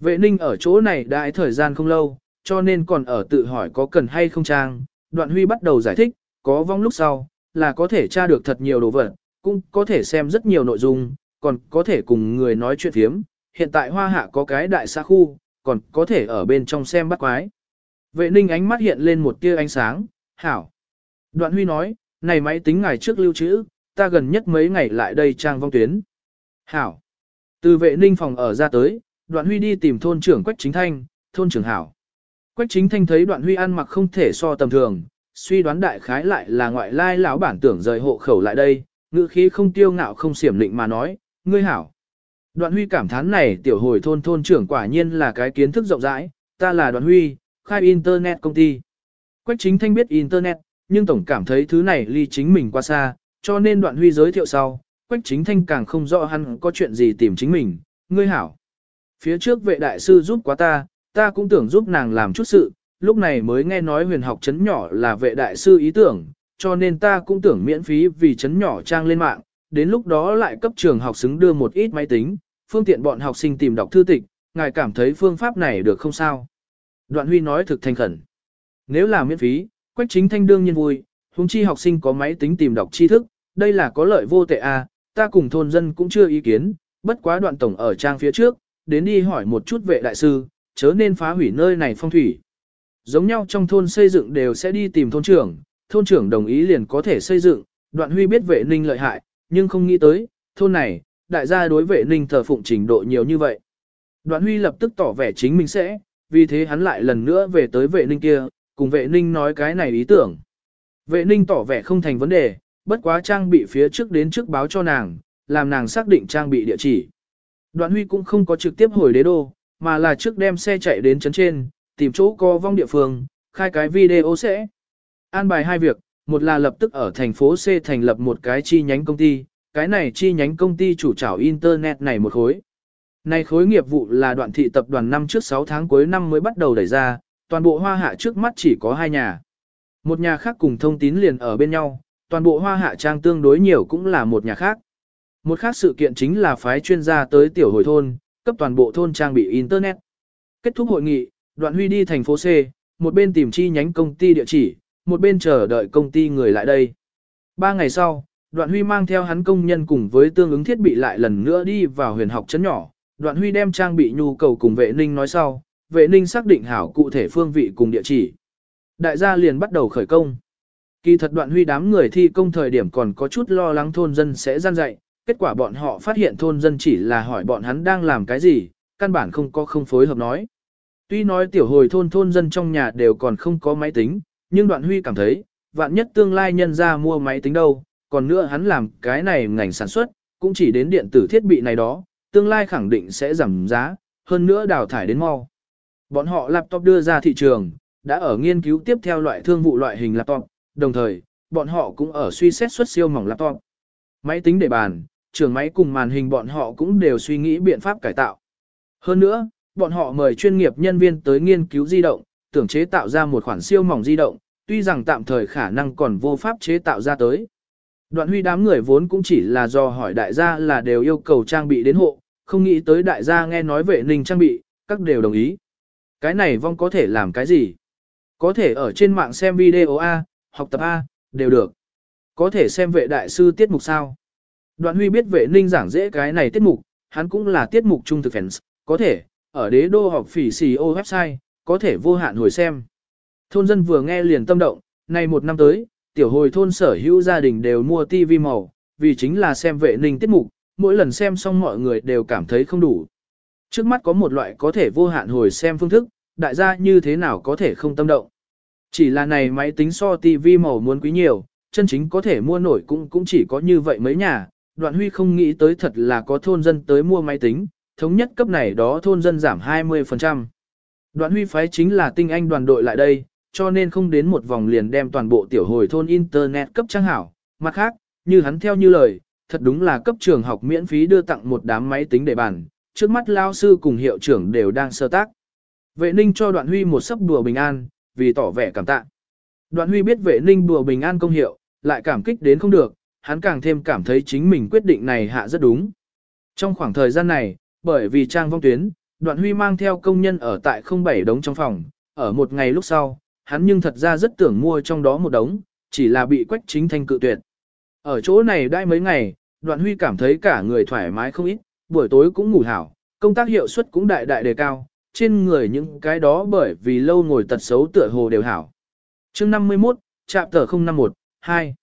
Vệ ninh ở chỗ này đã thời gian không lâu, cho nên còn ở tự hỏi có cần hay không trang. Đoạn huy bắt đầu giải thích, có vong lúc sau, là có thể tra được thật nhiều đồ vật, cũng có thể xem rất nhiều nội dung, còn có thể cùng người nói chuyện thiếm. Hiện tại hoa hạ có cái đại xã khu, còn có thể ở bên trong xem bắt quái. Vệ ninh ánh mắt hiện lên một tia ánh sáng, hảo. Đoạn huy nói, này máy tính ngày trước lưu trữ, ta gần nhất mấy ngày lại đây trang vong tuyến. Hảo. Từ vệ ninh phòng ở ra tới, đoạn huy đi tìm thôn trưởng Quách Chính Thanh, thôn trưởng Hảo. Quách Chính Thanh thấy đoạn huy ăn mặc không thể so tầm thường, suy đoán đại khái lại là ngoại lai lão bản tưởng rời hộ khẩu lại đây, ngữ khí không tiêu ngạo không xiểm lịnh mà nói, ngươi hảo. Đoạn huy cảm thán này tiểu hồi thôn thôn trưởng quả nhiên là cái kiến thức rộng rãi, ta là đoạn huy, khai internet công ty. Quách chính thanh biết internet, nhưng tổng cảm thấy thứ này ly chính mình qua xa, cho nên đoạn huy giới thiệu sau, quách chính thanh càng không rõ hắn có chuyện gì tìm chính mình, ngươi hảo. Phía trước vệ đại sư giúp quá ta, ta cũng tưởng giúp nàng làm chút sự, lúc này mới nghe nói huyền học chấn nhỏ là vệ đại sư ý tưởng, cho nên ta cũng tưởng miễn phí vì chấn nhỏ trang lên mạng, đến lúc đó lại cấp trường học xứng đưa một ít máy tính, phương tiện bọn học sinh tìm đọc thư tịch, ngài cảm thấy phương pháp này được không sao? Đoạn huy nói thực thành khẩn. Nếu là miễn phí, quách chính thanh đương nhiên vui, huống chi học sinh có máy tính tìm đọc tri thức, đây là có lợi vô tệ à, ta cùng thôn dân cũng chưa ý kiến, bất quá đoạn tổng ở trang phía trước, đến đi hỏi một chút vệ đại sư, chớ nên phá hủy nơi này phong thủy. Giống nhau trong thôn xây dựng đều sẽ đi tìm thôn trưởng, thôn trưởng đồng ý liền có thể xây dựng, đoạn huy biết vệ ninh lợi hại, nhưng không nghĩ tới, thôn này, đại gia đối vệ ninh thờ phụng trình độ nhiều như vậy. Đoạn huy lập tức tỏ vẻ chính mình sẽ, vì thế hắn lại lần nữa về tới vệ ninh kia, cùng vệ ninh nói cái này ý tưởng. Vệ ninh tỏ vẻ không thành vấn đề, bất quá trang bị phía trước đến trước báo cho nàng, làm nàng xác định trang bị địa chỉ. Đoạn huy cũng không có trực tiếp hồi đế đô, mà là trước đem xe chạy đến chấn trên, tìm chỗ co vong địa phương, khai cái video sẽ. An bài hai việc, một là lập tức ở thành phố C thành lập một cái chi nhánh công ty, cái này chi nhánh công ty chủ trảo Internet này một khối. Này khối nghiệp vụ là đoạn thị tập đoàn năm trước 6 tháng cuối năm mới bắt đầu đẩy ra, toàn bộ hoa hạ trước mắt chỉ có hai nhà. Một nhà khác cùng thông tín liền ở bên nhau, toàn bộ hoa hạ trang tương đối nhiều cũng là một nhà khác. Một khác sự kiện chính là phái chuyên gia tới tiểu hồi thôn, cấp toàn bộ thôn trang bị Internet. Kết thúc hội nghị, đoạn huy đi thành phố C, một bên tìm chi nhánh công ty địa chỉ, một bên chờ đợi công ty người lại đây. Ba ngày sau, đoạn huy mang theo hắn công nhân cùng với tương ứng thiết bị lại lần nữa đi vào huyền học chấn nhỏ. Đoạn huy đem trang bị nhu cầu cùng vệ ninh nói sau, vệ ninh xác định hảo cụ thể phương vị cùng địa chỉ. Đại gia liền bắt đầu khởi công. Kỳ thật đoạn huy đám người thi công thời điểm còn có chút lo lắng thôn dân sẽ gian dạy, kết quả bọn họ phát hiện thôn dân chỉ là hỏi bọn hắn đang làm cái gì, căn bản không có không phối hợp nói. Tuy nói tiểu hồi thôn thôn dân trong nhà đều còn không có máy tính, nhưng đoạn huy cảm thấy, vạn nhất tương lai nhân ra mua máy tính đâu, còn nữa hắn làm cái này ngành sản xuất, cũng chỉ đến điện tử thiết bị này đó, tương lai khẳng định sẽ giảm giá, hơn nữa đào thải đến mau. Bọn họ laptop đưa ra thị trường, đã ở nghiên cứu tiếp theo loại thương vụ loại hình laptop, đồng thời, bọn họ cũng ở suy xét xuất siêu mỏng laptop. Máy tính để bàn, trường máy cùng màn hình bọn họ cũng đều suy nghĩ biện pháp cải tạo. Hơn nữa, bọn họ mời chuyên nghiệp nhân viên tới nghiên cứu di động, tưởng chế tạo ra một khoản siêu mỏng di động, tuy rằng tạm thời khả năng còn vô pháp chế tạo ra tới. Đoạn huy đám người vốn cũng chỉ là do hỏi đại gia là đều yêu cầu trang bị đến hộ, không nghĩ tới đại gia nghe nói vệ ninh trang bị, các đều đồng ý. Cái này vong có thể làm cái gì? Có thể ở trên mạng xem video A, học tập A, đều được. Có thể xem vệ đại sư tiết mục sao? Đoạn huy biết vệ ninh giảng dễ cái này tiết mục, hắn cũng là tiết mục trung thực fans, có thể, ở đế đô học phỉ xì ô website, có thể vô hạn hồi xem. Thôn dân vừa nghe liền tâm động, nay một năm tới, tiểu hồi thôn sở hữu gia đình đều mua TV màu, vì chính là xem vệ ninh tiết mục, mỗi lần xem xong mọi người đều cảm thấy không đủ. Trước mắt có một loại có thể vô hạn hồi xem phương thức, đại gia như thế nào có thể không tâm động. Chỉ là này máy tính so TV màu muốn quý nhiều, chân chính có thể mua nổi cũng cũng chỉ có như vậy mấy nhà, đoạn huy không nghĩ tới thật là có thôn dân tới mua máy tính, thống nhất cấp này đó thôn dân giảm 20%. Đoạn huy phái chính là tinh anh đoàn đội lại đây, cho nên không đến một vòng liền đem toàn bộ tiểu hồi thôn Internet cấp trang hảo. Mặt khác, như hắn theo như lời, thật đúng là cấp trường học miễn phí đưa tặng một đám máy tính để bàn, trước mắt lao sư cùng hiệu trưởng đều đang sơ tác. Vệ ninh cho đoạn huy một sấp đùa bình an, vì tỏ vẻ cảm tạ. Đoạn huy biết vệ ninh đùa bình an công hiệu, lại cảm kích đến không được, hắn càng thêm cảm thấy chính mình quyết định này hạ rất đúng. Trong khoảng thời gian này, bởi vì trang vong tuyến, đoạn huy mang theo công nhân ở tại 07 đống trong phòng, ở một ngày lúc sau, hắn nhưng thật ra rất tưởng mua trong đó một đống, chỉ là bị quách chính thanh cự tuyệt. Ở chỗ này đãi mấy ngày, đoạn huy cảm thấy cả người thoải mái không ít, buổi tối cũng ngủ hảo, công tác hiệu suất cũng đại đại đề cao, trên người những cái đó bởi vì lâu ngồi tật xấu tựa hồ đều hảo. chương 51, chạm tờ 051, 2.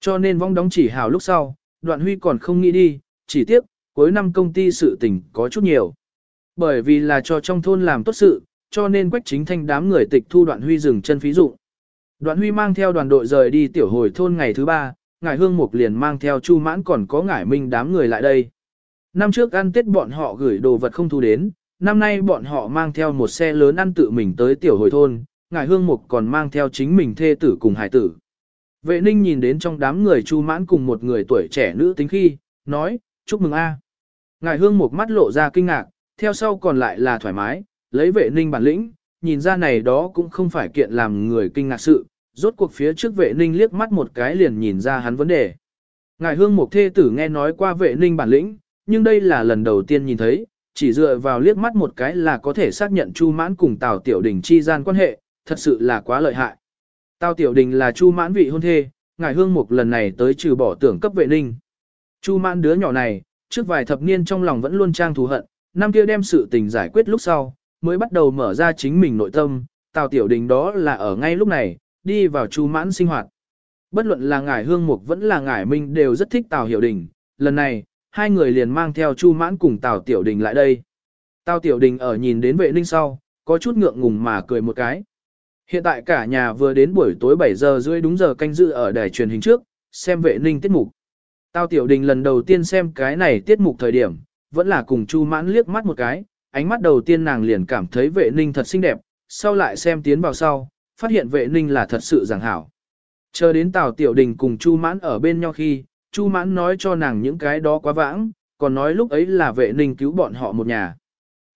Cho nên vong đóng chỉ hào lúc sau, đoạn huy còn không nghĩ đi, chỉ tiếp, cuối năm công ty sự tình có chút nhiều. Bởi vì là cho trong thôn làm tốt sự, cho nên quách chính thanh đám người tịch thu đoạn huy dừng chân phí dụ. Đoạn huy mang theo đoàn đội rời đi tiểu hồi thôn ngày thứ ba, ngải hương mục liền mang theo chu mãn còn có ngải minh đám người lại đây. Năm trước ăn tết bọn họ gửi đồ vật không thu đến, năm nay bọn họ mang theo một xe lớn ăn tự mình tới tiểu hồi thôn, ngải hương mục còn mang theo chính mình thê tử cùng hải tử. Vệ ninh nhìn đến trong đám người chu mãn cùng một người tuổi trẻ nữ tính khi, nói, chúc mừng a. Ngài hương một mắt lộ ra kinh ngạc, theo sau còn lại là thoải mái, lấy vệ ninh bản lĩnh, nhìn ra này đó cũng không phải kiện làm người kinh ngạc sự, rốt cuộc phía trước vệ ninh liếc mắt một cái liền nhìn ra hắn vấn đề. Ngài hương một thê tử nghe nói qua vệ ninh bản lĩnh, nhưng đây là lần đầu tiên nhìn thấy, chỉ dựa vào liếc mắt một cái là có thể xác nhận Chu Mãn cùng Tào Tiểu Đình chi gian quan hệ, thật sự là quá lợi hại. Tào Tiểu Đình là Chu Mãn vị hôn thê, ngài hương Mục lần này tới trừ bỏ tưởng cấp vệ ninh. Chu Mãn đứa nhỏ này, trước vài thập niên trong lòng vẫn luôn trang thù hận, năm kia đem sự tình giải quyết lúc sau, mới bắt đầu mở ra chính mình nội tâm, Tào Tiểu Đình đó là ở ngay lúc này, đi vào Chu Mãn sinh hoạt. Bất luận là ngải Hương Mục vẫn là ngải Minh đều rất thích Tào Hiểu Đình, lần này, hai người liền mang theo Chu Mãn cùng Tào Tiểu Đình lại đây. Tào Tiểu Đình ở nhìn đến vệ ninh sau, có chút ngượng ngùng mà cười một cái. Hiện tại cả nhà vừa đến buổi tối 7 giờ rưỡi đúng giờ canh dự ở đài truyền hình trước, xem vệ ninh tiết mục. Tao Tiểu Đình lần đầu tiên xem cái này tiết mục thời điểm, vẫn là cùng Chu Mãn liếc mắt một cái, ánh mắt đầu tiên nàng liền cảm thấy vệ ninh thật xinh đẹp, sau lại xem tiến vào sau, phát hiện vệ ninh là thật sự giảng hảo. Chờ đến Tào Tiểu Đình cùng Chu Mãn ở bên nhau khi, Chu Mãn nói cho nàng những cái đó quá vãng, còn nói lúc ấy là vệ ninh cứu bọn họ một nhà.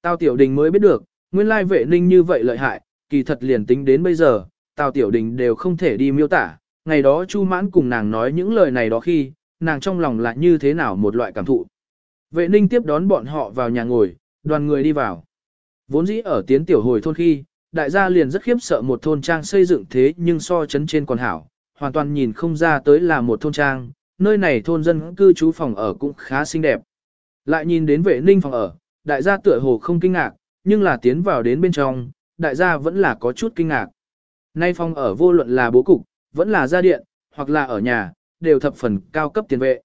Tào Tiểu Đình mới biết được, nguyên lai vệ ninh như vậy lợi hại, kỳ thật liền tính đến bây giờ, Tào Tiểu Đình đều không thể đi miêu tả. Ngày đó Chu Mãn cùng nàng nói những lời này đó khi, nàng trong lòng là như thế nào một loại cảm thụ. Vệ ninh tiếp đón bọn họ vào nhà ngồi, đoàn người đi vào. Vốn dĩ ở tiến tiểu hồi thôn khi, đại gia liền rất khiếp sợ một thôn trang xây dựng thế nhưng so chấn trên còn hảo, hoàn toàn nhìn không ra tới là một thôn trang, nơi này thôn dân cư trú phòng ở cũng khá xinh đẹp. Lại nhìn đến vệ ninh phòng ở, đại gia tựa hồ không kinh ngạc, nhưng là tiến vào đến bên trong, đại gia vẫn là có chút kinh ngạc. Nay phòng ở vô luận là bố cục, vẫn là gia điện, hoặc là ở nhà, đều thập phần cao cấp tiền vệ.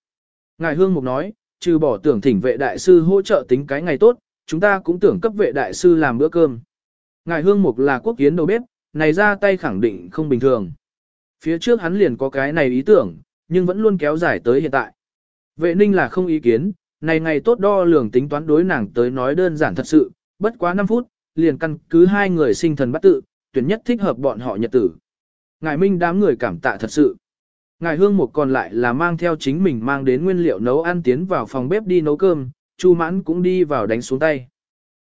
Ngài Hương Mục nói, trừ bỏ tưởng thỉnh vệ đại sư hỗ trợ tính cái ngày tốt, chúng ta cũng tưởng cấp vệ đại sư làm bữa cơm. Ngài Hương Mục là quốc kiến đầu bếp, này ra tay khẳng định không bình thường. Phía trước hắn liền có cái này ý tưởng, nhưng vẫn luôn kéo dài tới hiện tại. Vệ ninh là không ý kiến, này ngày tốt đo lường tính toán đối nàng tới nói đơn giản thật sự, bất quá 5 phút, liền căn cứ hai người sinh thần bắt tự, tuyển nhất thích hợp bọn họ nhật tử. Ngài Minh đám người cảm tạ thật sự. Ngài Hương một còn lại là mang theo chính mình mang đến nguyên liệu nấu ăn tiến vào phòng bếp đi nấu cơm, Chu Mãn cũng đi vào đánh xuống tay.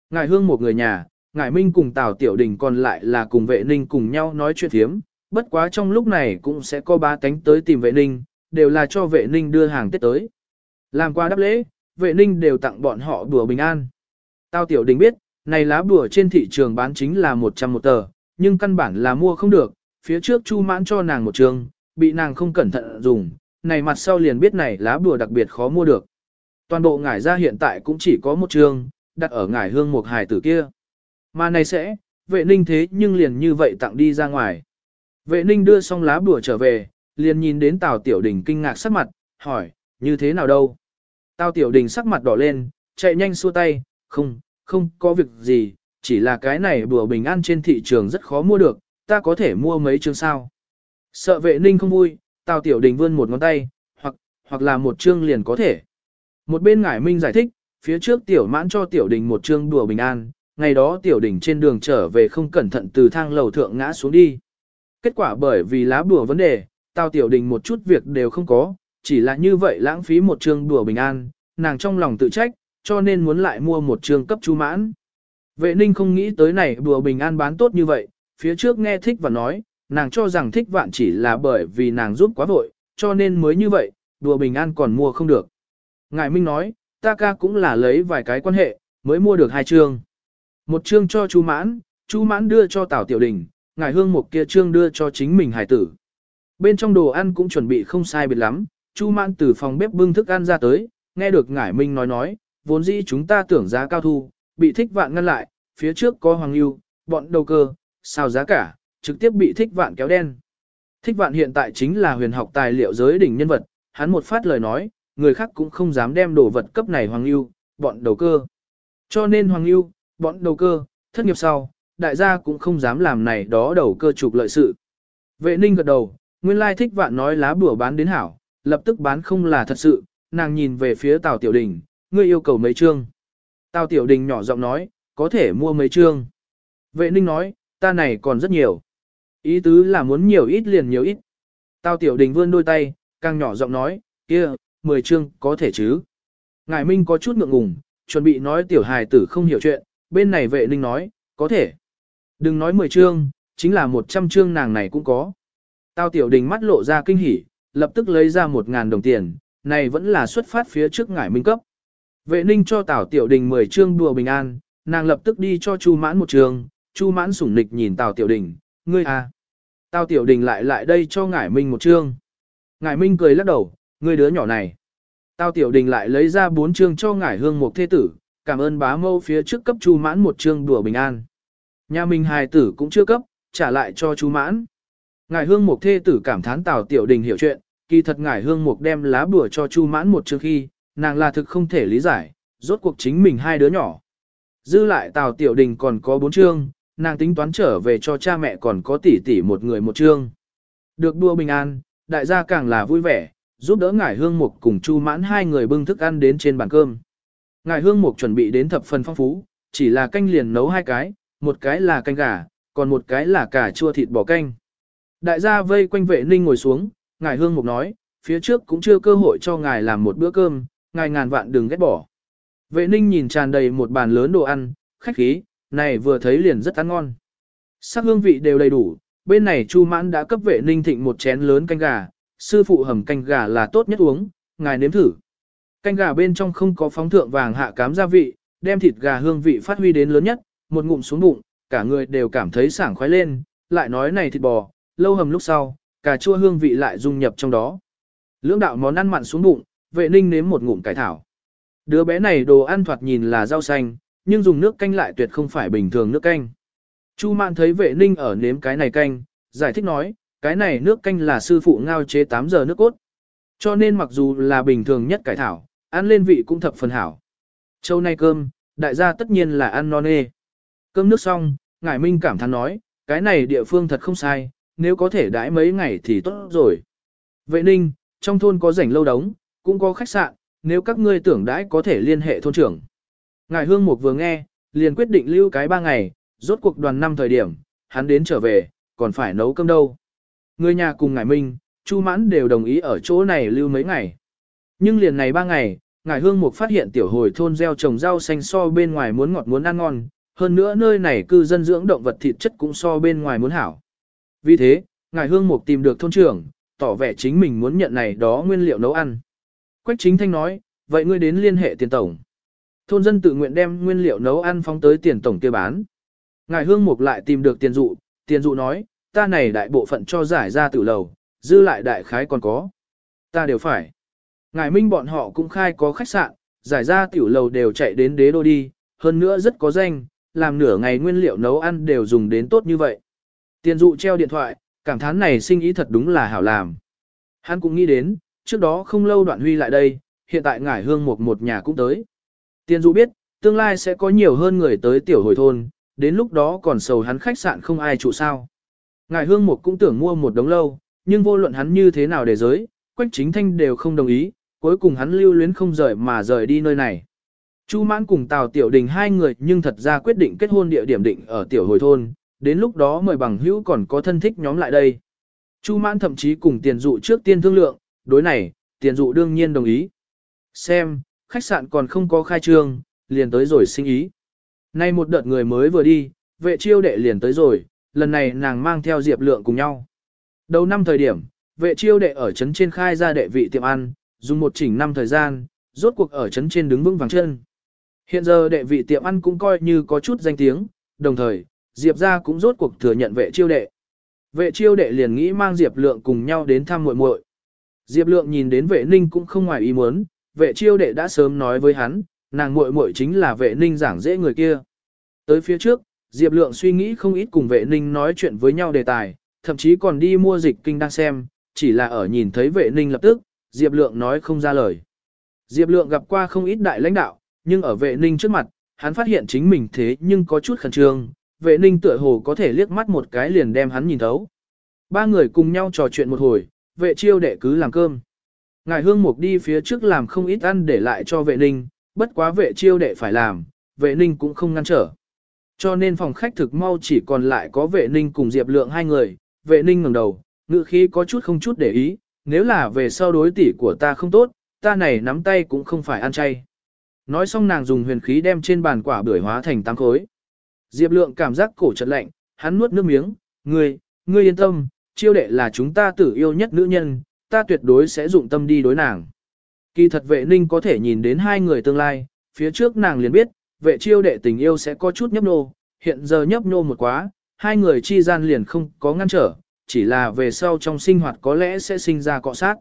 Ngài Hương một người nhà, Ngài Minh cùng Tào Tiểu Đình còn lại là cùng vệ ninh cùng nhau nói chuyện thiếm, bất quá trong lúc này cũng sẽ có ba tánh tới tìm vệ ninh, đều là cho vệ ninh đưa hàng Tết tới. Làm qua đáp lễ, vệ ninh đều tặng bọn họ đùa bình an. Tào Tiểu Đình biết, này lá bùa trên thị trường bán chính là 100 một tờ, nhưng căn bản là mua không được, phía trước Chu Mãn cho nàng một trường, bị nàng không cẩn thận dùng, này mặt sau liền biết này lá bùa đặc biệt khó mua được. Toàn bộ ngải ra hiện tại cũng chỉ có một trường, đặt ở ngải hương một hài tử kia. Mà này sẽ, vệ ninh thế nhưng liền như vậy tặng đi ra ngoài. Vệ ninh đưa xong lá bùa trở về, liền nhìn đến Tào Tiểu Đình kinh ngạc sắc mặt, hỏi, như thế nào đâu? Tào Tiểu Đình sắc mặt đỏ lên, chạy nhanh xua tay, không, không có việc gì, chỉ là cái này bùa bình an trên thị trường rất khó mua được, ta có thể mua mấy chương sao. Sợ vệ ninh không vui, Tào Tiểu Đình vươn một ngón tay, hoặc, hoặc là một chương liền có thể. Một bên ngải minh giải thích, phía trước Tiểu mãn cho Tiểu Đình một chương đùa bình an, ngày đó Tiểu Đình trên đường trở về không cẩn thận từ thang lầu thượng ngã xuống đi. Kết quả bởi vì lá bùa vấn đề, Tào Tiểu Đình một chút việc đều không có, chỉ là như vậy lãng phí một chương đùa bình an, nàng trong lòng tự trách, cho nên muốn lại mua một trường cấp chú mãn. Vệ ninh không nghĩ tới này đùa bình an bán tốt như vậy, phía trước nghe thích và nói, nàng cho rằng thích vạn chỉ là bởi vì nàng giúp quá vội, cho nên mới như vậy, đùa bình an còn mua không được. Ngài Minh nói, ta ca cũng là lấy vài cái quan hệ, mới mua được hai chương. Một chương cho chú mãn, chú mãn đưa cho Tào Tiểu Đình, ngài hương một kia chương đưa cho chính mình hải tử. Bên trong đồ ăn cũng chuẩn bị không sai biệt lắm, chú mãn từ phòng bếp bưng thức ăn ra tới, nghe được ngải Minh nói nói, vốn dĩ chúng ta tưởng giá cao thu, bị thích vạn ngăn lại, phía trước có hoàng lưu, bọn đầu cơ, sao giá cả, trực tiếp bị thích vạn kéo đen. Thích vạn hiện tại chính là huyền học tài liệu giới đỉnh nhân vật, hắn một phát lời nói, người khác cũng không dám đem đồ vật cấp này hoàng lưu, bọn đầu cơ. Cho nên hoàng lưu, bọn đầu cơ, thất nghiệp sau, đại gia cũng không dám làm này đó đầu cơ trục lợi sự. Vệ ninh gật đầu, nguyên lai thích vạn nói lá bùa bán đến hảo, lập tức bán không là thật sự, nàng nhìn về phía Tào Tiểu Đình, ngươi yêu cầu mấy chương. Tào Tiểu Đình nhỏ giọng nói, có thể mua mấy chương. Vệ ninh nói, ta này còn rất nhiều. Ý tứ là muốn nhiều ít liền nhiều ít. Tào Tiểu Đình vươn đôi tay, càng nhỏ giọng nói, kia, 10 chương, có thể chứ. Ngài Minh có chút ngượng ngùng, chuẩn bị nói tiểu hài tử không hiểu chuyện, bên này vệ ninh nói, có thể. Đừng nói 10 chương, chính là 100 chương nàng này cũng có. Tào Tiểu Đình mắt lộ ra kinh hỉ, lập tức lấy ra 1.000 đồng tiền, này vẫn là xuất phát phía trước ngải minh cấp. Vệ ninh cho Tào Tiểu Đình 10 chương đùa bình an, nàng lập tức đi cho Chu Mãn một trường, Chu Mãn sủng nịch nhìn Tào Tiểu Đình, ngươi à. Tào Tiểu Đình lại lại đây cho ngải minh một chương. Ngải minh cười lắc đầu, ngươi đứa nhỏ này. Tào Tiểu Đình lại lấy ra bốn chương cho ngải hương một thế tử, cảm ơn bá mâu phía trước cấp Chu Mãn một chương đùa bình an. Nhà mình hài tử cũng chưa cấp, trả lại cho Chu Mãn. Ngải hương một thê tử cảm thán Tào Tiểu Đình hiểu chuyện, kỳ thật ngải hương mục đem lá bùa cho Chu Mãn một chương khi, nàng là thực không thể lý giải, rốt cuộc chính mình hai đứa nhỏ. Dư lại Tào Tiểu Đình còn có bốn chương, nàng tính toán trở về cho cha mẹ còn có tỷ tỷ một người một chương. Được đua bình an, đại gia càng là vui vẻ, giúp đỡ ngải hương mục cùng Chu Mãn hai người bưng thức ăn đến trên bàn cơm. Ngải hương mục chuẩn bị đến thập phần phong phú, chỉ là canh liền nấu hai cái, một cái là canh gà, còn một cái là cà chua thịt bò canh. Đại gia vây quanh vệ ninh ngồi xuống, ngài hương mục nói, phía trước cũng chưa cơ hội cho ngài làm một bữa cơm, ngài ngàn vạn đừng ghét bỏ. Vệ ninh nhìn tràn đầy một bàn lớn đồ ăn, khách khí, này vừa thấy liền rất ăn ngon. Sắc hương vị đều đầy đủ, bên này Chu Mãn đã cấp vệ ninh thịnh một chén lớn canh gà, sư phụ hầm canh gà là tốt nhất uống, ngài nếm thử. Canh gà bên trong không có phóng thượng vàng hạ cám gia vị, đem thịt gà hương vị phát huy đến lớn nhất, một ngụm xuống bụng, cả người đều cảm thấy sảng khoái lên, lại nói này thịt bò, lâu hầm lúc sau, cà chua hương vị lại dung nhập trong đó. Lưỡng đạo món ăn mặn xuống bụng, vệ ninh nếm một ngụm cải thảo. Đứa bé này đồ ăn thoạt nhìn là rau xanh, nhưng dùng nước canh lại tuyệt không phải bình thường nước canh. Chu mạn thấy vệ ninh ở nếm cái này canh, giải thích nói, cái này nước canh là sư phụ ngao chế 8 giờ nước cốt. Cho nên mặc dù là bình thường nhất cải thảo, ăn lên vị cũng thập phần hảo. Châu nay cơm, đại gia tất nhiên là ăn non nê. Cơm nước xong, Ngải Minh cảm thán nói, cái này địa phương thật không sai, nếu có thể đãi mấy ngày thì tốt rồi. Vệ ninh, trong thôn có rảnh lâu đống, cũng có khách sạn, nếu các ngươi tưởng đãi có thể liên hệ thôn trưởng. Ngài Hương Mục vừa nghe, liền quyết định lưu cái ba ngày, rốt cuộc đoàn năm thời điểm, hắn đến trở về, còn phải nấu cơm đâu. Người nhà cùng ngài Minh, Chu Mãn đều đồng ý ở chỗ này lưu mấy ngày. Nhưng liền này ba ngày, ngài Hương Mục phát hiện tiểu hồi thôn gieo trồng rau xanh so bên ngoài muốn ngọt muốn ăn ngon, hơn nữa nơi này cư dân dưỡng động vật thịt chất cũng so bên ngoài muốn hảo. Vì thế, ngài Hương Mục tìm được thôn trưởng, tỏ vẻ chính mình muốn nhận này đó nguyên liệu nấu ăn. Quách chính thanh nói, vậy ngươi đến liên hệ tiền tổng. Thôn dân tự nguyện đem nguyên liệu nấu ăn phóng tới tiền tổng kia bán. Ngài Hương Mục lại tìm được tiền dụ, tiền dụ nói, ta này đại bộ phận cho giải ra tử lầu, dư lại đại khái còn có. Ta đều phải. Ngài Minh bọn họ cũng khai có khách sạn, giải ra tiểu lầu đều chạy đến đế đô đi, hơn nữa rất có danh, làm nửa ngày nguyên liệu nấu ăn đều dùng đến tốt như vậy. Tiền dụ treo điện thoại, cảm thán này sinh ý thật đúng là hảo làm. Hắn cũng nghĩ đến, trước đó không lâu đoạn huy lại đây, hiện tại ngải hương một một nhà cũng tới. Tiền dụ biết, tương lai sẽ có nhiều hơn người tới tiểu hồi thôn, đến lúc đó còn sầu hắn khách sạn không ai trụ sao. Ngài hương một cũng tưởng mua một đống lâu, nhưng vô luận hắn như thế nào để giới, quách chính thanh đều không đồng ý, cuối cùng hắn lưu luyến không rời mà rời đi nơi này. Chu mãn cùng Tào Tiểu Đình hai người nhưng thật ra quyết định kết hôn địa điểm định ở tiểu hồi thôn, đến lúc đó mời bằng hữu còn có thân thích nhóm lại đây. Chu mãn thậm chí cùng tiền dụ trước tiên thương lượng, đối này, tiền dụ đương nhiên đồng ý. Xem, khách sạn còn không có khai trương, liền tới rồi sinh ý. Nay một đợt người mới vừa đi, vệ chiêu đệ liền tới rồi, lần này nàng mang theo Diệp Lượng cùng nhau. Đầu năm thời điểm, vệ chiêu đệ ở trấn trên khai ra đệ vị tiệm ăn, dùng một chỉnh năm thời gian, rốt cuộc ở trấn trên đứng vững vàng chân. Hiện giờ đệ vị tiệm ăn cũng coi như có chút danh tiếng, đồng thời, Diệp gia cũng rốt cuộc thừa nhận vệ chiêu đệ. Vệ chiêu đệ liền nghĩ mang Diệp Lượng cùng nhau đến thăm muội muội. Diệp Lượng nhìn đến vệ ninh cũng không ngoài ý muốn, vệ chiêu đệ đã sớm nói với hắn, nàng muội muội chính là vệ ninh giảng dễ người kia. Tới phía trước, Diệp Lượng suy nghĩ không ít cùng vệ ninh nói chuyện với nhau đề tài, thậm chí còn đi mua dịch kinh đang xem, chỉ là ở nhìn thấy vệ ninh lập tức, Diệp Lượng nói không ra lời. Diệp Lượng gặp qua không ít đại lãnh đạo, nhưng ở vệ ninh trước mặt, hắn phát hiện chính mình thế nhưng có chút khẩn trương, vệ ninh tựa hồ có thể liếc mắt một cái liền đem hắn nhìn thấu. Ba người cùng nhau trò chuyện một hồi, vệ chiêu đệ cứ làm cơm. Ngài hương mục đi phía trước làm không ít ăn để lại cho vệ ninh, bất quá vệ chiêu đệ phải làm, vệ ninh cũng không ngăn trở. Cho nên phòng khách thực mau chỉ còn lại có vệ ninh cùng Diệp Lượng hai người, vệ ninh ngẩng đầu, ngự khí có chút không chút để ý, nếu là về sau đối tỷ của ta không tốt, ta này nắm tay cũng không phải ăn chay. Nói xong nàng dùng huyền khí đem trên bàn quả bưởi hóa thành tăng khối. Diệp Lượng cảm giác cổ chật lạnh, hắn nuốt nước miếng, ngươi, ngươi yên tâm, chiêu đệ là chúng ta tử yêu nhất nữ nhân, ta tuyệt đối sẽ dụng tâm đi đối nàng. Kỳ thật vệ ninh có thể nhìn đến hai người tương lai, phía trước nàng liền biết, vệ chiêu đệ tình yêu sẽ có chút nhấp nô, hiện giờ nhấp nô một quá, hai người chi gian liền không có ngăn trở, chỉ là về sau trong sinh hoạt có lẽ sẽ sinh ra cọ sát.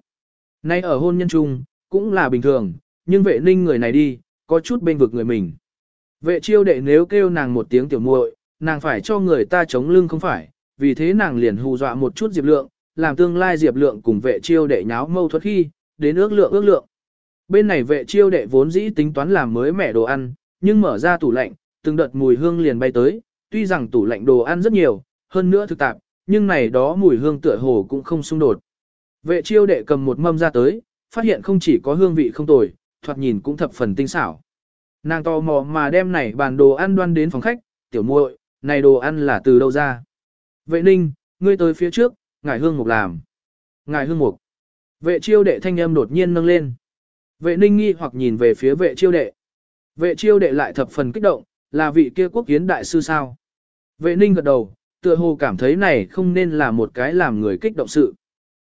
Nay ở hôn nhân chung, cũng là bình thường, nhưng vệ ninh người này đi, có chút bên vực người mình. Vệ chiêu đệ nếu kêu nàng một tiếng tiểu muội, nàng phải cho người ta chống lưng không phải, vì thế nàng liền hù dọa một chút Diệp Lượng, làm tương lai Diệp Lượng cùng vệ chiêu đệ nháo mâu thuẫn khi, đến ước lượng ước lượng. Bên này vệ chiêu đệ vốn dĩ tính toán làm mới mẻ đồ ăn, nhưng mở ra tủ lạnh, từng đợt mùi hương liền bay tới, tuy rằng tủ lạnh đồ ăn rất nhiều, hơn nữa thực tạp, nhưng này đó mùi hương tựa hồ cũng không xung đột. Vệ chiêu đệ cầm một mâm ra tới, phát hiện không chỉ có hương vị không tồi, thoạt nhìn cũng thập phần tinh xảo. Nàng tò mò mà đem này bàn đồ ăn đoan đến phòng khách, tiểu muội, này đồ ăn là từ đâu ra? Vệ ninh, ngươi tới phía trước, ngải hương mục làm. Ngải hương mục. Vệ chiêu đệ thanh âm đột nhiên nâng lên. Vệ ninh nghi hoặc nhìn về phía vệ chiêu đệ. Vệ chiêu đệ lại thập phần kích động, là vị kia quốc kiến đại sư sao. Vệ ninh gật đầu, tựa hồ cảm thấy này không nên là một cái làm người kích động sự.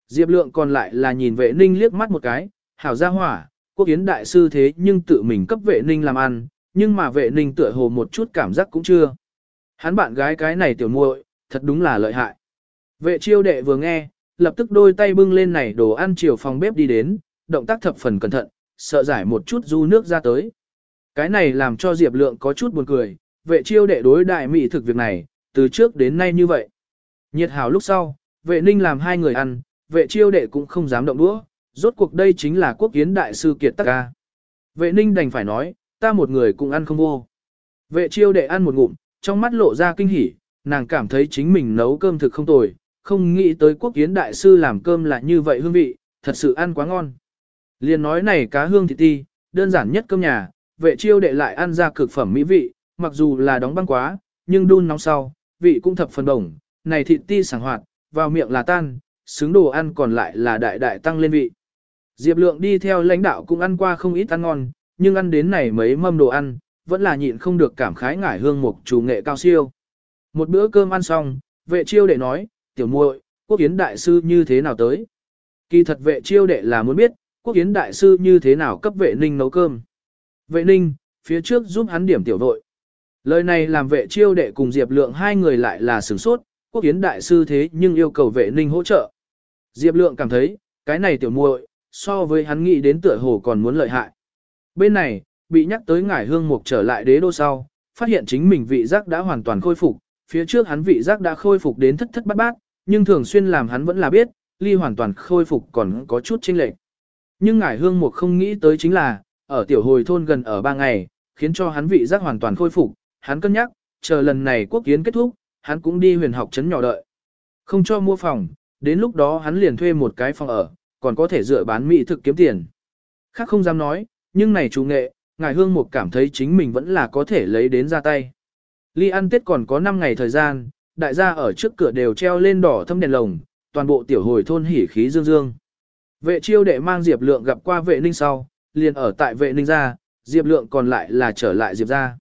Diệp lượng còn lại là nhìn vệ ninh liếc mắt một cái, hảo ra hỏa, quốc kiến đại sư thế nhưng tự mình cấp vệ ninh làm ăn, nhưng mà vệ ninh tựa hồ một chút cảm giác cũng chưa. Hắn bạn gái cái này tiểu muội, thật đúng là lợi hại. Vệ chiêu đệ vừa nghe, lập tức đôi tay bưng lên này đồ ăn chiều phòng bếp đi đến, động tác thập phần cẩn thận, sợ giải một chút du nước ra tới. Cái này làm cho Diệp Lượng có chút buồn cười, vệ chiêu đệ đối đại mỹ thực việc này, từ trước đến nay như vậy. Nhiệt hào lúc sau, vệ ninh làm hai người ăn, vệ chiêu đệ cũng không dám động đũa, rốt cuộc đây chính là quốc kiến đại sư kiệt tắc ca. Vệ ninh đành phải nói, ta một người cũng ăn không vô. Vệ chiêu đệ ăn một ngụm, trong mắt lộ ra kinh hỉ, nàng cảm thấy chính mình nấu cơm thực không tồi, không nghĩ tới quốc kiến đại sư làm cơm là như vậy hương vị, thật sự ăn quá ngon. Liên nói này cá hương thịt ti, đơn giản nhất cơm nhà, vệ chiêu đệ lại ăn ra cực phẩm mỹ vị, mặc dù là đóng băng quá, nhưng đun nóng sau, vị cũng thập phần đồng, này thịt ti sảng hoạt, vào miệng là tan, xứng đồ ăn còn lại là đại đại tăng lên vị. Diệp Lượng đi theo lãnh đạo cũng ăn qua không ít ăn ngon, nhưng ăn đến này mấy mâm đồ ăn, vẫn là nhịn không được cảm khái ngải hương mục chủ nghệ cao siêu. Một bữa cơm ăn xong, vệ chiêu đệ nói, tiểu muội, quốc kiến đại sư như thế nào tới? Kỳ thật vệ chiêu đệ là muốn biết, quốc kiến đại sư như thế nào cấp vệ ninh nấu cơm. Vệ ninh, phía trước giúp hắn điểm tiểu vội. Lời này làm vệ chiêu đệ cùng Diệp Lượng hai người lại là sửng sốt, quốc kiến đại sư thế nhưng yêu cầu vệ ninh hỗ trợ. Diệp Lượng cảm thấy, cái này tiểu muội, so với hắn nghĩ đến tựa hồ còn muốn lợi hại. Bên này, bị nhắc tới ngải hương mục trở lại đế đô sau, phát hiện chính mình vị giác đã hoàn toàn khôi phục, phía trước hắn vị giác đã khôi phục đến thất thất bát bát, nhưng thường xuyên làm hắn vẫn là biết, ly hoàn toàn khôi phục còn có chút chênh lệch. Nhưng ngải hương mục không nghĩ tới chính là, ở tiểu hồi thôn gần ở ba ngày, khiến cho hắn vị giác hoàn toàn khôi phục, hắn cân nhắc, chờ lần này quốc kiến kết thúc, hắn cũng đi huyền học trấn nhỏ đợi. Không cho mua phòng, đến lúc đó hắn liền thuê một cái phòng ở, còn có thể dựa bán mỹ thực kiếm tiền. Khác không dám nói, nhưng này chủ nghệ, ngài hương mục cảm thấy chính mình vẫn là có thể lấy đến ra tay. Ly ăn tết còn có 5 ngày thời gian, đại gia ở trước cửa đều treo lên đỏ thâm đèn lồng, toàn bộ tiểu hồi thôn hỉ khí dương dương. Vệ chiêu đệ mang Diệp Lượng gặp qua vệ ninh sau, liền ở tại vệ ninh ra, Diệp Lượng còn lại là trở lại Diệp ra.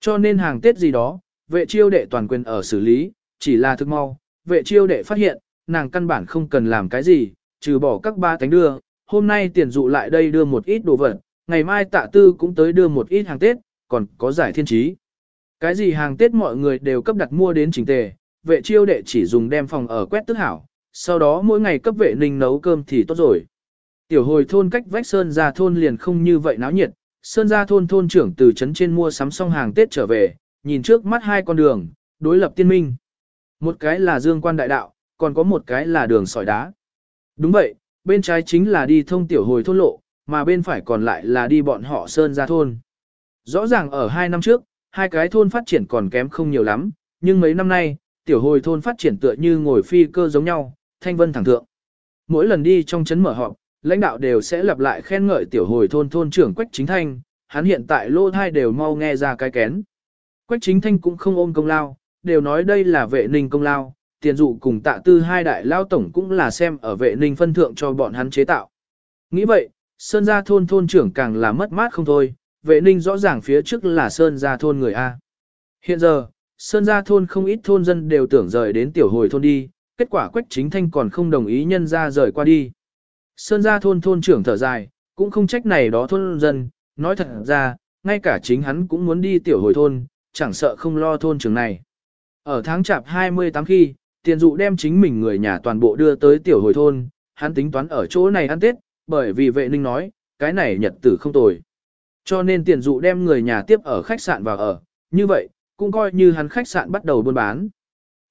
Cho nên hàng Tết gì đó, vệ chiêu đệ toàn quyền ở xử lý, chỉ là thức mau, vệ chiêu đệ phát hiện, nàng căn bản không cần làm cái gì, trừ bỏ các ba tánh đưa, hôm nay tiền dụ lại đây đưa một ít đồ vật, ngày mai tạ tư cũng tới đưa một ít hàng Tết, còn có giải thiên trí. Cái gì hàng Tết mọi người đều cấp đặt mua đến chỉnh tề, vệ chiêu đệ chỉ dùng đem phòng ở quét tức hảo, sau đó mỗi ngày cấp vệ ninh nấu cơm thì tốt rồi. Tiểu hồi thôn cách vách Sơn ra thôn liền không như vậy náo nhiệt, Sơn ra thôn thôn trưởng từ trấn trên mua sắm xong hàng Tết trở về, nhìn trước mắt hai con đường, đối lập tiên minh. Một cái là dương quan đại đạo, còn có một cái là đường sỏi đá. Đúng vậy, bên trái chính là đi thông tiểu hồi thôn lộ, mà bên phải còn lại là đi bọn họ Sơn ra thôn. Rõ ràng ở hai năm trước, hai cái thôn phát triển còn kém không nhiều lắm, nhưng mấy năm nay, tiểu hồi thôn phát triển tựa như ngồi phi cơ giống nhau, thanh vân thẳng thượng. Mỗi lần đi trong chấn mở họp, lãnh đạo đều sẽ lặp lại khen ngợi tiểu hồi thôn thôn trưởng Quách Chính Thanh, hắn hiện tại lô thai đều mau nghe ra cái kén. Quách Chính Thanh cũng không ôm công lao, đều nói đây là vệ ninh công lao, tiền dụ cùng tạ tư hai đại lao tổng cũng là xem ở vệ ninh phân thượng cho bọn hắn chế tạo. Nghĩ vậy, Sơn Gia thôn thôn trưởng càng là mất mát không thôi, vệ ninh rõ ràng phía trước là Sơn Gia thôn người A. Hiện giờ, Sơn Gia thôn không ít thôn dân đều tưởng rời đến tiểu hồi thôn đi, kết quả Quách Chính Thanh còn không đồng ý nhân ra rời qua đi. Sơn Gia thôn thôn trưởng thở dài, cũng không trách này đó thôn dân, nói thật ra, ngay cả chính hắn cũng muốn đi tiểu hồi thôn, chẳng sợ không lo thôn trưởng này. Ở tháng chạp 28 khi, tiền dụ đem chính mình người nhà toàn bộ đưa tới tiểu hồi thôn, hắn tính toán ở chỗ này ăn Tết, bởi vì vệ ninh nói, cái này nhật tử không tồi. Cho nên tiền dụ đem người nhà tiếp ở khách sạn vào ở, như vậy, cũng coi như hắn khách sạn bắt đầu buôn bán.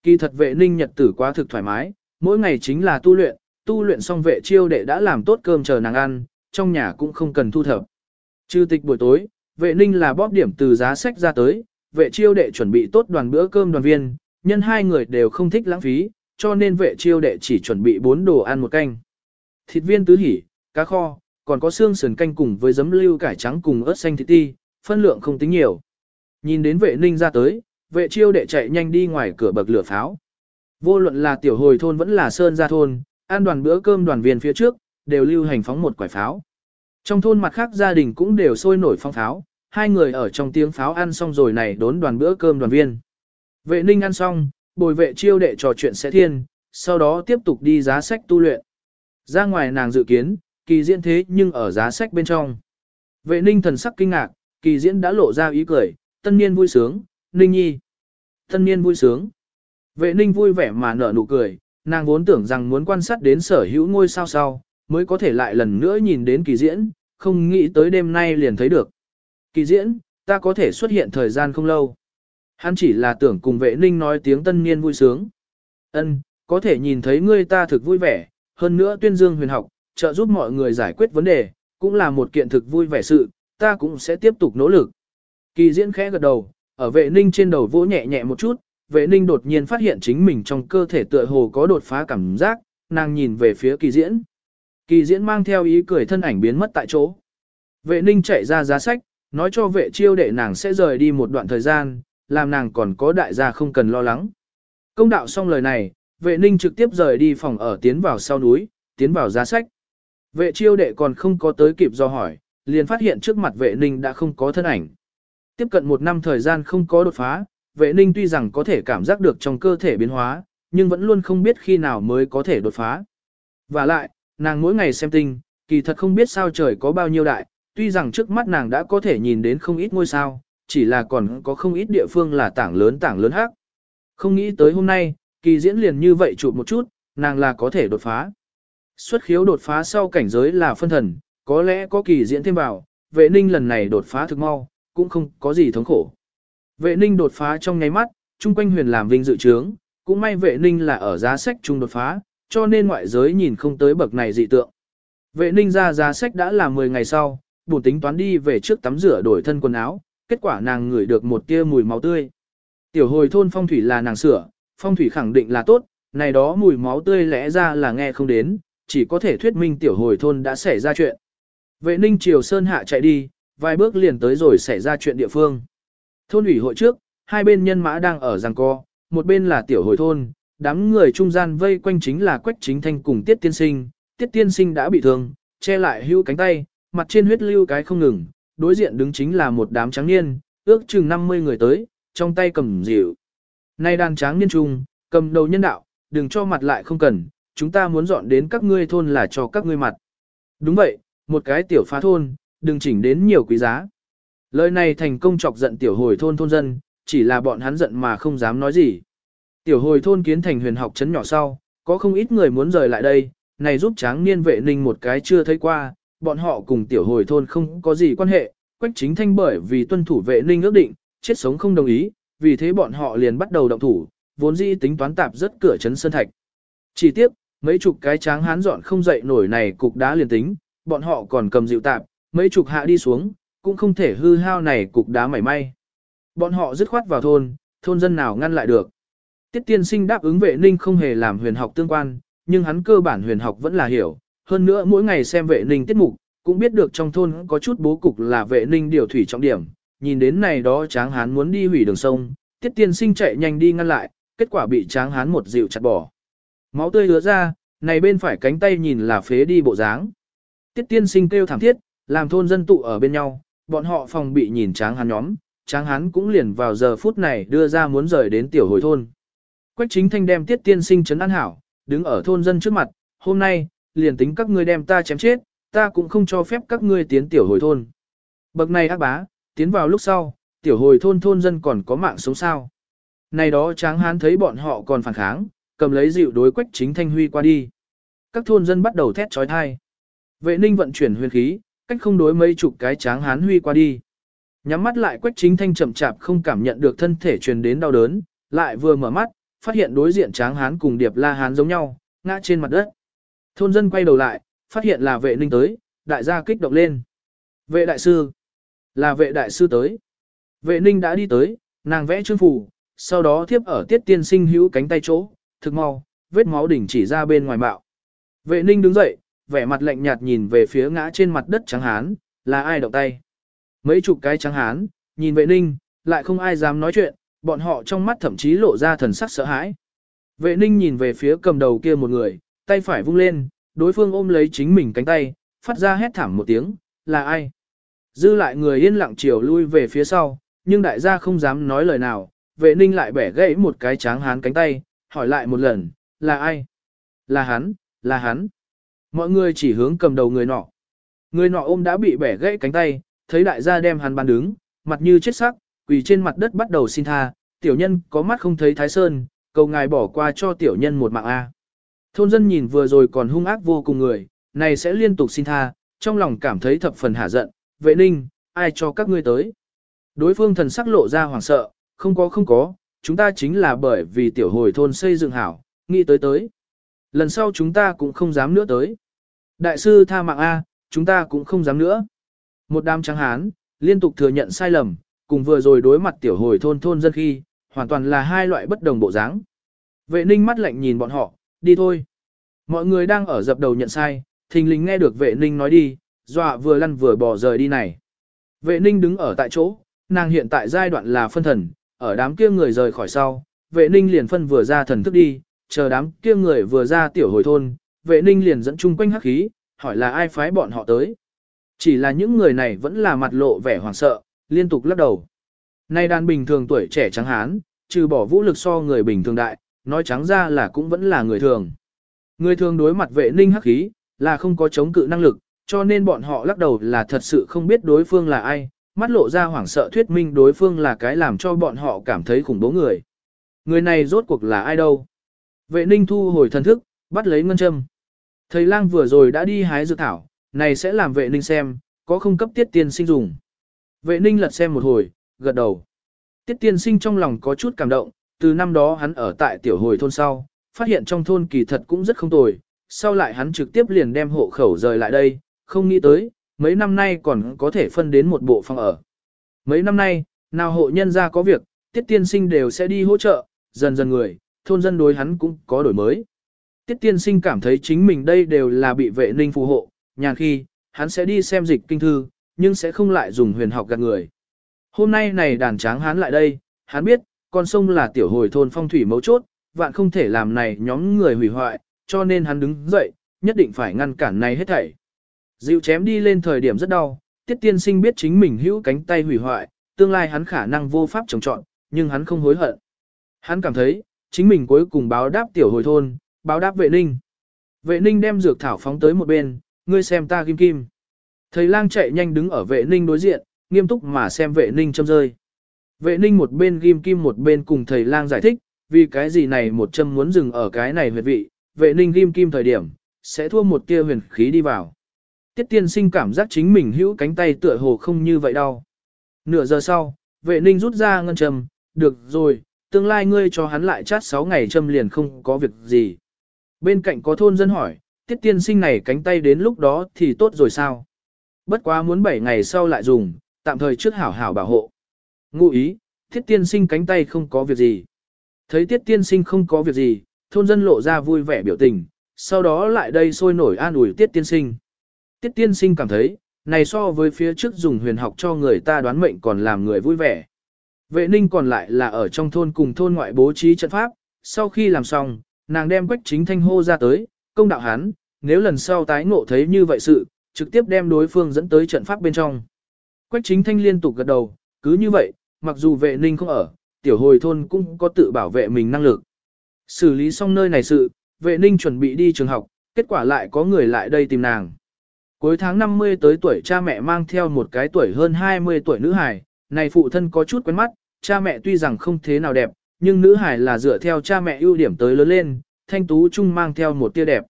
Kỳ thật vệ ninh nhật tử quá thực thoải mái, mỗi ngày chính là tu luyện, tu luyện xong vệ chiêu đệ đã làm tốt cơm chờ nàng ăn, trong nhà cũng không cần thu thập. Trừ tịch buổi tối, vệ ninh là bóp điểm từ giá sách ra tới, vệ chiêu đệ chuẩn bị tốt đoàn bữa cơm đoàn viên, nhân hai người đều không thích lãng phí, cho nên vệ chiêu đệ chỉ chuẩn bị bốn đồ ăn một canh. Thịt viên tứ hỉ, cá kho, còn có xương sườn canh cùng với giấm lưu cải trắng cùng ớt xanh thịt ti, phân lượng không tính nhiều. Nhìn đến vệ ninh ra tới, vệ chiêu đệ chạy nhanh đi ngoài cửa bậc lửa pháo. Vô luận là tiểu hồi thôn vẫn là sơn gia thôn, ăn đoàn bữa cơm đoàn viên phía trước, đều lưu hành phóng một quả pháo. Trong thôn mặt khác gia đình cũng đều sôi nổi phong pháo, hai người ở trong tiếng pháo ăn xong rồi này đốn đoàn bữa cơm đoàn viên. Vệ ninh ăn xong, bồi vệ chiêu đệ trò chuyện sẽ thiên, sau đó tiếp tục đi giá sách tu luyện. Ra ngoài nàng dự kiến, kỳ diễn thế nhưng ở giá sách bên trong. Vệ ninh thần sắc kinh ngạc, kỳ diễn đã lộ ra ý cười, tân niên vui sướng, ninh nhi. Tân niên vui sướng. Vệ ninh vui vẻ mà nở nụ cười, nàng vốn tưởng rằng muốn quan sát đến sở hữu ngôi sao sau, mới có thể lại lần nữa nhìn đến kỳ diễn, không nghĩ tới đêm nay liền thấy được. Kỳ diễn, ta có thể xuất hiện thời gian không lâu. Hắn chỉ là tưởng cùng vệ ninh nói tiếng tân niên vui sướng. Ân, có thể nhìn thấy ngươi ta thực vui vẻ, hơn nữa tuyên dương huyền học, trợ giúp mọi người giải quyết vấn đề, cũng là một kiện thực vui vẻ sự, ta cũng sẽ tiếp tục nỗ lực. Kỳ diễn khẽ gật đầu, ở vệ ninh trên đầu vỗ nhẹ nhẹ một chút, vệ ninh đột nhiên phát hiện chính mình trong cơ thể tựa hồ có đột phá cảm giác, nàng nhìn về phía kỳ diễn. Kỳ diễn mang theo ý cười thân ảnh biến mất tại chỗ. Vệ ninh chạy ra giá sách, nói cho vệ chiêu đệ nàng sẽ rời đi một đoạn thời gian, làm nàng còn có đại gia không cần lo lắng. Công đạo xong lời này, vệ ninh trực tiếp rời đi phòng ở tiến vào sau núi, tiến vào giá sách. Vệ chiêu đệ còn không có tới kịp do hỏi, liền phát hiện trước mặt vệ ninh đã không có thân ảnh. Tiếp cận một năm thời gian không có đột phá, vệ ninh tuy rằng có thể cảm giác được trong cơ thể biến hóa, nhưng vẫn luôn không biết khi nào mới có thể đột phá. Và lại, nàng mỗi ngày xem tinh, kỳ thật không biết sao trời có bao nhiêu đại, tuy rằng trước mắt nàng đã có thể nhìn đến không ít ngôi sao, chỉ là còn có không ít địa phương là tảng lớn tảng lớn khác. Không nghĩ tới hôm nay, kỳ diễn liền như vậy chụp một chút, nàng là có thể đột phá. Xuất khiếu đột phá sau cảnh giới là phân thần, có lẽ có kỳ diễn thêm vào, vệ ninh lần này đột phá thực mau, cũng không có gì thống khổ. Vệ ninh đột phá trong nháy mắt, chung quanh huyền làm vinh dự trướng, cũng may vệ ninh là ở giá sách chung đột phá, cho nên ngoại giới nhìn không tới bậc này dị tượng. Vệ ninh ra giá sách đã là 10 ngày sau, bổn tính toán đi về trước tắm rửa đổi thân quần áo, kết quả nàng ngửi được một tia mùi máu tươi. Tiểu hồi thôn phong thủy là nàng sửa, phong thủy khẳng định là tốt, này đó mùi máu tươi lẽ ra là nghe không đến, chỉ có thể thuyết minh tiểu hồi thôn đã xảy ra chuyện. Vệ ninh triều sơn hạ chạy đi, vài bước liền tới rồi xảy ra chuyện địa phương. Thôn ủy hội trước, hai bên nhân mã đang ở giằng co, một bên là tiểu hồi thôn, đám người trung gian vây quanh chính là quách chính thanh cùng tiết tiên sinh, tiết tiên sinh đã bị thương, che lại hưu cánh tay, mặt trên huyết lưu cái không ngừng, đối diện đứng chính là một đám trắng niên, ước chừng 50 người tới, trong tay cầm dịu. Nay đàn tráng niên trung, cầm đầu nhân đạo, đừng cho mặt lại không cần, chúng ta muốn dọn đến các ngươi thôn là cho các ngươi mặt. Đúng vậy, một cái tiểu phá thôn, đừng chỉnh đến nhiều quý giá. Lời này thành công chọc giận tiểu hồi thôn thôn dân, chỉ là bọn hắn giận mà không dám nói gì. Tiểu hồi thôn kiến thành huyền học chấn nhỏ sau, có không ít người muốn rời lại đây, này giúp tráng niên vệ ninh một cái chưa thấy qua, bọn họ cùng tiểu hồi thôn không có gì quan hệ, quách chính thanh bởi vì tuân thủ vệ ninh ước định, chết sống không đồng ý, vì thế bọn họ liền bắt đầu động thủ, vốn dĩ tính toán tạp rất cửa trấn sơn thạch. Chỉ tiếp, mấy chục cái tráng hán dọn không dậy nổi này cục đá liền tính, bọn họ còn cầm dịu tạp, mấy chục hạ đi xuống, cũng không thể hư hao này cục đá mảy may. Bọn họ dứt khoát vào thôn, thôn dân nào ngăn lại được. Tiết tiên sinh đáp ứng vệ ninh không hề làm huyền học tương quan, nhưng hắn cơ bản huyền học vẫn là hiểu. Hơn nữa mỗi ngày xem vệ ninh tiết mục, cũng biết được trong thôn có chút bố cục là vệ ninh điều thủy trọng điểm. Nhìn đến này đó tráng hán muốn đi hủy đường sông, tiết tiên sinh chạy nhanh đi ngăn lại, kết quả bị tráng hán một dịu chặt bỏ. Máu tươi hứa ra, này bên phải cánh tay nhìn là phế đi bộ dáng. Tiết tiên sinh kêu thảm thiết, làm thôn dân tụ ở bên nhau, bọn họ phòng bị nhìn tráng hắn nhóm, tráng hắn cũng liền vào giờ phút này đưa ra muốn rời đến tiểu hồi thôn. Quách chính thanh đem tiết tiên sinh trấn an hảo, đứng ở thôn dân trước mặt, hôm nay, liền tính các ngươi đem ta chém chết, ta cũng không cho phép các ngươi tiến tiểu hồi thôn. Bậc này ác bá, tiến vào lúc sau, tiểu hồi thôn thôn dân còn có mạng sống sao. Này đó tráng hán thấy bọn họ còn phản kháng, cầm lấy dịu đối quách chính thanh huy qua đi. Các thôn dân bắt đầu thét trói thai. Vệ ninh vận chuyển huyền khí, cách không đối mấy chục cái tráng hán huy qua đi. Nhắm mắt lại quách chính thanh chậm chạp không cảm nhận được thân thể truyền đến đau đớn, lại vừa mở mắt, phát hiện đối diện tráng hán cùng điệp la hán giống nhau, ngã trên mặt đất. Thôn dân quay đầu lại, phát hiện là vệ ninh tới, đại gia kích động lên. Vệ đại sư, là vệ đại sư tới. Vệ ninh đã đi tới, nàng vẽ chương phủ, sau đó tiếp ở tiết tiên sinh hữu cánh tay chỗ, thực mau, vết máu đỉnh chỉ ra bên ngoài bạo. Vệ ninh đứng dậy, vẻ mặt lạnh nhạt nhìn về phía ngã trên mặt đất trắng hán, là ai động tay. Mấy chục cái trắng hán, nhìn vệ ninh, lại không ai dám nói chuyện, bọn họ trong mắt thậm chí lộ ra thần sắc sợ hãi. Vệ ninh nhìn về phía cầm đầu kia một người, tay phải vung lên, đối phương ôm lấy chính mình cánh tay, phát ra hét thảm một tiếng, là ai? Dư lại người yên lặng chiều lui về phía sau, nhưng đại gia không dám nói lời nào, vệ ninh lại bẻ gãy một cái tráng hán cánh tay, hỏi lại một lần, là ai? Là hắn, là hắn. Mọi người chỉ hướng cầm đầu người nọ. Người nọ ôm đã bị bẻ gãy cánh tay, thấy đại gia đem hắn bàn đứng, mặt như chết sắc, quỳ trên mặt đất bắt đầu xin tha, tiểu nhân có mắt không thấy thái sơn, cầu ngài bỏ qua cho tiểu nhân một mạng A. Thôn dân nhìn vừa rồi còn hung ác vô cùng người, này sẽ liên tục xin tha, trong lòng cảm thấy thập phần hả giận, vệ ninh, ai cho các ngươi tới. Đối phương thần sắc lộ ra hoảng sợ, không có không có, chúng ta chính là bởi vì tiểu hồi thôn xây dựng hảo, nghĩ tới tới. Lần sau chúng ta cũng không dám nữa tới. Đại sư tha mạng A, chúng ta cũng không dám nữa. Một đám trắng hán, liên tục thừa nhận sai lầm, cùng vừa rồi đối mặt tiểu hồi thôn thôn dân khi, hoàn toàn là hai loại bất đồng bộ dáng. Vệ ninh mắt lạnh nhìn bọn họ, đi thôi. Mọi người đang ở dập đầu nhận sai, thình lình nghe được vệ ninh nói đi, dọa vừa lăn vừa bỏ rời đi này. Vệ ninh đứng ở tại chỗ, nàng hiện tại giai đoạn là phân thần, ở đám kia người rời khỏi sau, vệ ninh liền phân vừa ra thần thức đi, chờ đám kia người vừa ra tiểu hồi thôn, vệ ninh liền dẫn chung quanh hắc khí, hỏi là ai phái bọn họ tới. Chỉ là những người này vẫn là mặt lộ vẻ hoảng sợ, liên tục lắc đầu. Nay đàn bình thường tuổi trẻ trắng hán, trừ bỏ vũ lực so người bình thường đại, nói trắng ra là cũng vẫn là người thường. Người thường đối mặt vệ ninh hắc khí, là không có chống cự năng lực, cho nên bọn họ lắc đầu là thật sự không biết đối phương là ai, mắt lộ ra hoảng sợ thuyết minh đối phương là cái làm cho bọn họ cảm thấy khủng bố người. Người này rốt cuộc là ai đâu? Vệ ninh thu hồi thần thức, bắt lấy ngân châm. Thầy lang vừa rồi đã đi hái dược thảo, này sẽ làm vệ ninh xem, có không cấp tiết tiên sinh dùng. Vệ ninh lật xem một hồi, gật đầu. Tiết tiên sinh trong lòng có chút cảm động, từ năm đó hắn ở tại tiểu hồi thôn sau, phát hiện trong thôn kỳ thật cũng rất không tồi, sau lại hắn trực tiếp liền đem hộ khẩu rời lại đây, không nghĩ tới, mấy năm nay còn có thể phân đến một bộ phòng ở. Mấy năm nay, nào hộ nhân ra có việc, tiết tiên sinh đều sẽ đi hỗ trợ, dần dần người, thôn dân đối hắn cũng có đổi mới. Tiết tiên sinh cảm thấy chính mình đây đều là bị vệ ninh phù hộ, nhàn khi, hắn sẽ đi xem dịch kinh thư, nhưng sẽ không lại dùng huyền học gạt người. Hôm nay này đàn tráng hắn lại đây, hắn biết, con sông là tiểu hồi thôn phong thủy mấu chốt, vạn không thể làm này nhóm người hủy hoại, cho nên hắn đứng dậy, nhất định phải ngăn cản này hết thảy. Dịu chém đi lên thời điểm rất đau, tiết tiên sinh biết chính mình hữu cánh tay hủy hoại, tương lai hắn khả năng vô pháp trồng trọn, nhưng hắn không hối hận. Hắn cảm thấy, chính mình cuối cùng báo đáp tiểu hồi thôn, báo đáp vệ ninh. Vệ ninh đem dược thảo phóng tới một bên, ngươi xem ta kim kim. Thầy lang chạy nhanh đứng ở vệ ninh đối diện, nghiêm túc mà xem vệ ninh châm rơi. Vệ ninh một bên ghim kim một bên cùng thầy lang giải thích, vì cái gì này một châm muốn dừng ở cái này huyệt vị, vệ ninh ghim kim thời điểm, sẽ thua một tia huyền khí đi vào. Tiết tiên sinh cảm giác chính mình hữu cánh tay tựa hồ không như vậy đau. Nửa giờ sau, vệ ninh rút ra ngân châm, được rồi, tương lai ngươi cho hắn lại chát 6 ngày châm liền không có việc gì. Bên cạnh có thôn dân hỏi, tiết tiên sinh này cánh tay đến lúc đó thì tốt rồi sao? Bất quá muốn 7 ngày sau lại dùng, tạm thời trước hảo hảo bảo hộ. Ngụ ý, tiết tiên sinh cánh tay không có việc gì. Thấy tiết tiên sinh không có việc gì, thôn dân lộ ra vui vẻ biểu tình, sau đó lại đây sôi nổi an ủi tiết tiên sinh. Tiết tiên sinh cảm thấy, này so với phía trước dùng huyền học cho người ta đoán mệnh còn làm người vui vẻ. Vệ ninh còn lại là ở trong thôn cùng thôn ngoại bố trí trận pháp, sau khi làm xong, nàng đem quách chính thanh hô ra tới, công đạo hắn, nếu lần sau tái ngộ thấy như vậy sự, trực tiếp đem đối phương dẫn tới trận pháp bên trong. Quách chính thanh liên tục gật đầu, cứ như vậy, mặc dù vệ ninh không ở, tiểu hồi thôn cũng có tự bảo vệ mình năng lực. Xử lý xong nơi này sự, vệ ninh chuẩn bị đi trường học, kết quả lại có người lại đây tìm nàng. Cuối tháng 50 tới tuổi cha mẹ mang theo một cái tuổi hơn 20 tuổi nữ hài, này phụ thân có chút quen mắt, cha mẹ tuy rằng không thế nào đẹp, nhưng nữ hài là dựa theo cha mẹ ưu điểm tới lớn lên, thanh tú chung mang theo một tia đẹp.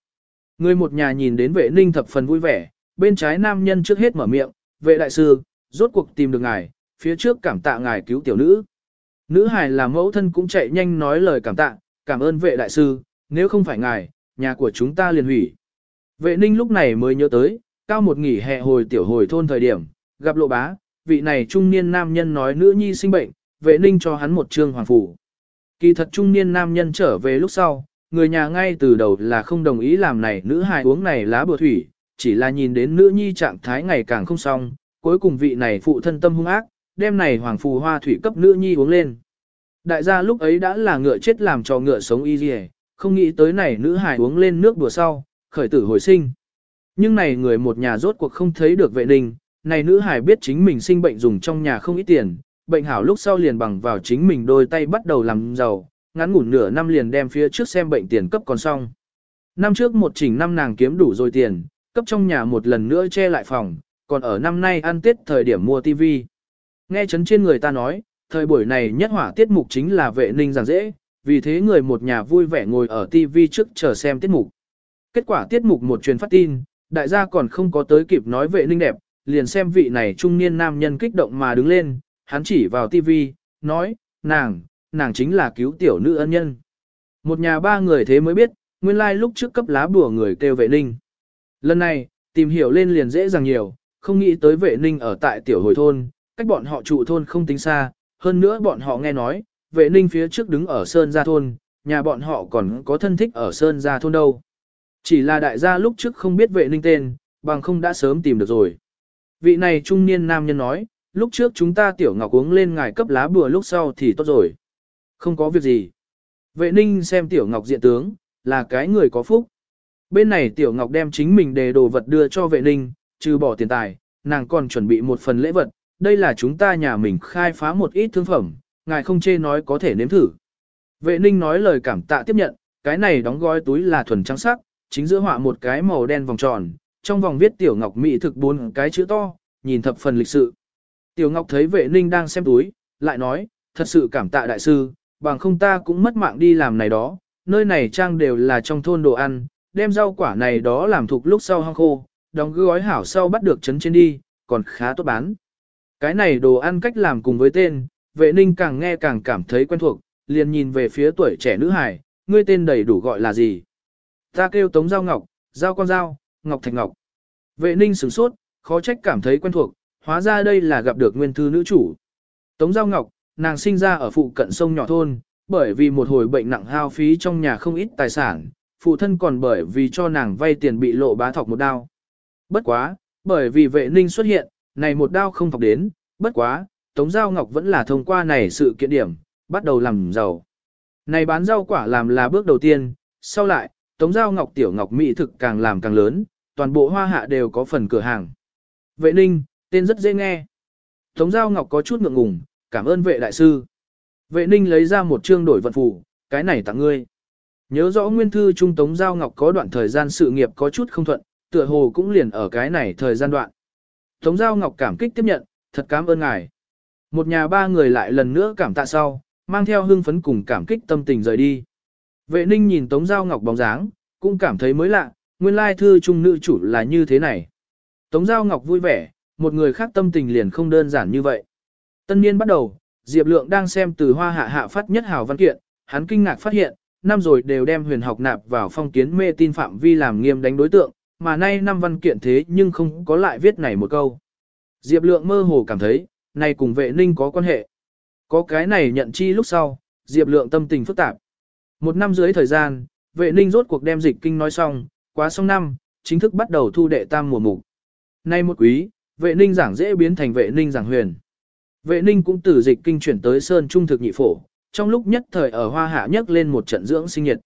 Người một nhà nhìn đến vệ ninh thập phần vui vẻ, bên trái nam nhân trước hết mở miệng, vệ đại sư, rốt cuộc tìm được ngài, phía trước cảm tạ ngài cứu tiểu nữ. Nữ hài là mẫu thân cũng chạy nhanh nói lời cảm tạ, cảm ơn vệ đại sư, nếu không phải ngài, nhà của chúng ta liền hủy. Vệ ninh lúc này mới nhớ tới, cao một nghỉ hè hồi tiểu hồi thôn thời điểm, gặp lộ bá, vị này trung niên nam nhân nói nữ nhi sinh bệnh, vệ ninh cho hắn một trương hoàng phủ. Kỳ thật trung niên nam nhân trở về lúc sau, người nhà ngay từ đầu là không đồng ý làm này nữ hài uống này lá bừa thủy, chỉ là nhìn đến nữ nhi trạng thái ngày càng không xong, cuối cùng vị này phụ thân tâm hung ác, đem này hoàng phù hoa thủy cấp nữ nhi uống lên. Đại gia lúc ấy đã là ngựa chết làm cho ngựa sống y dì không nghĩ tới này nữ hài uống lên nước đùa sau, khởi tử hồi sinh. Nhưng này người một nhà rốt cuộc không thấy được vệ ninh, này nữ hải biết chính mình sinh bệnh dùng trong nhà không ít tiền, bệnh hảo lúc sau liền bằng vào chính mình đôi tay bắt đầu làm giàu, ngắn ngủn nửa năm liền đem phía trước xem bệnh tiền cấp còn xong. Năm trước một chỉnh năm nàng kiếm đủ rồi tiền, cấp trong nhà một lần nữa che lại phòng, còn ở năm nay ăn tết thời điểm mua tivi. Nghe chấn trên người ta nói, thời buổi này nhất hỏa tiết mục chính là vệ ninh giảng dễ, vì thế người một nhà vui vẻ ngồi ở tivi trước chờ xem tiết mục. Kết quả tiết mục một truyền phát tin, đại gia còn không có tới kịp nói vệ ninh đẹp, liền xem vị này trung niên nam nhân kích động mà đứng lên, hắn chỉ vào tivi, nói, nàng, nàng chính là cứu tiểu nữ ân nhân. Một nhà ba người thế mới biết, nguyên lai like lúc trước cấp lá bùa người kêu vệ ninh. Lần này, tìm hiểu lên liền dễ dàng nhiều, không nghĩ tới vệ ninh ở tại tiểu hồi thôn, cách bọn họ trụ thôn không tính xa, hơn nữa bọn họ nghe nói, vệ ninh phía trước đứng ở Sơn Gia Thôn, nhà bọn họ còn có thân thích ở Sơn Gia Thôn đâu. Chỉ là đại gia lúc trước không biết vệ ninh tên, bằng không đã sớm tìm được rồi. Vị này trung niên nam nhân nói, lúc trước chúng ta tiểu ngọc uống lên ngài cấp lá bùa lúc sau thì tốt rồi. Không có việc gì, Vệ ninh xem tiểu ngọc diện tướng, là cái người có phúc. Bên này tiểu ngọc đem chính mình đề đồ vật đưa cho vệ ninh, trừ bỏ tiền tài, nàng còn chuẩn bị một phần lễ vật, đây là chúng ta nhà mình khai phá một ít thương phẩm, ngài không chê nói có thể nếm thử. Vệ ninh nói lời cảm tạ tiếp nhận, cái này đóng gói túi là thuần trắng sắc, chính giữa họa một cái màu đen vòng tròn, trong vòng viết tiểu ngọc mỹ thực bốn cái chữ to, nhìn thập phần lịch sự. Tiểu ngọc thấy vệ ninh đang xem túi, lại nói, thật sự cảm tạ đại sư, bằng không ta cũng mất mạng đi làm này đó, nơi này trang đều là trong thôn đồ ăn, đem rau quả này đó làm thuộc lúc sau hong khô, đóng gói hảo sau bắt được chấn trên đi, còn khá tốt bán. Cái này đồ ăn cách làm cùng với tên, vệ ninh càng nghe càng cảm thấy quen thuộc, liền nhìn về phía tuổi trẻ nữ hài, ngươi tên đầy đủ gọi là gì? Ta kêu Tống Giao Ngọc, Giao con Giao, Ngọc Thạch Ngọc. Vệ ninh sửng sốt, khó trách cảm thấy quen thuộc, hóa ra đây là gặp được nguyên thư nữ chủ. Tống Giao Ngọc, nàng sinh ra ở phụ cận sông nhỏ thôn, bởi vì một hồi bệnh nặng hao phí trong nhà không ít tài sản, phụ thân còn bởi vì cho nàng vay tiền bị lộ bá thọc một đao. Bất quá, bởi vì vệ ninh xuất hiện, này một đao không thọc đến, bất quá, Tống Giao Ngọc vẫn là thông qua này sự kiện điểm, bắt đầu làm giàu. Này bán rau quả làm là bước đầu tiên, sau lại, Tống Giao Ngọc Tiểu Ngọc Mỹ thực càng làm càng lớn, toàn bộ hoa hạ đều có phần cửa hàng. Vệ ninh, tên rất dễ nghe. Tống Giao Ngọc có chút ngượng ngùng, cảm ơn vệ đại sư. Vệ ninh lấy ra một chương đổi vận phù, cái này tặng ngươi. Nhớ rõ nguyên thư trung Tống Giao Ngọc có đoạn thời gian sự nghiệp có chút không thuận, tựa hồ cũng liền ở cái này thời gian đoạn. Tống Giao Ngọc cảm kích tiếp nhận, thật cảm ơn ngài. Một nhà ba người lại lần nữa cảm tạ sau, mang theo hưng phấn cùng cảm kích tâm tình rời đi. Vệ ninh nhìn Tống Giao Ngọc bóng dáng, cũng cảm thấy mới lạ, nguyên lai thư trung nữ chủ là như thế này. Tống Giao Ngọc vui vẻ, một người khác tâm tình liền không đơn giản như vậy. Tân niên bắt đầu, Diệp Lượng đang xem từ hoa hạ hạ phát nhất hào văn kiện, hắn kinh ngạc phát hiện, năm rồi đều đem huyền học nạp vào phong kiến mê tin phạm vi làm nghiêm đánh đối tượng, mà nay năm văn kiện thế nhưng không có lại viết này một câu. Diệp Lượng mơ hồ cảm thấy, này cùng vệ ninh có quan hệ. Có cái này nhận chi lúc sau, Diệp Lượng tâm tình phức tạp. Một năm dưới thời gian, vệ ninh rốt cuộc đem dịch kinh nói xong, quá xong năm, chính thức bắt đầu thu đệ tam mùa mục. Nay một quý, vệ ninh giảng dễ biến thành vệ ninh giảng huyền. Vệ ninh cũng từ dịch kinh chuyển tới sơn trung thực nhị phổ, trong lúc nhất thời ở hoa hạ nhất lên một trận dưỡng sinh nhiệt.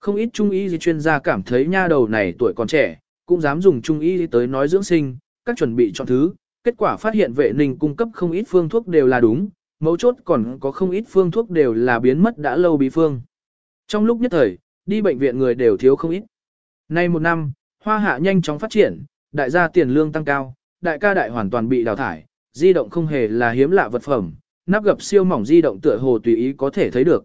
Không ít trung y chuyên gia cảm thấy nha đầu này tuổi còn trẻ, cũng dám dùng trung y tới nói dưỡng sinh, các chuẩn bị chọn thứ, kết quả phát hiện vệ ninh cung cấp không ít phương thuốc đều là đúng, mấu chốt còn có không ít phương thuốc đều là biến mất đã lâu bí phương. Trong lúc nhất thời, đi bệnh viện người đều thiếu không ít. Nay một năm, hoa hạ nhanh chóng phát triển, đại gia tiền lương tăng cao, đại ca đại hoàn toàn bị đào thải, di động không hề là hiếm lạ vật phẩm, nắp gập siêu mỏng di động tựa hồ tùy ý có thể thấy được.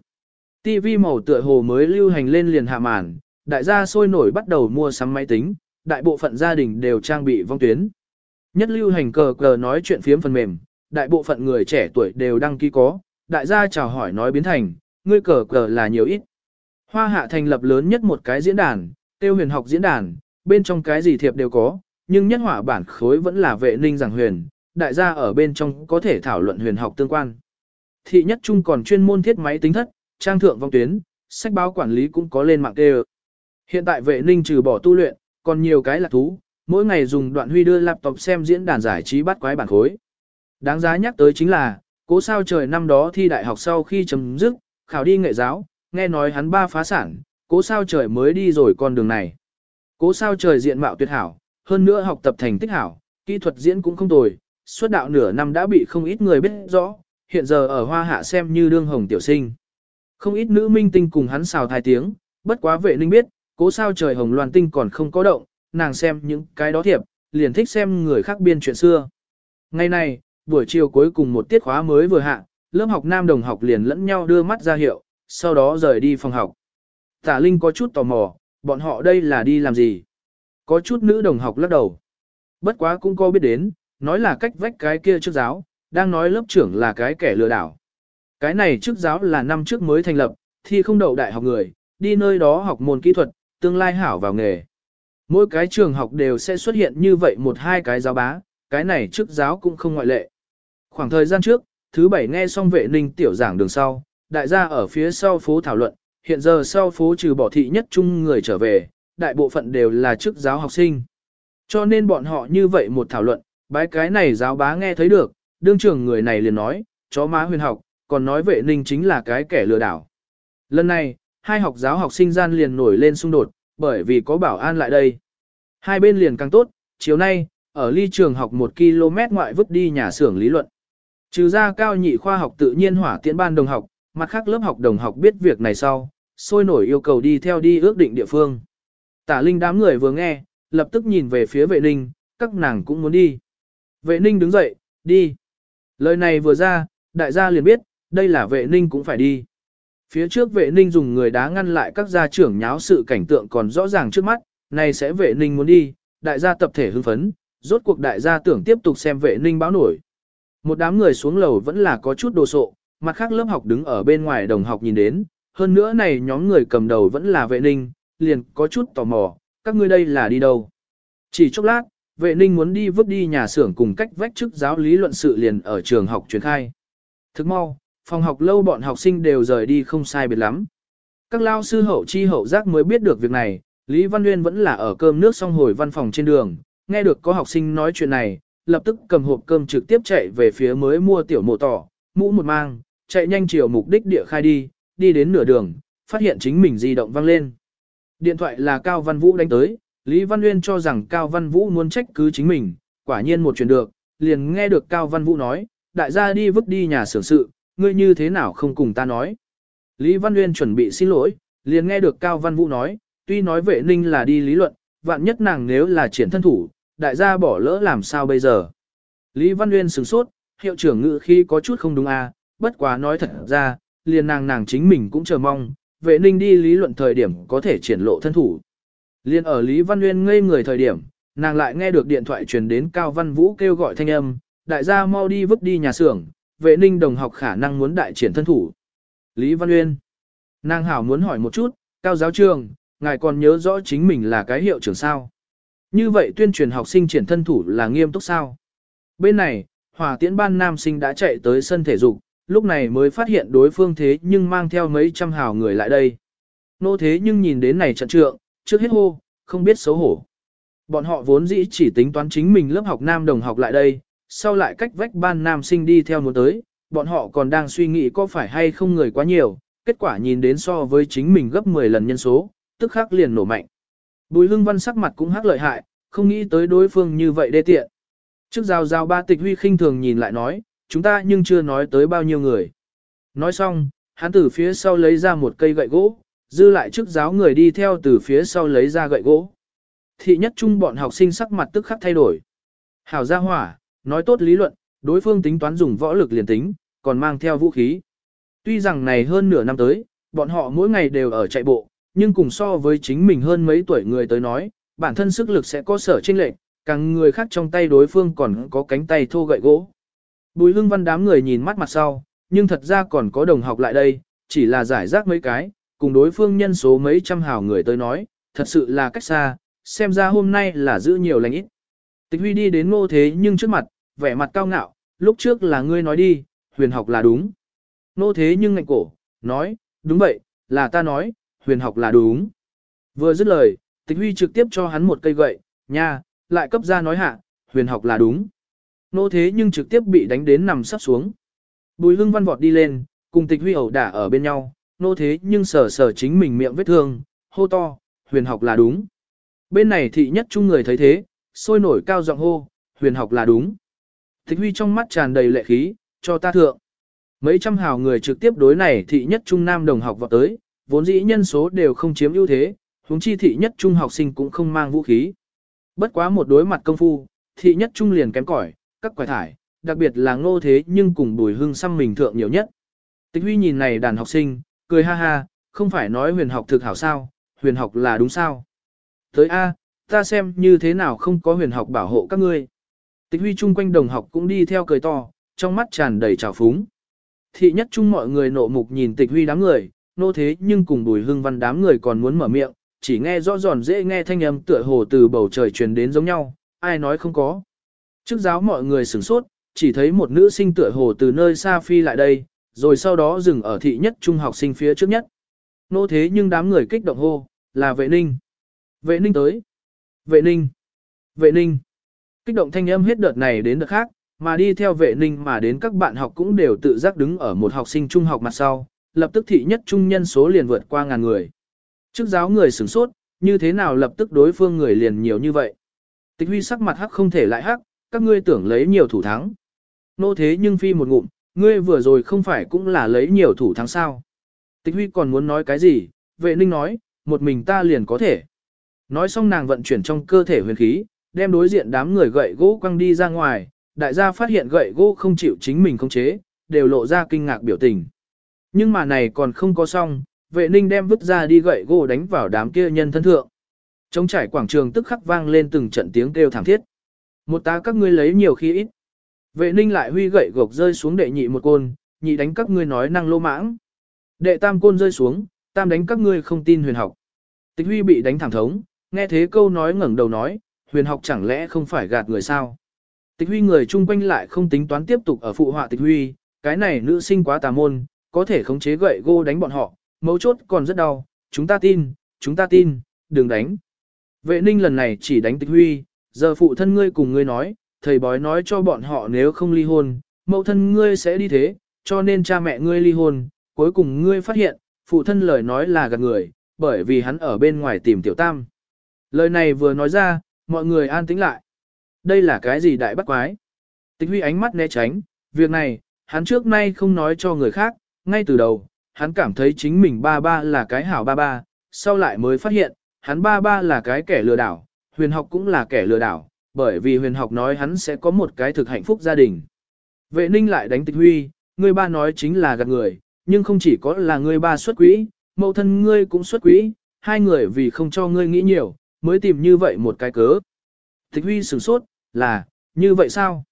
TV màu tựa hồ mới lưu hành lên liền hạ màn, đại gia sôi nổi bắt đầu mua sắm máy tính, đại bộ phận gia đình đều trang bị vong tuyến. Nhất lưu hành cờ cờ nói chuyện phiếm phần mềm, đại bộ phận người trẻ tuổi đều đăng ký có, đại gia chào hỏi nói biến thành, ngươi cờ cờ là nhiều ít. Hoa hạ thành lập lớn nhất một cái diễn đàn, tiêu huyền học diễn đàn, bên trong cái gì thiệp đều có, nhưng nhất hỏa bản khối vẫn là vệ ninh giảng huyền, đại gia ở bên trong có thể thảo luận huyền học tương quan. Thị nhất trung còn chuyên môn thiết máy tính thất, trang thượng vong tuyến, sách báo quản lý cũng có lên mạng tê Hiện tại vệ ninh trừ bỏ tu luyện, còn nhiều cái là thú, mỗi ngày dùng đoạn huy đưa laptop xem diễn đàn giải trí bắt quái bản khối. Đáng giá nhắc tới chính là, cố sao trời năm đó thi đại học sau khi chấm dứt, khảo đi nghệ giáo, nghe nói hắn ba phá sản, cố sao trời mới đi rồi con đường này. Cố sao trời diện mạo tuyệt hảo, hơn nữa học tập thành tích hảo, kỹ thuật diễn cũng không tồi, xuất đạo nửa năm đã bị không ít người biết rõ, hiện giờ ở hoa hạ xem như đương hồng tiểu sinh. Không ít nữ minh tinh cùng hắn xào thai tiếng, bất quá vệ ninh biết, cố sao trời hồng loan tinh còn không có động, nàng xem những cái đó thiệp, liền thích xem người khác biên chuyện xưa. Ngày này, buổi chiều cuối cùng một tiết khóa mới vừa hạ, lớp học nam đồng học liền lẫn nhau đưa mắt ra hiệu, sau đó rời đi phòng học. Tả Linh có chút tò mò, bọn họ đây là đi làm gì? Có chút nữ đồng học lắc đầu. Bất quá cũng có biết đến, nói là cách vách cái kia trước giáo, đang nói lớp trưởng là cái kẻ lừa đảo. Cái này trước giáo là năm trước mới thành lập, thì không đậu đại học người, đi nơi đó học môn kỹ thuật, tương lai hảo vào nghề. Mỗi cái trường học đều sẽ xuất hiện như vậy một hai cái giáo bá, cái này trước giáo cũng không ngoại lệ. Khoảng thời gian trước, thứ bảy nghe xong vệ ninh tiểu giảng đường sau, đại gia ở phía sau phố thảo luận, hiện giờ sau phố trừ bỏ thị nhất chung người trở về, đại bộ phận đều là chức giáo học sinh. Cho nên bọn họ như vậy một thảo luận, bái cái này giáo bá nghe thấy được, đương trưởng người này liền nói, chó má huyền học, còn nói vệ ninh chính là cái kẻ lừa đảo. Lần này, hai học giáo học sinh gian liền nổi lên xung đột, bởi vì có bảo an lại đây. Hai bên liền càng tốt, chiều nay, ở ly trường học 1 km ngoại vứt đi nhà xưởng lý luận. Trừ ra cao nhị khoa học tự nhiên hỏa tiễn ban đồng học, mặt khác lớp học đồng học biết việc này sau, sôi nổi yêu cầu đi theo đi ước định địa phương. Tả Linh đám người vừa nghe, lập tức nhìn về phía vệ ninh, các nàng cũng muốn đi. Vệ ninh đứng dậy, đi. Lời này vừa ra, đại gia liền biết, đây là vệ ninh cũng phải đi. Phía trước vệ ninh dùng người đá ngăn lại các gia trưởng nháo sự cảnh tượng còn rõ ràng trước mắt, này sẽ vệ ninh muốn đi, đại gia tập thể hưng phấn, rốt cuộc đại gia tưởng tiếp tục xem vệ ninh báo nổi. Một đám người xuống lầu vẫn là có chút đồ sộ, mặt khác lớp học đứng ở bên ngoài đồng học nhìn đến, hơn nữa này nhóm người cầm đầu vẫn là vệ ninh, liền có chút tò mò, các ngươi đây là đi đâu. Chỉ chốc lát, vệ ninh muốn đi vứt đi nhà xưởng cùng cách vách chức giáo lý luận sự liền ở trường học truyền khai. Thức mau, phòng học lâu bọn học sinh đều rời đi không sai biệt lắm. Các lao sư hậu chi hậu giác mới biết được việc này, Lý Văn Nguyên vẫn là ở cơm nước xong hồi văn phòng trên đường, nghe được có học sinh nói chuyện này, lập tức cầm hộp cơm trực tiếp chạy về phía mới mua tiểu mộ tỏ, mũ một mang, chạy nhanh chiều mục đích địa khai đi, đi đến nửa đường, phát hiện chính mình di động vang lên. Điện thoại là Cao Văn Vũ đánh tới, Lý Văn Nguyên cho rằng Cao Văn Vũ muốn trách cứ chính mình, quả nhiên một chuyện được, liền nghe được Cao Văn Vũ nói, đại gia đi vứt đi nhà xưởng sự, ngươi như thế nào không cùng ta nói. Lý Văn Nguyên chuẩn bị xin lỗi, liền nghe được Cao Văn Vũ nói, tuy nói vệ ninh là đi lý luận, vạn nhất nàng nếu là triển thân thủ, đại gia bỏ lỡ làm sao bây giờ. Lý Văn Nguyên sửng sốt, hiệu trưởng ngữ khi có chút không đúng à, bất quá nói thật ra, liền nàng nàng chính mình cũng chờ mong, vệ ninh đi lý luận thời điểm có thể triển lộ thân thủ. Liên ở Lý Văn Nguyên ngây người thời điểm, nàng lại nghe được điện thoại truyền đến Cao Văn Vũ kêu gọi thanh âm, đại gia mau đi vứt đi nhà xưởng, vệ ninh đồng học khả năng muốn đại triển thân thủ. Lý Văn Nguyên, nàng hảo muốn hỏi một chút, Cao giáo trường, ngài còn nhớ rõ chính mình là cái hiệu trưởng sao? Như vậy tuyên truyền học sinh triển thân thủ là nghiêm túc sao? Bên này, hòa tiễn ban nam sinh đã chạy tới sân thể dục, lúc này mới phát hiện đối phương thế nhưng mang theo mấy trăm hào người lại đây. Nô thế nhưng nhìn đến này trận trượng, trước hết hô, không biết xấu hổ. Bọn họ vốn dĩ chỉ tính toán chính mình lớp học nam đồng học lại đây, sau lại cách vách ban nam sinh đi theo muốn tới, bọn họ còn đang suy nghĩ có phải hay không người quá nhiều, kết quả nhìn đến so với chính mình gấp 10 lần nhân số, tức khắc liền nổ mạnh. Bùi hưng văn sắc mặt cũng hắc lợi hại, không nghĩ tới đối phương như vậy đê tiện. Trước rào rào ba tịch huy khinh thường nhìn lại nói, chúng ta nhưng chưa nói tới bao nhiêu người. Nói xong, hắn từ phía sau lấy ra một cây gậy gỗ, dư lại trước giáo người đi theo từ phía sau lấy ra gậy gỗ. Thị nhất trung bọn học sinh sắc mặt tức khắc thay đổi. Hảo gia hỏa, nói tốt lý luận, đối phương tính toán dùng võ lực liền tính, còn mang theo vũ khí. Tuy rằng này hơn nửa năm tới, bọn họ mỗi ngày đều ở chạy bộ, nhưng cùng so với chính mình hơn mấy tuổi người tới nói, bản thân sức lực sẽ có sở chênh lệch, càng người khác trong tay đối phương còn có cánh tay thô gậy gỗ. Bùi hưng văn đám người nhìn mắt mặt sau, nhưng thật ra còn có đồng học lại đây, chỉ là giải rác mấy cái, cùng đối phương nhân số mấy trăm hào người tới nói, thật sự là cách xa, xem ra hôm nay là giữ nhiều lành ít. Tịch huy đi đến ngô thế nhưng trước mặt, vẻ mặt cao ngạo, lúc trước là ngươi nói đi, huyền học là đúng. Ngô thế nhưng ngạnh cổ, nói, đúng vậy, là ta nói, huyền học là đúng. Vừa dứt lời, tịch huy trực tiếp cho hắn một cây gậy, nha, lại cấp ra nói hạ, huyền học là đúng. Nô thế nhưng trực tiếp bị đánh đến nằm sắp xuống. Bùi hưng văn vọt đi lên, cùng tịch huy ẩu đả ở bên nhau, nô thế nhưng sờ sờ chính mình miệng vết thương, hô to, huyền học là đúng. Bên này thị nhất chung người thấy thế, sôi nổi cao giọng hô, huyền học là đúng. Tịch huy trong mắt tràn đầy lệ khí, cho ta thượng. Mấy trăm hào người trực tiếp đối này thị nhất trung nam đồng học vọt tới, vốn dĩ nhân số đều không chiếm ưu thế, huống chi thị nhất trung học sinh cũng không mang vũ khí. Bất quá một đối mặt công phu, thị nhất trung liền kém cỏi, các quải thải, đặc biệt là ngô thế nhưng cùng bùi hưng xăm mình thượng nhiều nhất. Tịch huy nhìn này đàn học sinh, cười ha ha, không phải nói huyền học thực hảo sao, huyền học là đúng sao. Tới A, ta xem như thế nào không có huyền học bảo hộ các ngươi. Tịch huy chung quanh đồng học cũng đi theo cười to, trong mắt tràn đầy trào phúng. Thị nhất chung mọi người nộ mục nhìn tịch huy đám người, nô thế nhưng cùng bùi hưng văn đám người còn muốn mở miệng, chỉ nghe rõ giòn dễ nghe thanh âm tựa hồ từ bầu trời truyền đến giống nhau, ai nói không có. Trước giáo mọi người sửng sốt, chỉ thấy một nữ sinh tựa hồ từ nơi xa phi lại đây, rồi sau đó dừng ở thị nhất trung học sinh phía trước nhất. Nô thế nhưng đám người kích động hô, là vệ ninh. Vệ ninh tới. Vệ ninh. Vệ ninh. Kích động thanh âm hết đợt này đến đợt khác, mà đi theo vệ ninh mà đến các bạn học cũng đều tự giác đứng ở một học sinh trung học mặt sau, lập tức thị nhất trung nhân số liền vượt qua ngàn người. Trước giáo người sửng sốt, như thế nào lập tức đối phương người liền nhiều như vậy. Tịch huy sắc mặt hắc không thể lại hắc, các ngươi tưởng lấy nhiều thủ thắng. Nô thế nhưng phi một ngụm, ngươi vừa rồi không phải cũng là lấy nhiều thủ thắng sao. Tịch huy còn muốn nói cái gì, vệ ninh nói, một mình ta liền có thể. Nói xong nàng vận chuyển trong cơ thể huyền khí, đem đối diện đám người gậy gỗ quăng đi ra ngoài, đại gia phát hiện gậy gỗ không chịu chính mình khống chế, đều lộ ra kinh ngạc biểu tình. Nhưng mà này còn không có xong, vệ ninh đem vứt ra đi gậy gỗ đánh vào đám kia nhân thân thượng. Trong trải quảng trường tức khắc vang lên từng trận tiếng kêu thảm thiết. Một tá các ngươi lấy nhiều khi ít. Vệ ninh lại huy gậy gộc rơi xuống đệ nhị một côn, nhị đánh các ngươi nói năng lô mãng. Đệ tam côn rơi xuống, tam đánh các ngươi không tin huyền học. Tịch huy bị đánh thẳng thống, nghe thế câu nói ngẩng đầu nói, huyền học chẳng lẽ không phải gạt người sao. Tịch huy người chung quanh lại không tính toán tiếp tục ở phụ họa tịch huy, cái này nữ sinh quá tà môn, có thể khống chế gậy gô đánh bọn họ, mấu chốt còn rất đau, chúng ta tin, chúng ta tin, đừng đánh. Vệ ninh lần này chỉ đánh tịch huy, giờ phụ thân ngươi cùng ngươi nói, thầy bói nói cho bọn họ nếu không ly hôn, mẫu thân ngươi sẽ đi thế, cho nên cha mẹ ngươi ly hôn, cuối cùng ngươi phát hiện, phụ thân lời nói là gạt người, bởi vì hắn ở bên ngoài tìm tiểu tam. Lời này vừa nói ra, mọi người an tĩnh lại. Đây là cái gì đại bắt quái? Tịch huy ánh mắt né tránh, việc này, hắn trước nay không nói cho người khác, ngay từ đầu, hắn cảm thấy chính mình ba ba là cái hảo ba ba, sau lại mới phát hiện, hắn ba ba là cái kẻ lừa đảo, huyền học cũng là kẻ lừa đảo, bởi vì huyền học nói hắn sẽ có một cái thực hạnh phúc gia đình. Vệ ninh lại đánh tịch huy, người ba nói chính là gạt người, nhưng không chỉ có là người ba xuất quỹ, mẫu thân ngươi cũng xuất quỹ, hai người vì không cho ngươi nghĩ nhiều, mới tìm như vậy một cái cớ. Tịch huy sửng sốt, là, như vậy sao?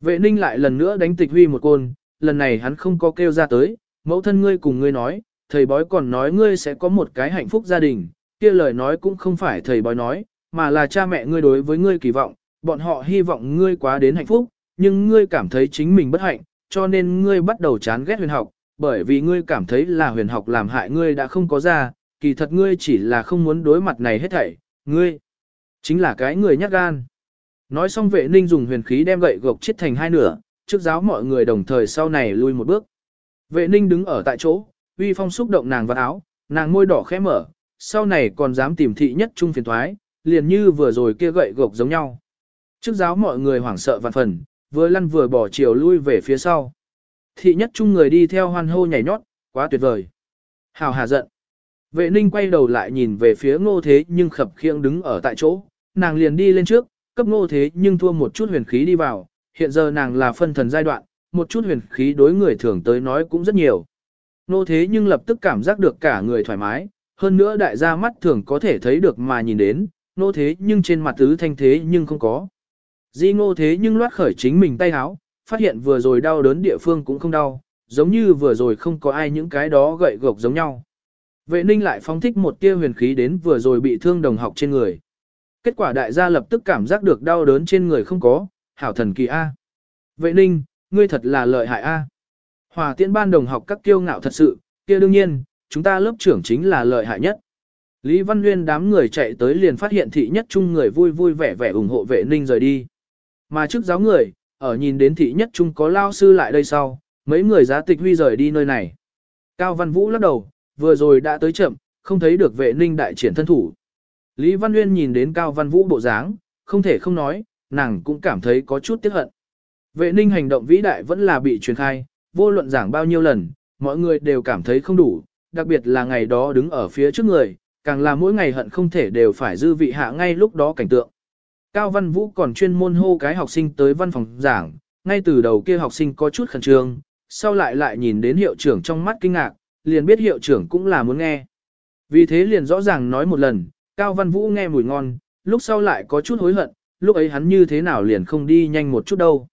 Vệ ninh lại lần nữa đánh tịch huy một côn, lần này hắn không có kêu ra tới, mẫu thân ngươi cùng ngươi nói, thầy bói còn nói ngươi sẽ có một cái hạnh phúc gia đình, kia lời nói cũng không phải thầy bói nói, mà là cha mẹ ngươi đối với ngươi kỳ vọng, bọn họ hy vọng ngươi quá đến hạnh phúc, nhưng ngươi cảm thấy chính mình bất hạnh, cho nên ngươi bắt đầu chán ghét huyền học, bởi vì ngươi cảm thấy là huyền học làm hại ngươi đã không có ra, kỳ thật ngươi chỉ là không muốn đối mặt này hết thảy, ngươi chính là cái người nhát gan. Nói xong vệ ninh dùng huyền khí đem gậy gộc chết thành hai nửa, trước giáo mọi người đồng thời sau này lui một bước. Vệ ninh đứng ở tại chỗ, uy phong xúc động nàng vào áo, nàng môi đỏ khẽ mở, sau này còn dám tìm thị nhất trung phiền thoái, liền như vừa rồi kia gậy gộc giống nhau. Trước giáo mọi người hoảng sợ vạn phần, vừa lăn vừa bỏ chiều lui về phía sau. Thị nhất trung người đi theo hoan hô nhảy nhót, quá tuyệt vời. Hào hà giận. Vệ ninh quay đầu lại nhìn về phía ngô thế nhưng khập khiễng đứng ở tại chỗ, nàng liền đi lên trước, cấp ngô thế nhưng thua một chút huyền khí đi vào, hiện giờ nàng là phân thần giai đoạn, một chút huyền khí đối người thường tới nói cũng rất nhiều. Ngô thế nhưng lập tức cảm giác được cả người thoải mái, hơn nữa đại gia mắt thường có thể thấy được mà nhìn đến, Nô thế nhưng trên mặt tứ thanh thế nhưng không có. Di ngô thế nhưng loát khởi chính mình tay háo, phát hiện vừa rồi đau đớn địa phương cũng không đau, giống như vừa rồi không có ai những cái đó gậy gộc giống nhau. Vệ ninh lại phóng thích một tia huyền khí đến vừa rồi bị thương đồng học trên người. Kết quả đại gia lập tức cảm giác được đau đớn trên người không có, hảo thần kỳ A. Vệ ninh, ngươi thật là lợi hại A. Hòa tiễn ban đồng học các kiêu ngạo thật sự, kia đương nhiên, chúng ta lớp trưởng chính là lợi hại nhất. Lý Văn Nguyên đám người chạy tới liền phát hiện thị nhất trung người vui vui vẻ vẻ ủng hộ vệ ninh rời đi. Mà trước giáo người, ở nhìn đến thị nhất trung có lao sư lại đây sau, mấy người giá tịch huy rời đi nơi này. Cao Văn Vũ lắc đầu, vừa rồi đã tới chậm, không thấy được vệ ninh đại triển thân thủ. Lý Văn Nguyên nhìn đến Cao Văn Vũ bộ dáng, không thể không nói, nàng cũng cảm thấy có chút tiếc hận. Vệ ninh hành động vĩ đại vẫn là bị truyền khai, vô luận giảng bao nhiêu lần, mọi người đều cảm thấy không đủ, đặc biệt là ngày đó đứng ở phía trước người, càng là mỗi ngày hận không thể đều phải dư vị hạ ngay lúc đó cảnh tượng. Cao Văn Vũ còn chuyên môn hô cái học sinh tới văn phòng giảng, ngay từ đầu kia học sinh có chút khẩn trương, sau lại lại nhìn đến hiệu trưởng trong mắt kinh ngạc, liền biết hiệu trưởng cũng là muốn nghe. Vì thế liền rõ ràng nói một lần, Cao Văn Vũ nghe mùi ngon, lúc sau lại có chút hối hận, lúc ấy hắn như thế nào liền không đi nhanh một chút đâu.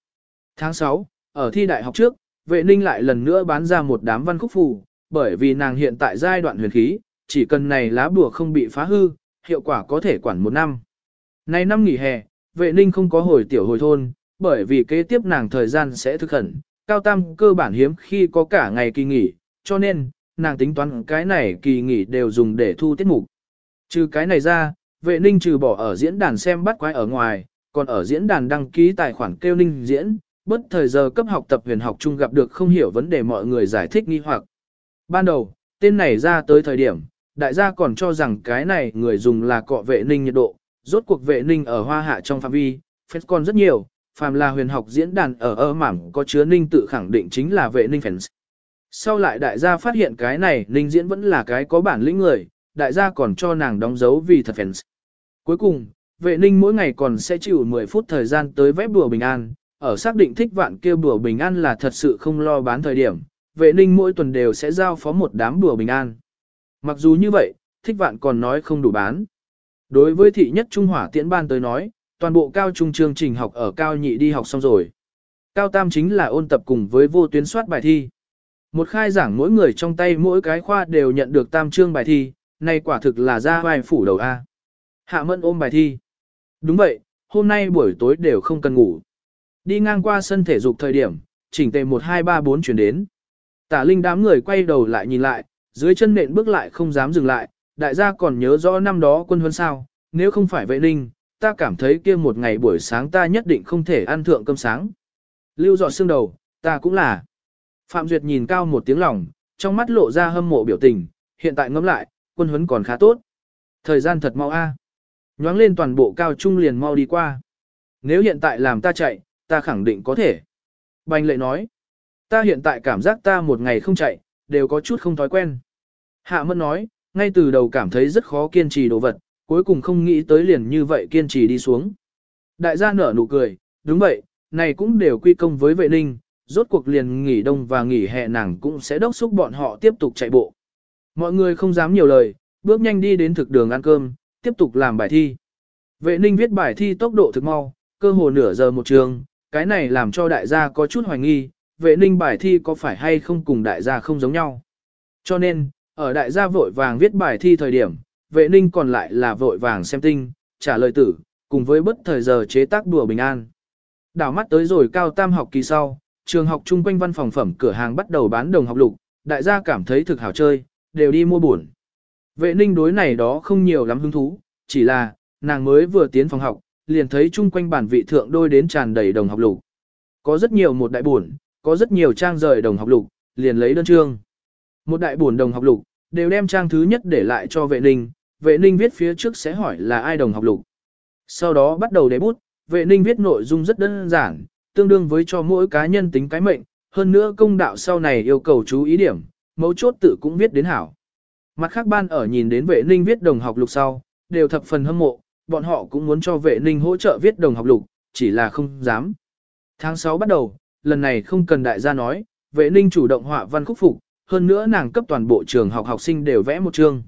Tháng 6, ở thi đại học trước, vệ ninh lại lần nữa bán ra một đám văn khúc phù, bởi vì nàng hiện tại giai đoạn huyền khí, chỉ cần này lá bùa không bị phá hư, hiệu quả có thể quản một năm. Nay năm nghỉ hè, vệ ninh không có hồi tiểu hồi thôn, bởi vì kế tiếp nàng thời gian sẽ thực khẩn, cao tam cơ bản hiếm khi có cả ngày kỳ nghỉ, cho nên, nàng tính toán cái này kỳ nghỉ đều dùng để thu tiết mục. Trừ cái này ra, vệ ninh trừ bỏ ở diễn đàn xem bắt quái ở ngoài, còn ở diễn đàn đăng ký tài khoản kêu ninh diễn, bất thời giờ cấp học tập huyền học chung gặp được không hiểu vấn đề mọi người giải thích nghi hoặc. Ban đầu, tên này ra tới thời điểm, đại gia còn cho rằng cái này người dùng là cọ vệ ninh nhiệt độ, rốt cuộc vệ ninh ở hoa hạ trong phạm vi, fans còn rất nhiều, phàm là huyền học diễn đàn ở ơ mảng có chứa ninh tự khẳng định chính là vệ ninh fans. Sau lại đại gia phát hiện cái này ninh diễn vẫn là cái có bản lĩnh người, đại gia còn cho nàng đóng dấu vì thật fans. Cuối cùng, vệ ninh mỗi ngày còn sẽ chịu 10 phút thời gian tới vép bùa bình an, ở xác định thích vạn kêu bùa bình an là thật sự không lo bán thời điểm, vệ ninh mỗi tuần đều sẽ giao phó một đám bùa bình an. Mặc dù như vậy, thích vạn còn nói không đủ bán. Đối với thị nhất Trung Hỏa tiễn ban tới nói, toàn bộ cao trung chương trình học ở cao nhị đi học xong rồi. Cao tam chính là ôn tập cùng với vô tuyến soát bài thi. Một khai giảng mỗi người trong tay mỗi cái khoa đều nhận được tam chương bài thi, này quả thực là ra vai phủ đầu A. Hạ mẫn ôm bài thi. Đúng vậy, hôm nay buổi tối đều không cần ngủ. Đi ngang qua sân thể dục thời điểm, chỉnh tề 1234 chuyển đến. Tả Linh đám người quay đầu lại nhìn lại, dưới chân nện bước lại không dám dừng lại, đại gia còn nhớ rõ năm đó quân huấn sao, nếu không phải vậy ninh ta cảm thấy kia một ngày buổi sáng ta nhất định không thể ăn thượng cơm sáng. Lưu dọa xương đầu, ta cũng là. Phạm Duyệt nhìn cao một tiếng lòng, trong mắt lộ ra hâm mộ biểu tình, hiện tại ngẫm lại, quân huấn còn khá tốt. Thời gian thật mau a. À. Nhoáng lên toàn bộ cao trung liền mau đi qua. Nếu hiện tại làm ta chạy, ta khẳng định có thể. Bành lệ nói, ta hiện tại cảm giác ta một ngày không chạy, đều có chút không thói quen. Hạ mẫn nói, ngay từ đầu cảm thấy rất khó kiên trì đồ vật, cuối cùng không nghĩ tới liền như vậy kiên trì đi xuống. Đại gia nở nụ cười, đúng vậy, này cũng đều quy công với vệ ninh, rốt cuộc liền nghỉ đông và nghỉ hè nàng cũng sẽ đốc xúc bọn họ tiếp tục chạy bộ. Mọi người không dám nhiều lời, bước nhanh đi đến thực đường ăn cơm, tiếp tục làm bài thi. Vệ ninh viết bài thi tốc độ thực mau, cơ hồ nửa giờ một trường, cái này làm cho đại gia có chút hoài nghi, vệ ninh bài thi có phải hay không cùng đại gia không giống nhau. Cho nên, ở đại gia vội vàng viết bài thi thời điểm, vệ ninh còn lại là vội vàng xem tinh, trả lời tử, cùng với bất thời giờ chế tác đùa bình an. Đảo mắt tới rồi cao tam học kỳ sau, trường học chung quanh văn phòng phẩm cửa hàng bắt đầu bán đồng học lục, đại gia cảm thấy thực hảo chơi, đều đi mua buồn. Vệ ninh đối này đó không nhiều lắm hứng thú, chỉ là, nàng mới vừa tiến phòng học, liền thấy chung quanh bản vị thượng đôi đến tràn đầy đồng học lục. Có rất nhiều một đại buồn, có rất nhiều trang rời đồng học lục, liền lấy đơn chương. Một đại buồn đồng học lục, đều đem trang thứ nhất để lại cho vệ ninh, vệ ninh viết phía trước sẽ hỏi là ai đồng học lục. Sau đó bắt đầu đế bút, vệ ninh viết nội dung rất đơn giản, tương đương với cho mỗi cá nhân tính cái mệnh, hơn nữa công đạo sau này yêu cầu chú ý điểm, mấu chốt tự cũng viết đến hảo. Mặt khác ban ở nhìn đến vệ ninh viết đồng học lục sau, đều thập phần hâm mộ, bọn họ cũng muốn cho vệ ninh hỗ trợ viết đồng học lục, chỉ là không dám. Tháng 6 bắt đầu, lần này không cần đại gia nói, vệ ninh chủ động họa văn khúc phục, hơn nữa nàng cấp toàn bộ trường học học sinh đều vẽ một chương.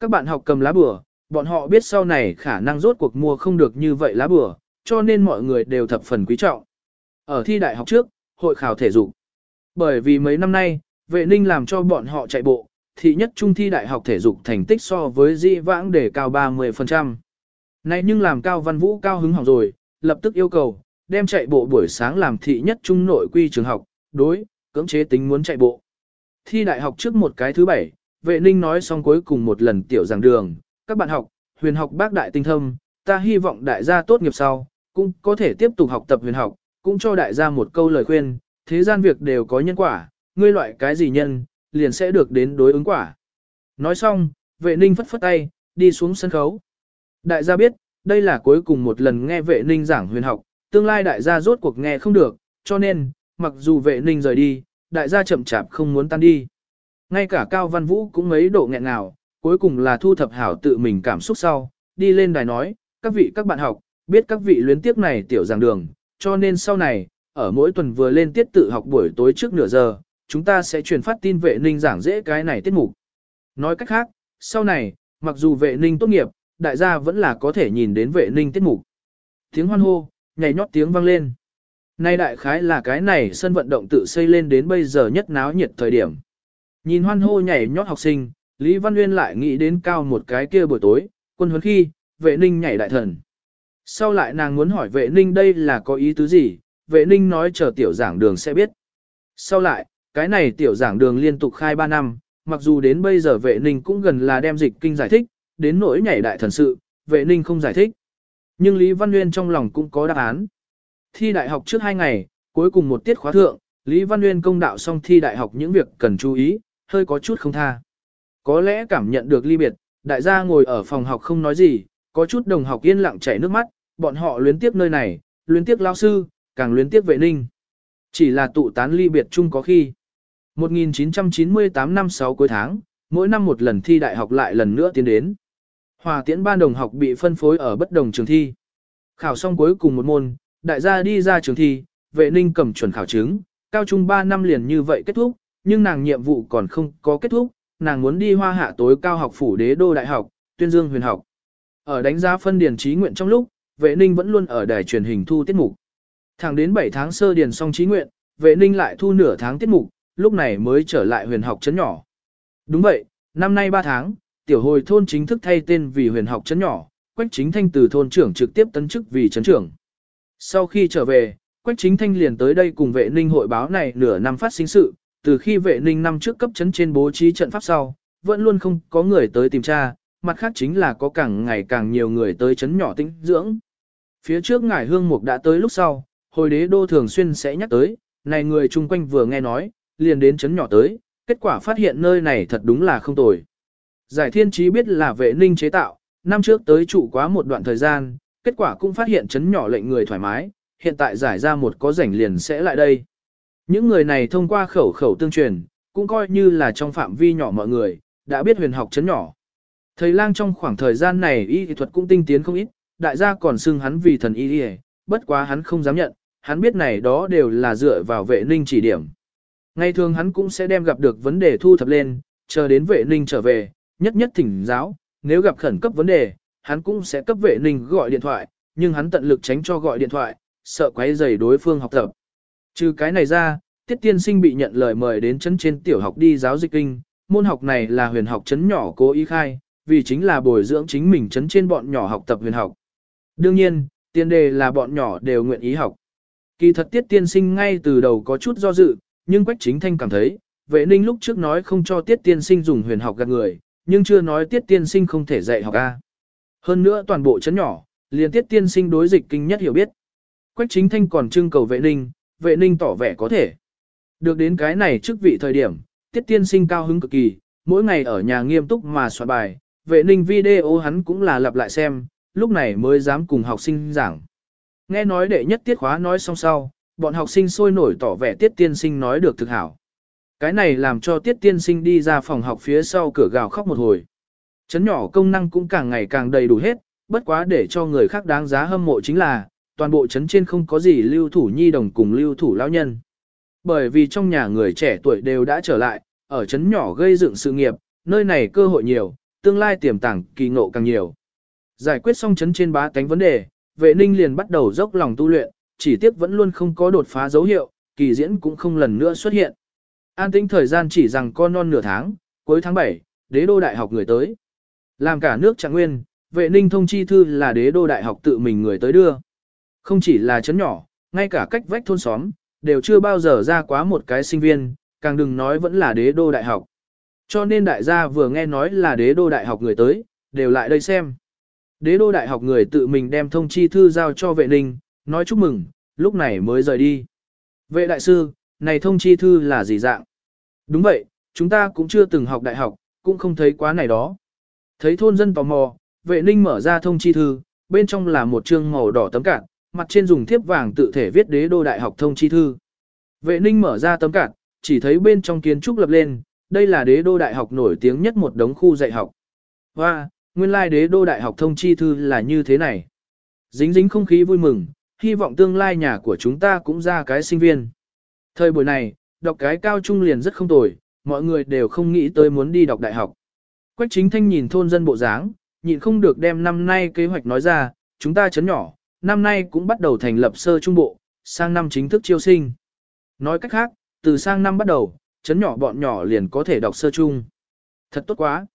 Các bạn học cầm lá bừa, bọn họ biết sau này khả năng rốt cuộc mua không được như vậy lá bừa, cho nên mọi người đều thập phần quý trọng. Ở thi đại học trước, hội khảo thể dục. Bởi vì mấy năm nay, vệ ninh làm cho bọn họ chạy bộ, thị nhất trung thi đại học thể dục thành tích so với di vãng để cao 30%. Này nhưng làm cao văn vũ cao hứng hỏng rồi, lập tức yêu cầu, đem chạy bộ buổi sáng làm thị nhất trung nội quy trường học, đối, cưỡng chế tính muốn chạy bộ. Thi đại học trước một cái thứ bảy, vệ ninh nói xong cuối cùng một lần tiểu giảng đường, các bạn học, huyền học bác đại tinh thâm, ta hy vọng đại gia tốt nghiệp sau, cũng có thể tiếp tục học tập huyền học, cũng cho đại gia một câu lời khuyên, thế gian việc đều có nhân quả, ngươi loại cái gì nhân, liền sẽ được đến đối ứng quả. Nói xong, vệ ninh phất phất tay, đi xuống sân khấu. Đại gia biết, đây là cuối cùng một lần nghe vệ ninh giảng huyền học, tương lai đại gia rốt cuộc nghe không được, cho nên, mặc dù vệ ninh rời đi, đại gia chậm chạp không muốn tan đi. Ngay cả Cao Văn Vũ cũng mấy độ nghẹn ngào, cuối cùng là thu thập hảo tự mình cảm xúc sau, đi lên đài nói, các vị các bạn học, biết các vị luyến tiếc này tiểu giảng đường, cho nên sau này, ở mỗi tuần vừa lên tiết tự học buổi tối trước nửa giờ, chúng ta sẽ truyền phát tin vệ ninh giảng dễ cái này tiết mục. Nói cách khác, sau này, mặc dù vệ ninh tốt nghiệp, đại gia vẫn là có thể nhìn đến vệ ninh tiết mục. Tiếng hoan hô, nhảy nhót tiếng vang lên. Nay đại khái là cái này sân vận động tự xây lên đến bây giờ nhất náo nhiệt thời điểm. Nhìn hoan hô nhảy nhót học sinh, Lý Văn Nguyên lại nghĩ đến cao một cái kia buổi tối, quân huấn khi, vệ ninh nhảy đại thần. Sau lại nàng muốn hỏi vệ ninh đây là có ý tứ gì, vệ ninh nói chờ tiểu giảng đường sẽ biết. Sau lại, cái này tiểu giảng đường liên tục khai 3 năm, mặc dù đến bây giờ vệ ninh cũng gần là đem dịch kinh giải thích, đến nỗi nhảy đại thần sự, vệ ninh không giải thích. Nhưng Lý Văn Nguyên trong lòng cũng có đáp án. Thi đại học trước 2 ngày, cuối cùng một tiết khóa thượng, Lý Văn Nguyên công đạo xong thi đại học những việc cần chú ý, hơi có chút không tha. Có lẽ cảm nhận được ly biệt, đại gia ngồi ở phòng học không nói gì, có chút đồng học yên lặng chảy nước mắt, bọn họ luyến tiếc nơi này, luyến tiếc lao sư, càng luyến tiếc vệ ninh. Chỉ là tụ tán ly biệt chung có khi. 1998 năm 6 cuối tháng, mỗi năm một lần thi đại học lại lần nữa tiến đến. Hòa tiễn ban đồng học bị phân phối ở bất đồng trường thi. Khảo xong cuối cùng một môn, đại gia đi ra trường thi, vệ ninh cầm chuẩn khảo chứng, cao trung 3 năm liền như vậy kết thúc, nhưng nàng nhiệm vụ còn không có kết thúc, nàng muốn đi hoa hạ tối cao học phủ đế đô đại học, tuyên dương huyền học. Ở đánh giá phân điền trí nguyện trong lúc, vệ ninh vẫn luôn ở đài truyền hình thu tiết mục. Thẳng đến 7 tháng sơ điền xong trí nguyện, vệ ninh lại thu nửa tháng tiết mục, lúc này mới trở lại huyền học chấn nhỏ. Đúng vậy, năm nay 3 tháng, tiểu hồi thôn chính thức thay tên vì huyền học Trấn nhỏ, Quách Chính Thanh từ thôn trưởng trực tiếp tấn chức vì Trấn trưởng. Sau khi trở về, Quách Chính Thanh liền tới đây cùng vệ ninh hội báo này nửa năm phát sinh sự, từ khi vệ ninh năm trước cấp trấn trên bố trí trận pháp sau, vẫn luôn không có người tới tìm tra, mặt khác chính là có càng ngày càng nhiều người tới Trấn nhỏ tĩnh dưỡng. Phía trước ngải hương mục đã tới lúc sau, hồi đế đô thường xuyên sẽ nhắc tới, này người chung quanh vừa nghe nói, liền đến Trấn nhỏ tới, kết quả phát hiện nơi này thật đúng là không tồi. Giải thiên trí biết là vệ ninh chế tạo, năm trước tới trụ quá một đoạn thời gian, kết quả cũng phát hiện chấn nhỏ lệnh người thoải mái, hiện tại giải ra một có rảnh liền sẽ lại đây. Những người này thông qua khẩu khẩu tương truyền, cũng coi như là trong phạm vi nhỏ mọi người, đã biết huyền học chấn nhỏ. Thầy lang trong khoảng thời gian này y thuật cũng tinh tiến không ít, đại gia còn xưng hắn vì thần y y, bất quá hắn không dám nhận, hắn biết này đó đều là dựa vào vệ ninh chỉ điểm. Ngày thường hắn cũng sẽ đem gặp được vấn đề thu thập lên, chờ đến vệ ninh trở về, nhất nhất thỉnh giáo, nếu gặp khẩn cấp vấn đề, hắn cũng sẽ cấp vệ ninh gọi điện thoại, nhưng hắn tận lực tránh cho gọi điện thoại, sợ quấy rầy đối phương học tập. Trừ cái này ra, Tiết Tiên Sinh bị nhận lời mời đến chấn trên tiểu học đi giáo dịch kinh, môn học này là huyền học chấn nhỏ cố ý khai, vì chính là bồi dưỡng chính mình chấn trên bọn nhỏ học tập huyền học. Đương nhiên, tiên đề là bọn nhỏ đều nguyện ý học. Kỳ thật Tiết Tiên Sinh ngay từ đầu có chút do dự, nhưng Quách Chính Thanh cảm thấy, vệ ninh lúc trước nói không cho Tiết Tiên Sinh dùng huyền học gạt người, nhưng chưa nói Tiết Tiên Sinh không thể dạy học A. Hơn nữa toàn bộ chấn nhỏ, liền Tiết Tiên Sinh đối dịch kinh nhất hiểu biết. Quách Chính Thanh còn trưng cầu vệ ninh, vệ ninh tỏ vẻ có thể. Được đến cái này trước vị thời điểm, Tiết Tiên Sinh cao hứng cực kỳ, mỗi ngày ở nhà nghiêm túc mà soạn bài, vệ ninh video hắn cũng là lặp lại xem, lúc này mới dám cùng học sinh giảng. Nghe nói đệ nhất tiết khóa nói xong sau, bọn học sinh sôi nổi tỏ vẻ tiết tiên sinh nói được thực hảo. Cái này làm cho tiết tiên sinh đi ra phòng học phía sau cửa gào khóc một hồi. Chấn nhỏ công năng cũng càng ngày càng đầy đủ hết, bất quá để cho người khác đáng giá hâm mộ chính là, toàn bộ chấn trên không có gì lưu thủ nhi đồng cùng lưu thủ lão nhân. Bởi vì trong nhà người trẻ tuổi đều đã trở lại, ở chấn nhỏ gây dựng sự nghiệp, nơi này cơ hội nhiều, tương lai tiềm tàng kỳ ngộ càng nhiều. Giải quyết xong chấn trên bá tánh vấn đề, vệ ninh liền bắt đầu dốc lòng tu luyện, chỉ tiếc vẫn luôn không có đột phá dấu hiệu, kỳ diễn cũng không lần nữa xuất hiện. An tĩnh thời gian chỉ rằng con non nửa tháng, cuối tháng 7, đế đô đại học người tới. Làm cả nước trạng nguyên, vệ ninh thông chi thư là đế đô đại học tự mình người tới đưa. Không chỉ là chấn nhỏ, ngay cả cách vách thôn xóm, đều chưa bao giờ ra quá một cái sinh viên, càng đừng nói vẫn là đế đô đại học. Cho nên đại gia vừa nghe nói là đế đô đại học người tới, đều lại đây xem. Đế đô đại học người tự mình đem thông chi thư giao cho vệ ninh, nói chúc mừng, lúc này mới rời đi. Vệ đại sư, này thông chi thư là gì dạng? Đúng vậy, chúng ta cũng chưa từng học đại học, cũng không thấy quá này đó. Thấy thôn dân tò mò, vệ ninh mở ra thông chi thư, bên trong là một chương màu đỏ tấm cản, mặt trên dùng thiếp vàng tự thể viết đế đô đại học thông chi thư. Vệ ninh mở ra tấm cản, chỉ thấy bên trong kiến trúc lập lên, đây là đế đô đại học nổi tiếng nhất một đống khu dạy học. Và, nguyên lai đế đô đại học thông chi thư là như thế này. Dính dính không khí vui mừng, hy vọng tương lai nhà của chúng ta cũng ra cái sinh viên. Thời buổi này, đọc cái cao trung liền rất không tồi, mọi người đều không nghĩ tới muốn đi đọc đại học. Quách chính thanh nhìn thôn dân bộ dáng, nhịn không được đem năm nay kế hoạch nói ra, chúng ta chấn nhỏ, năm nay cũng bắt đầu thành lập sơ trung bộ, sang năm chính thức chiêu sinh. Nói cách khác, từ sang năm bắt đầu, chấn nhỏ bọn nhỏ liền có thể đọc sơ trung. Thật tốt quá.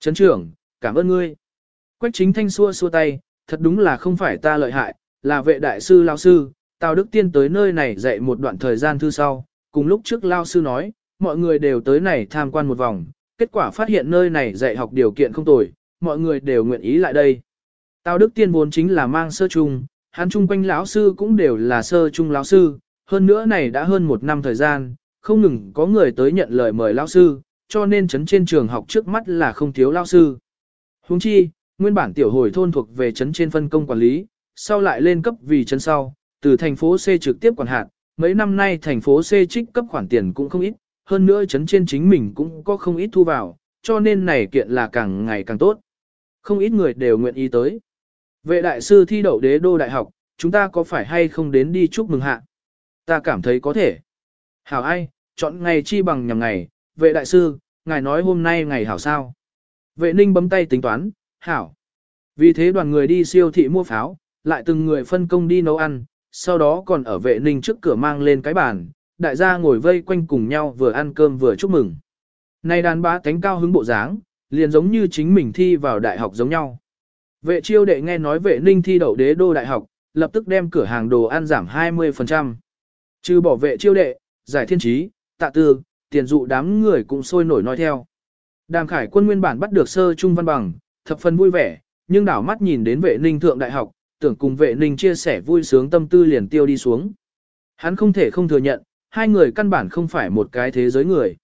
Chấn trưởng, cảm ơn ngươi. Quách chính thanh xua xua tay, thật đúng là không phải ta lợi hại, là vệ đại sư lao sư, Tào Đức Tiên tới nơi này dạy một đoạn thời gian thư sau, cùng lúc trước lao sư nói, mọi người đều tới này tham quan một vòng, kết quả phát hiện nơi này dạy học điều kiện không tồi, mọi người đều nguyện ý lại đây. Tào Đức Tiên vốn chính là mang sơ trung, hắn chung quanh lão sư cũng đều là sơ trung lão sư, hơn nữa này đã hơn một năm thời gian, không ngừng có người tới nhận lời mời lão sư, cho nên chấn trên trường học trước mắt là không thiếu Lão sư. Huống chi, nguyên bản tiểu hồi thôn thuộc về chấn trên phân công quản lý, sau lại lên cấp vì chấn sau, từ thành phố C trực tiếp quản hạt, mấy năm nay thành phố C trích cấp khoản tiền cũng không ít, hơn nữa chấn trên chính mình cũng có không ít thu vào, cho nên này kiện là càng ngày càng tốt. Không ít người đều nguyện ý tới. Vệ đại sư thi đậu đế đô đại học, chúng ta có phải hay không đến đi chúc mừng hạ? Ta cảm thấy có thể. Hảo ai, chọn ngày chi bằng nhằm ngày, vệ đại sư, ngài nói hôm nay ngày hảo sao? Vệ ninh bấm tay tính toán, hảo. Vì thế đoàn người đi siêu thị mua pháo, lại từng người phân công đi nấu ăn, sau đó còn ở vệ ninh trước cửa mang lên cái bàn, đại gia ngồi vây quanh cùng nhau vừa ăn cơm vừa chúc mừng. Này đàn bá tánh cao hứng bộ dáng, liền giống như chính mình thi vào đại học giống nhau. Vệ chiêu đệ nghe nói vệ ninh thi đậu đế đô đại học, lập tức đem cửa hàng đồ ăn giảm 20%. Trừ bỏ vệ chiêu đệ, giải thiên trí, tạ tư, tiền dụ đám người cũng sôi nổi nói theo. Đàm khải quân nguyên bản bắt được sơ trung văn bằng, thập phần vui vẻ, nhưng đảo mắt nhìn đến vệ ninh thượng đại học, tưởng cùng vệ ninh chia sẻ vui sướng tâm tư liền tiêu đi xuống. Hắn không thể không thừa nhận, hai người căn bản không phải một cái thế giới người.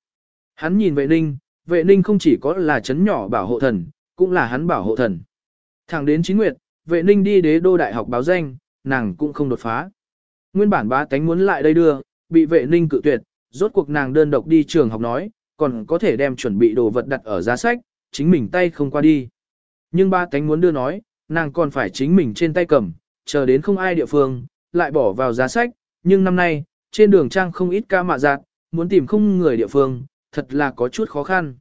Hắn nhìn vệ ninh, vệ ninh không chỉ có là chấn nhỏ bảo hộ thần, cũng là hắn bảo hộ thần. Thẳng đến chín nguyệt, vệ ninh đi đế đô đại học báo danh, nàng cũng không đột phá. Nguyên bản bá tánh muốn lại đây đưa, bị vệ ninh cự tuyệt, rốt cuộc nàng đơn độc đi trường học nói, còn có thể đem chuẩn bị đồ vật đặt ở giá sách, chính mình tay không qua đi. Nhưng ba tánh muốn đưa nói, nàng còn phải chính mình trên tay cầm, chờ đến không ai địa phương, lại bỏ vào giá sách, nhưng năm nay, trên đường trang không ít ca mạ giạt, muốn tìm không người địa phương, thật là có chút khó khăn.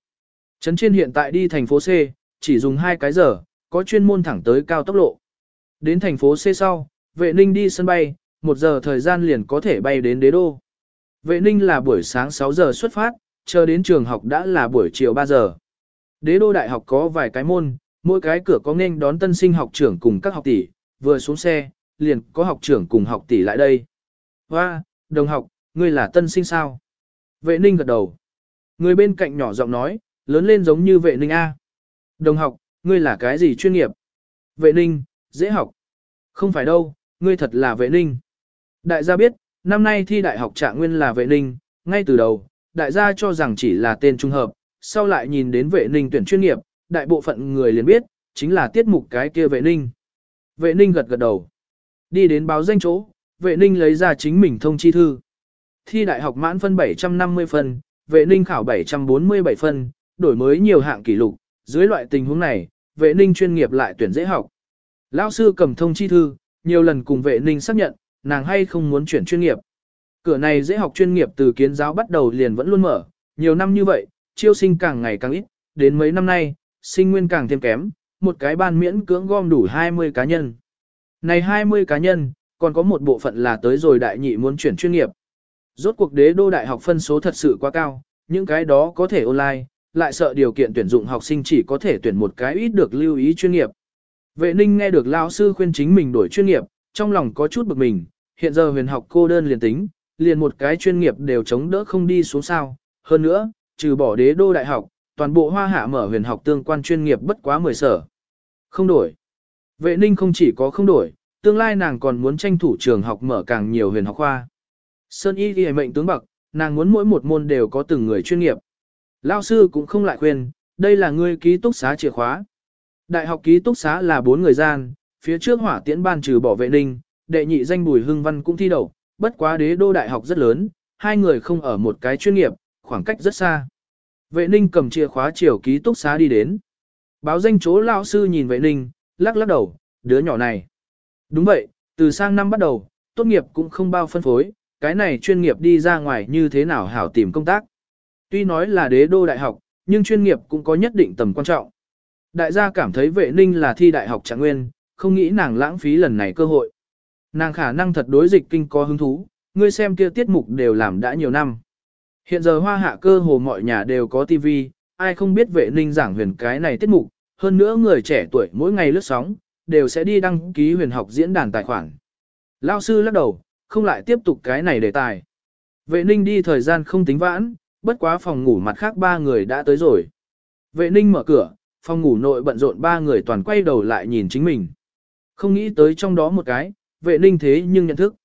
Trấn trên hiện tại đi thành phố C, chỉ dùng 2 cái giờ, có chuyên môn thẳng tới cao tốc lộ. Đến thành phố C sau, vệ ninh đi sân bay, một giờ thời gian liền có thể bay đến đế đô. Vệ ninh là buổi sáng 6 giờ xuất phát, chờ đến trường học đã là buổi chiều 3 giờ. Đế đô đại học có vài cái môn, mỗi cái cửa có nên đón tân sinh học trưởng cùng các học tỷ, vừa xuống xe, liền có học trưởng cùng học tỷ lại đây. Hoa, đồng học, ngươi là tân sinh sao? Vệ ninh gật đầu. Người bên cạnh nhỏ giọng nói, lớn lên giống như vệ ninh A. Đồng học, ngươi là cái gì chuyên nghiệp? Vệ ninh, dễ học. Không phải đâu, ngươi thật là vệ ninh. Đại gia biết, năm nay thi đại học trạng nguyên là vệ ninh, ngay từ đầu, đại gia cho rằng chỉ là tên trung hợp, sau lại nhìn đến vệ ninh tuyển chuyên nghiệp, đại bộ phận người liền biết, chính là tiết mục cái kia vệ ninh. Vệ ninh gật gật đầu. Đi đến báo danh chỗ, vệ ninh lấy ra chính mình thông chi thư. Thi đại học mãn phân 750 phân, vệ ninh khảo 747 phân, đổi mới nhiều hạng kỷ lục. Dưới loại tình huống này, vệ ninh chuyên nghiệp lại tuyển dễ học. Lão sư cầm thông chi thư, nhiều lần cùng vệ ninh xác nhận, nàng hay không muốn chuyển chuyên nghiệp. Cửa này dễ học chuyên nghiệp từ kiến giáo bắt đầu liền vẫn luôn mở, nhiều năm như vậy, chiêu sinh càng ngày càng ít, đến mấy năm nay, sinh nguyên càng thêm kém, một cái ban miễn cưỡng gom đủ 20 cá nhân. Này 20 cá nhân, còn có một bộ phận là tới rồi đại nhị muốn chuyển chuyên nghiệp. Rốt cuộc đế đô đại học phân số thật sự quá cao, những cái đó có thể online, lại sợ điều kiện tuyển dụng học sinh chỉ có thể tuyển một cái ít được lưu ý chuyên nghiệp. Vệ ninh nghe được lao sư khuyên chính mình đổi chuyên nghiệp, trong lòng có chút bực mình, hiện giờ huyền học cô đơn liền tính, liền một cái chuyên nghiệp đều chống đỡ không đi xuống sao. Hơn nữa, trừ bỏ đế đô đại học, toàn bộ hoa hạ mở huyền học tương quan chuyên nghiệp bất quá 10 sở. Không đổi. Vệ ninh không chỉ có không đổi, tương lai nàng còn muốn tranh thủ trường học mở càng nhiều huyền học khoa. Sơn y ghi mệnh tướng bậc, nàng muốn mỗi một môn đều có từng người chuyên nghiệp. Lao sư cũng không lại khuyên, đây là ngươi ký túc xá chìa khóa. Đại học ký túc xá là bốn người gian, phía trước hỏa tiễn ban trừ bỏ vệ ninh, đệ nhị danh bùi hưng văn cũng thi đậu, bất quá đế đô đại học rất lớn, hai người không ở một cái chuyên nghiệp, khoảng cách rất xa. Vệ ninh cầm chìa khóa chiều ký túc xá đi đến. Báo danh chỗ lão sư nhìn vệ ninh, lắc lắc đầu, đứa nhỏ này. Đúng vậy, từ sang năm bắt đầu, tốt nghiệp cũng không bao phân phối, cái này chuyên nghiệp đi ra ngoài như thế nào hảo tìm công tác. Tuy nói là đế đô đại học, nhưng chuyên nghiệp cũng có nhất định tầm quan trọng. Đại gia cảm thấy vệ ninh là thi đại học trạng nguyên, không nghĩ nàng lãng phí lần này cơ hội. Nàng khả năng thật đối dịch kinh có hứng thú, ngươi xem kia tiết mục đều làm đã nhiều năm. Hiện giờ hoa hạ cơ hồ mọi nhà đều có TV, ai không biết vệ ninh giảng huyền cái này tiết mục, hơn nữa người trẻ tuổi mỗi ngày lướt sóng, đều sẽ đi đăng ký huyền học diễn đàn tài khoản. Lao sư lắc đầu, không lại tiếp tục cái này đề tài. Vệ ninh đi thời gian không tính vãn, bất quá phòng ngủ mặt khác ba người đã tới rồi. Vệ ninh mở cửa, phòng ngủ nội bận rộn ba người toàn quay đầu lại nhìn chính mình. Không nghĩ tới trong đó một cái, vệ ninh thế nhưng nhận thức.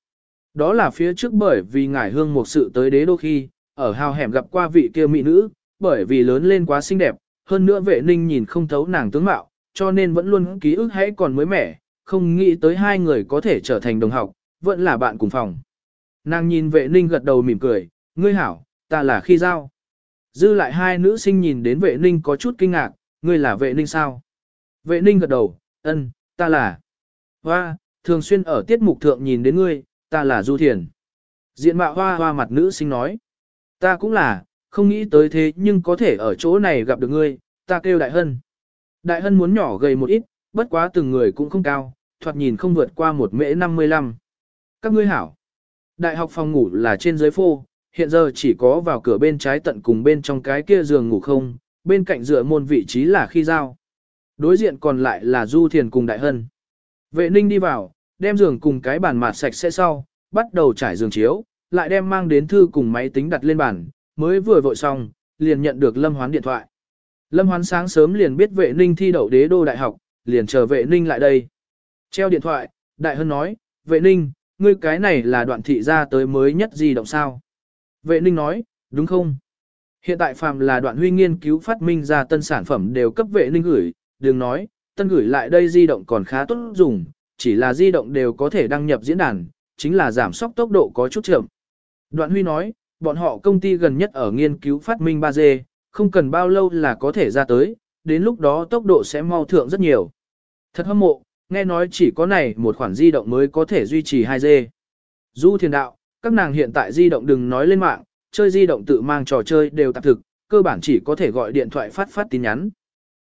Đó là phía trước bởi vì ngải hương một sự tới đế đô khi, ở hào hẻm gặp qua vị kia mỹ nữ, bởi vì lớn lên quá xinh đẹp, hơn nữa vệ ninh nhìn không thấu nàng tướng mạo, cho nên vẫn luôn ký ức hãy còn mới mẻ, không nghĩ tới hai người có thể trở thành đồng học, vẫn là bạn cùng phòng. Nàng nhìn vệ ninh gật đầu mỉm cười, ngươi hảo, ta là khi giao. Dư lại hai nữ sinh nhìn đến vệ ninh có chút kinh ngạc, ngươi là vệ ninh sao? Vệ ninh gật đầu, ân, ta là. Hoa, thường xuyên ở tiết mục thượng nhìn đến ngươi, ta là Du Thiền. Diện mạo hoa hoa mặt nữ sinh nói. Ta cũng là, không nghĩ tới thế nhưng có thể ở chỗ này gặp được ngươi, ta kêu Đại Hân. Đại Hân muốn nhỏ gầy một ít, bất quá từng người cũng không cao, thoạt nhìn không vượt qua một mễ 55. Các ngươi hảo. Đại học phòng ngủ là trên dưới phô, hiện giờ chỉ có vào cửa bên trái tận cùng bên trong cái kia giường ngủ không, bên cạnh dựa môn vị trí là khi giao. Đối diện còn lại là Du Thiền cùng Đại Hân. Vệ ninh đi vào, đem giường cùng cái bàn mặt sạch sẽ sau, bắt đầu trải giường chiếu, lại đem mang đến thư cùng máy tính đặt lên bàn, mới vừa vội xong, liền nhận được Lâm Hoán điện thoại. Lâm Hoán sáng sớm liền biết vệ ninh thi đậu đế đô đại học, liền chờ vệ ninh lại đây. Treo điện thoại, Đại Hân nói, vệ ninh, ngươi cái này là đoạn thị ra tới mới nhất di động sao. Vệ ninh nói, đúng không? Hiện tại phàm là đoạn huy nghiên cứu phát minh ra tân sản phẩm đều cấp vệ ninh gửi, đừng nói, tân gửi lại đây di động còn khá tốt dùng, chỉ là di động đều có thể đăng nhập diễn đàn, chính là giảm sóc tốc độ có chút chậm. Đoạn huy nói, bọn họ công ty gần nhất ở nghiên cứu phát minh 3G, không cần bao lâu là có thể ra tới, đến lúc đó tốc độ sẽ mau thượng rất nhiều. Thật hâm mộ, nghe nói chỉ có này một khoản di động mới có thể duy trì 2G. Du thiền đạo, các nàng hiện tại di động đừng nói lên mạng, chơi di động tự mang trò chơi đều tạp thực, cơ bản chỉ có thể gọi điện thoại phát phát tin nhắn.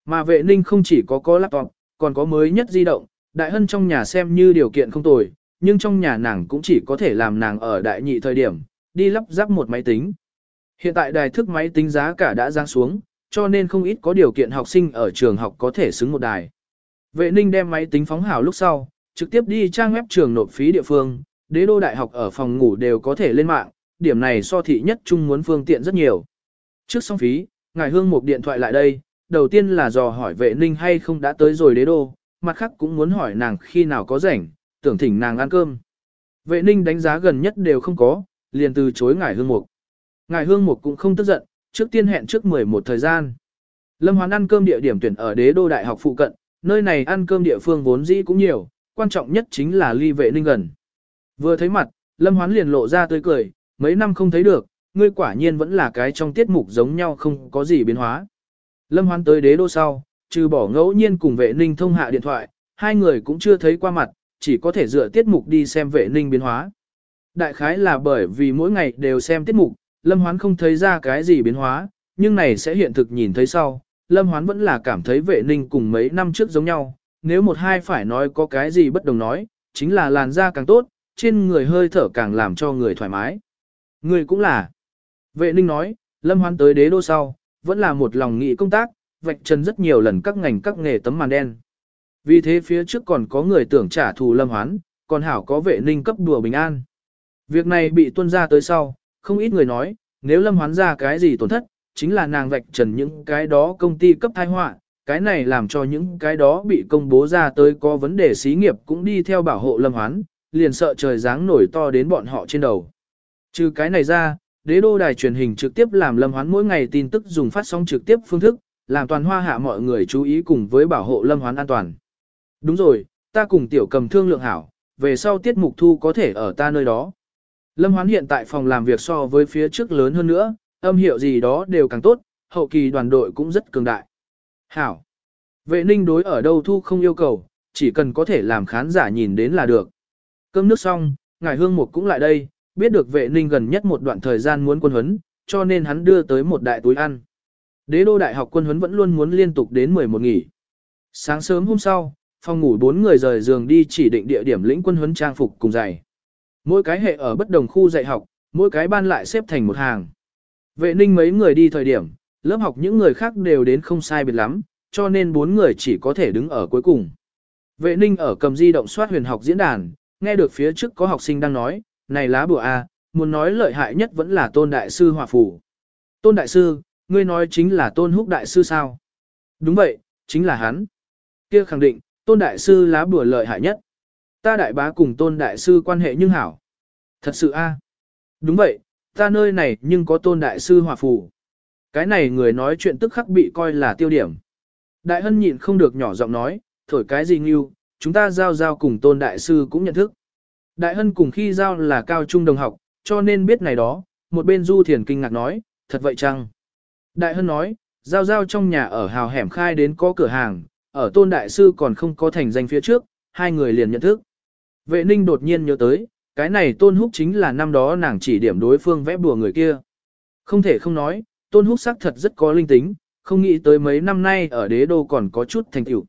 Mà vệ ninh không chỉ có có laptop, còn có mới nhất di động, đại hân trong nhà xem như điều kiện không tồi, nhưng trong nhà nàng cũng chỉ có thể làm nàng ở đại nhị thời điểm, đi lắp ráp một máy tính. Hiện tại đài thức máy tính giá cả đã giáng xuống, cho nên không ít có điều kiện học sinh ở trường học có thể xứng một đài. Vệ ninh đem máy tính phóng hảo lúc sau, trực tiếp đi trang web trường nộp phí địa phương, đế đô đại học ở phòng ngủ đều có thể lên mạng, điểm này so thị nhất trung muốn phương tiện rất nhiều. Trước xong phí, ngài hương một điện thoại lại đây, đầu tiên là dò hỏi vệ ninh hay không đã tới rồi đế đô, mặt khác cũng muốn hỏi nàng khi nào có rảnh, tưởng thỉnh nàng ăn cơm. Vệ ninh đánh giá gần nhất đều không có, liền từ chối ngài hương mục. Ngài hương mục cũng không tức giận, trước tiên hẹn trước 11 thời gian. Lâm Hoán ăn cơm địa điểm tuyển ở đế đô đại học phụ cận, nơi này ăn cơm địa phương vốn dĩ cũng nhiều, quan trọng nhất chính là ly vệ ninh gần. Vừa thấy mặt, Lâm Hoán liền lộ ra tươi cười, mấy năm không thấy được, ngươi quả nhiên vẫn là cái trong tiết mục giống nhau không có gì biến hóa. Lâm Hoán tới đế đô sau, trừ bỏ ngẫu nhiên cùng vệ ninh thông hạ điện thoại, hai người cũng chưa thấy qua mặt, chỉ có thể dựa tiết mục đi xem vệ ninh biến hóa. Đại khái là bởi vì mỗi ngày đều xem tiết mục, Lâm Hoán không thấy ra cái gì biến hóa, nhưng này sẽ hiện thực nhìn thấy sau, Lâm Hoán vẫn là cảm thấy vệ ninh cùng mấy năm trước giống nhau, nếu một hai phải nói có cái gì bất đồng nói, chính là làn da càng tốt, trên người hơi thở càng làm cho người thoải mái. Người cũng là. Vệ ninh nói, Lâm Hoán tới đế đô sau, vẫn là một lòng nghị công tác, vạch trần rất nhiều lần các ngành các nghề tấm màn đen. Vì thế phía trước còn có người tưởng trả thù Lâm Hoán, còn hảo có vệ ninh cấp đùa bình an. Việc này bị tuân ra tới sau, không ít người nói, nếu Lâm Hoán ra cái gì tổn thất, chính là nàng vạch trần những cái đó công ty cấp thai họa, cái này làm cho những cái đó bị công bố ra tới có vấn đề xí nghiệp cũng đi theo bảo hộ Lâm Hoán, liền sợ trời giáng nổi to đến bọn họ trên đầu. Trừ cái này ra, đế đô đài truyền hình trực tiếp làm Lâm Hoán mỗi ngày tin tức dùng phát sóng trực tiếp phương thức, làm toàn hoa hạ mọi người chú ý cùng với bảo hộ Lâm Hoán an toàn. Đúng rồi, ta cùng tiểu cầm thương lượng hảo, về sau tiết mục thu có thể ở ta nơi đó. Lâm Hoán hiện tại phòng làm việc so với phía trước lớn hơn nữa, âm hiệu gì đó đều càng tốt, hậu kỳ đoàn đội cũng rất cường đại. Hảo. Vệ ninh đối ở đâu thu không yêu cầu, chỉ cần có thể làm khán giả nhìn đến là được. Cơm nước xong, ngài hương mục cũng lại đây, biết được vệ ninh gần nhất một đoạn thời gian muốn quân huấn, cho nên hắn đưa tới một đại túi ăn. Đế đô đại học quân huấn vẫn luôn muốn liên tục đến 11 nghỉ. Sáng sớm hôm sau, phòng ngủ bốn người rời giường đi chỉ định địa điểm lĩnh quân huấn trang phục cùng giày. Mỗi cái hệ ở bất đồng khu dạy học, mỗi cái ban lại xếp thành một hàng. Vệ ninh mấy người đi thời điểm, lớp học những người khác đều đến không sai biệt lắm, cho nên bốn người chỉ có thể đứng ở cuối cùng. Vệ ninh ở cầm di động soát huyền học diễn đàn, nghe được phía trước có học sinh đang nói, này lá bùa A, muốn nói lợi hại nhất vẫn là tôn đại sư hòa phủ. Tôn đại sư, ngươi nói chính là tôn húc đại sư sao? Đúng vậy, chính là hắn. Kia khẳng định, tôn đại sư lá bùa lợi hại nhất. Ta đại bá cùng tôn đại sư quan hệ nhưng hảo. Thật sự a Đúng vậy, ta nơi này nhưng có tôn đại sư hòa phù. Cái này người nói chuyện tức khắc bị coi là tiêu điểm. Đại hân nhịn không được nhỏ giọng nói, thổi cái gì nghiêu, chúng ta giao giao cùng tôn đại sư cũng nhận thức. Đại hân cùng khi giao là cao trung đồng học, cho nên biết này đó, một bên du thiền kinh ngạc nói, thật vậy chăng? Đại hân nói, giao giao trong nhà ở hào hẻm khai đến có cửa hàng, ở tôn đại sư còn không có thành danh phía trước, hai người liền nhận thức. Vệ ninh đột nhiên nhớ tới, cái này tôn húc chính là năm đó nàng chỉ điểm đối phương vẽ bùa người kia. Không thể không nói, tôn húc xác thật rất có linh tính, không nghĩ tới mấy năm nay ở đế đô còn có chút thành tựu.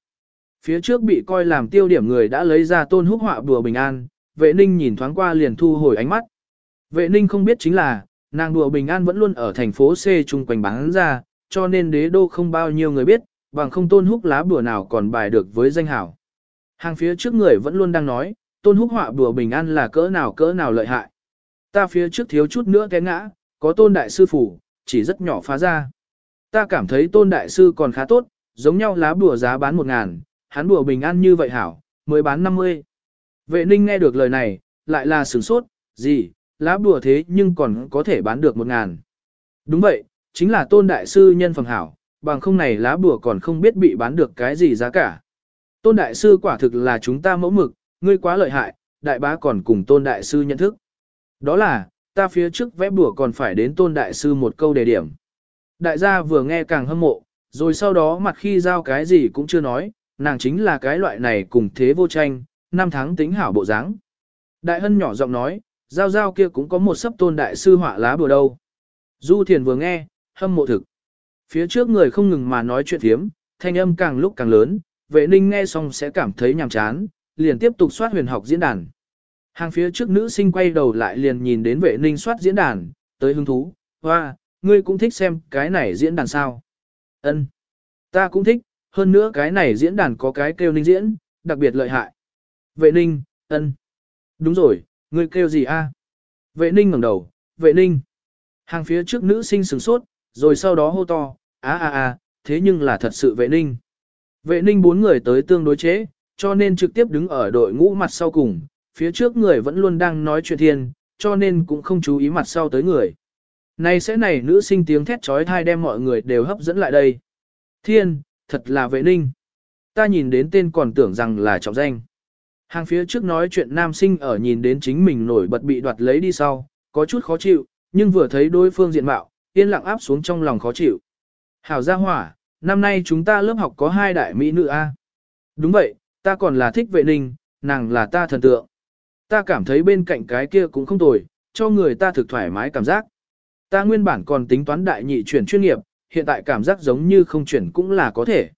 Phía trước bị coi làm tiêu điểm người đã lấy ra tôn húc họa bùa bình an, vệ ninh nhìn thoáng qua liền thu hồi ánh mắt. Vệ ninh không biết chính là, nàng đùa bình an vẫn luôn ở thành phố C chung quanh bán ra, cho nên đế đô không bao nhiêu người biết, bằng không tôn húc lá bùa nào còn bài được với danh hảo. Hàng phía trước người vẫn luôn đang nói, tôn húc họa bùa bình an là cỡ nào cỡ nào lợi hại. Ta phía trước thiếu chút nữa té ngã, có tôn đại sư phủ, chỉ rất nhỏ phá ra. Ta cảm thấy tôn đại sư còn khá tốt, giống nhau lá bùa giá bán một ngàn, hắn bùa bình an như vậy hảo, mới bán 50. Vệ ninh nghe được lời này, lại là sửng sốt, gì, lá bùa thế nhưng còn có thể bán được một ngàn. Đúng vậy, chính là tôn đại sư nhân phẩm hảo, bằng không này lá bùa còn không biết bị bán được cái gì giá cả. Tôn đại sư quả thực là chúng ta mẫu mực, ngươi quá lợi hại, đại bá còn cùng tôn đại sư nhận thức. Đó là, ta phía trước vẽ bùa còn phải đến tôn đại sư một câu đề điểm. Đại gia vừa nghe càng hâm mộ, rồi sau đó mặt khi giao cái gì cũng chưa nói, nàng chính là cái loại này cùng thế vô tranh, năm tháng tính hảo bộ dáng. Đại hân nhỏ giọng nói, giao giao kia cũng có một sấp tôn đại sư họa lá bùa đâu. Du thiền vừa nghe, hâm mộ thực. Phía trước người không ngừng mà nói chuyện thiếm, thanh âm càng lúc càng lớn, vệ ninh nghe xong sẽ cảm thấy nhàm chán, liền tiếp tục soát huyền học diễn đàn. Hàng phía trước nữ sinh quay đầu lại liền nhìn đến vệ ninh soát diễn đàn, tới hứng thú, hoa, ngươi cũng thích xem cái này diễn đàn sao. Ân, Ta cũng thích, hơn nữa cái này diễn đàn có cái kêu ninh diễn, đặc biệt lợi hại. Vệ ninh, ân. Đúng rồi, ngươi kêu gì a? Vệ ninh ngẩng đầu, vệ ninh. Hàng phía trước nữ sinh sửng sốt, rồi sau đó hô to, á á á, thế nhưng là thật sự vệ ninh. Vệ ninh bốn người tới tương đối chế, cho nên trực tiếp đứng ở đội ngũ mặt sau cùng, phía trước người vẫn luôn đang nói chuyện thiên, cho nên cũng không chú ý mặt sau tới người. Này sẽ này nữ sinh tiếng thét trói thai đem mọi người đều hấp dẫn lại đây. Thiên, thật là vệ ninh. Ta nhìn đến tên còn tưởng rằng là trọng danh. Hàng phía trước nói chuyện nam sinh ở nhìn đến chính mình nổi bật bị đoạt lấy đi sau, có chút khó chịu, nhưng vừa thấy đối phương diện mạo, yên lặng áp xuống trong lòng khó chịu. Hảo gia hỏa, năm nay chúng ta lớp học có hai đại mỹ nữ A. Đúng vậy, ta còn là thích vệ ninh, nàng là ta thần tượng. Ta cảm thấy bên cạnh cái kia cũng không tồi, cho người ta thực thoải mái cảm giác. Ta nguyên bản còn tính toán đại nhị chuyển chuyên nghiệp, hiện tại cảm giác giống như không chuyển cũng là có thể.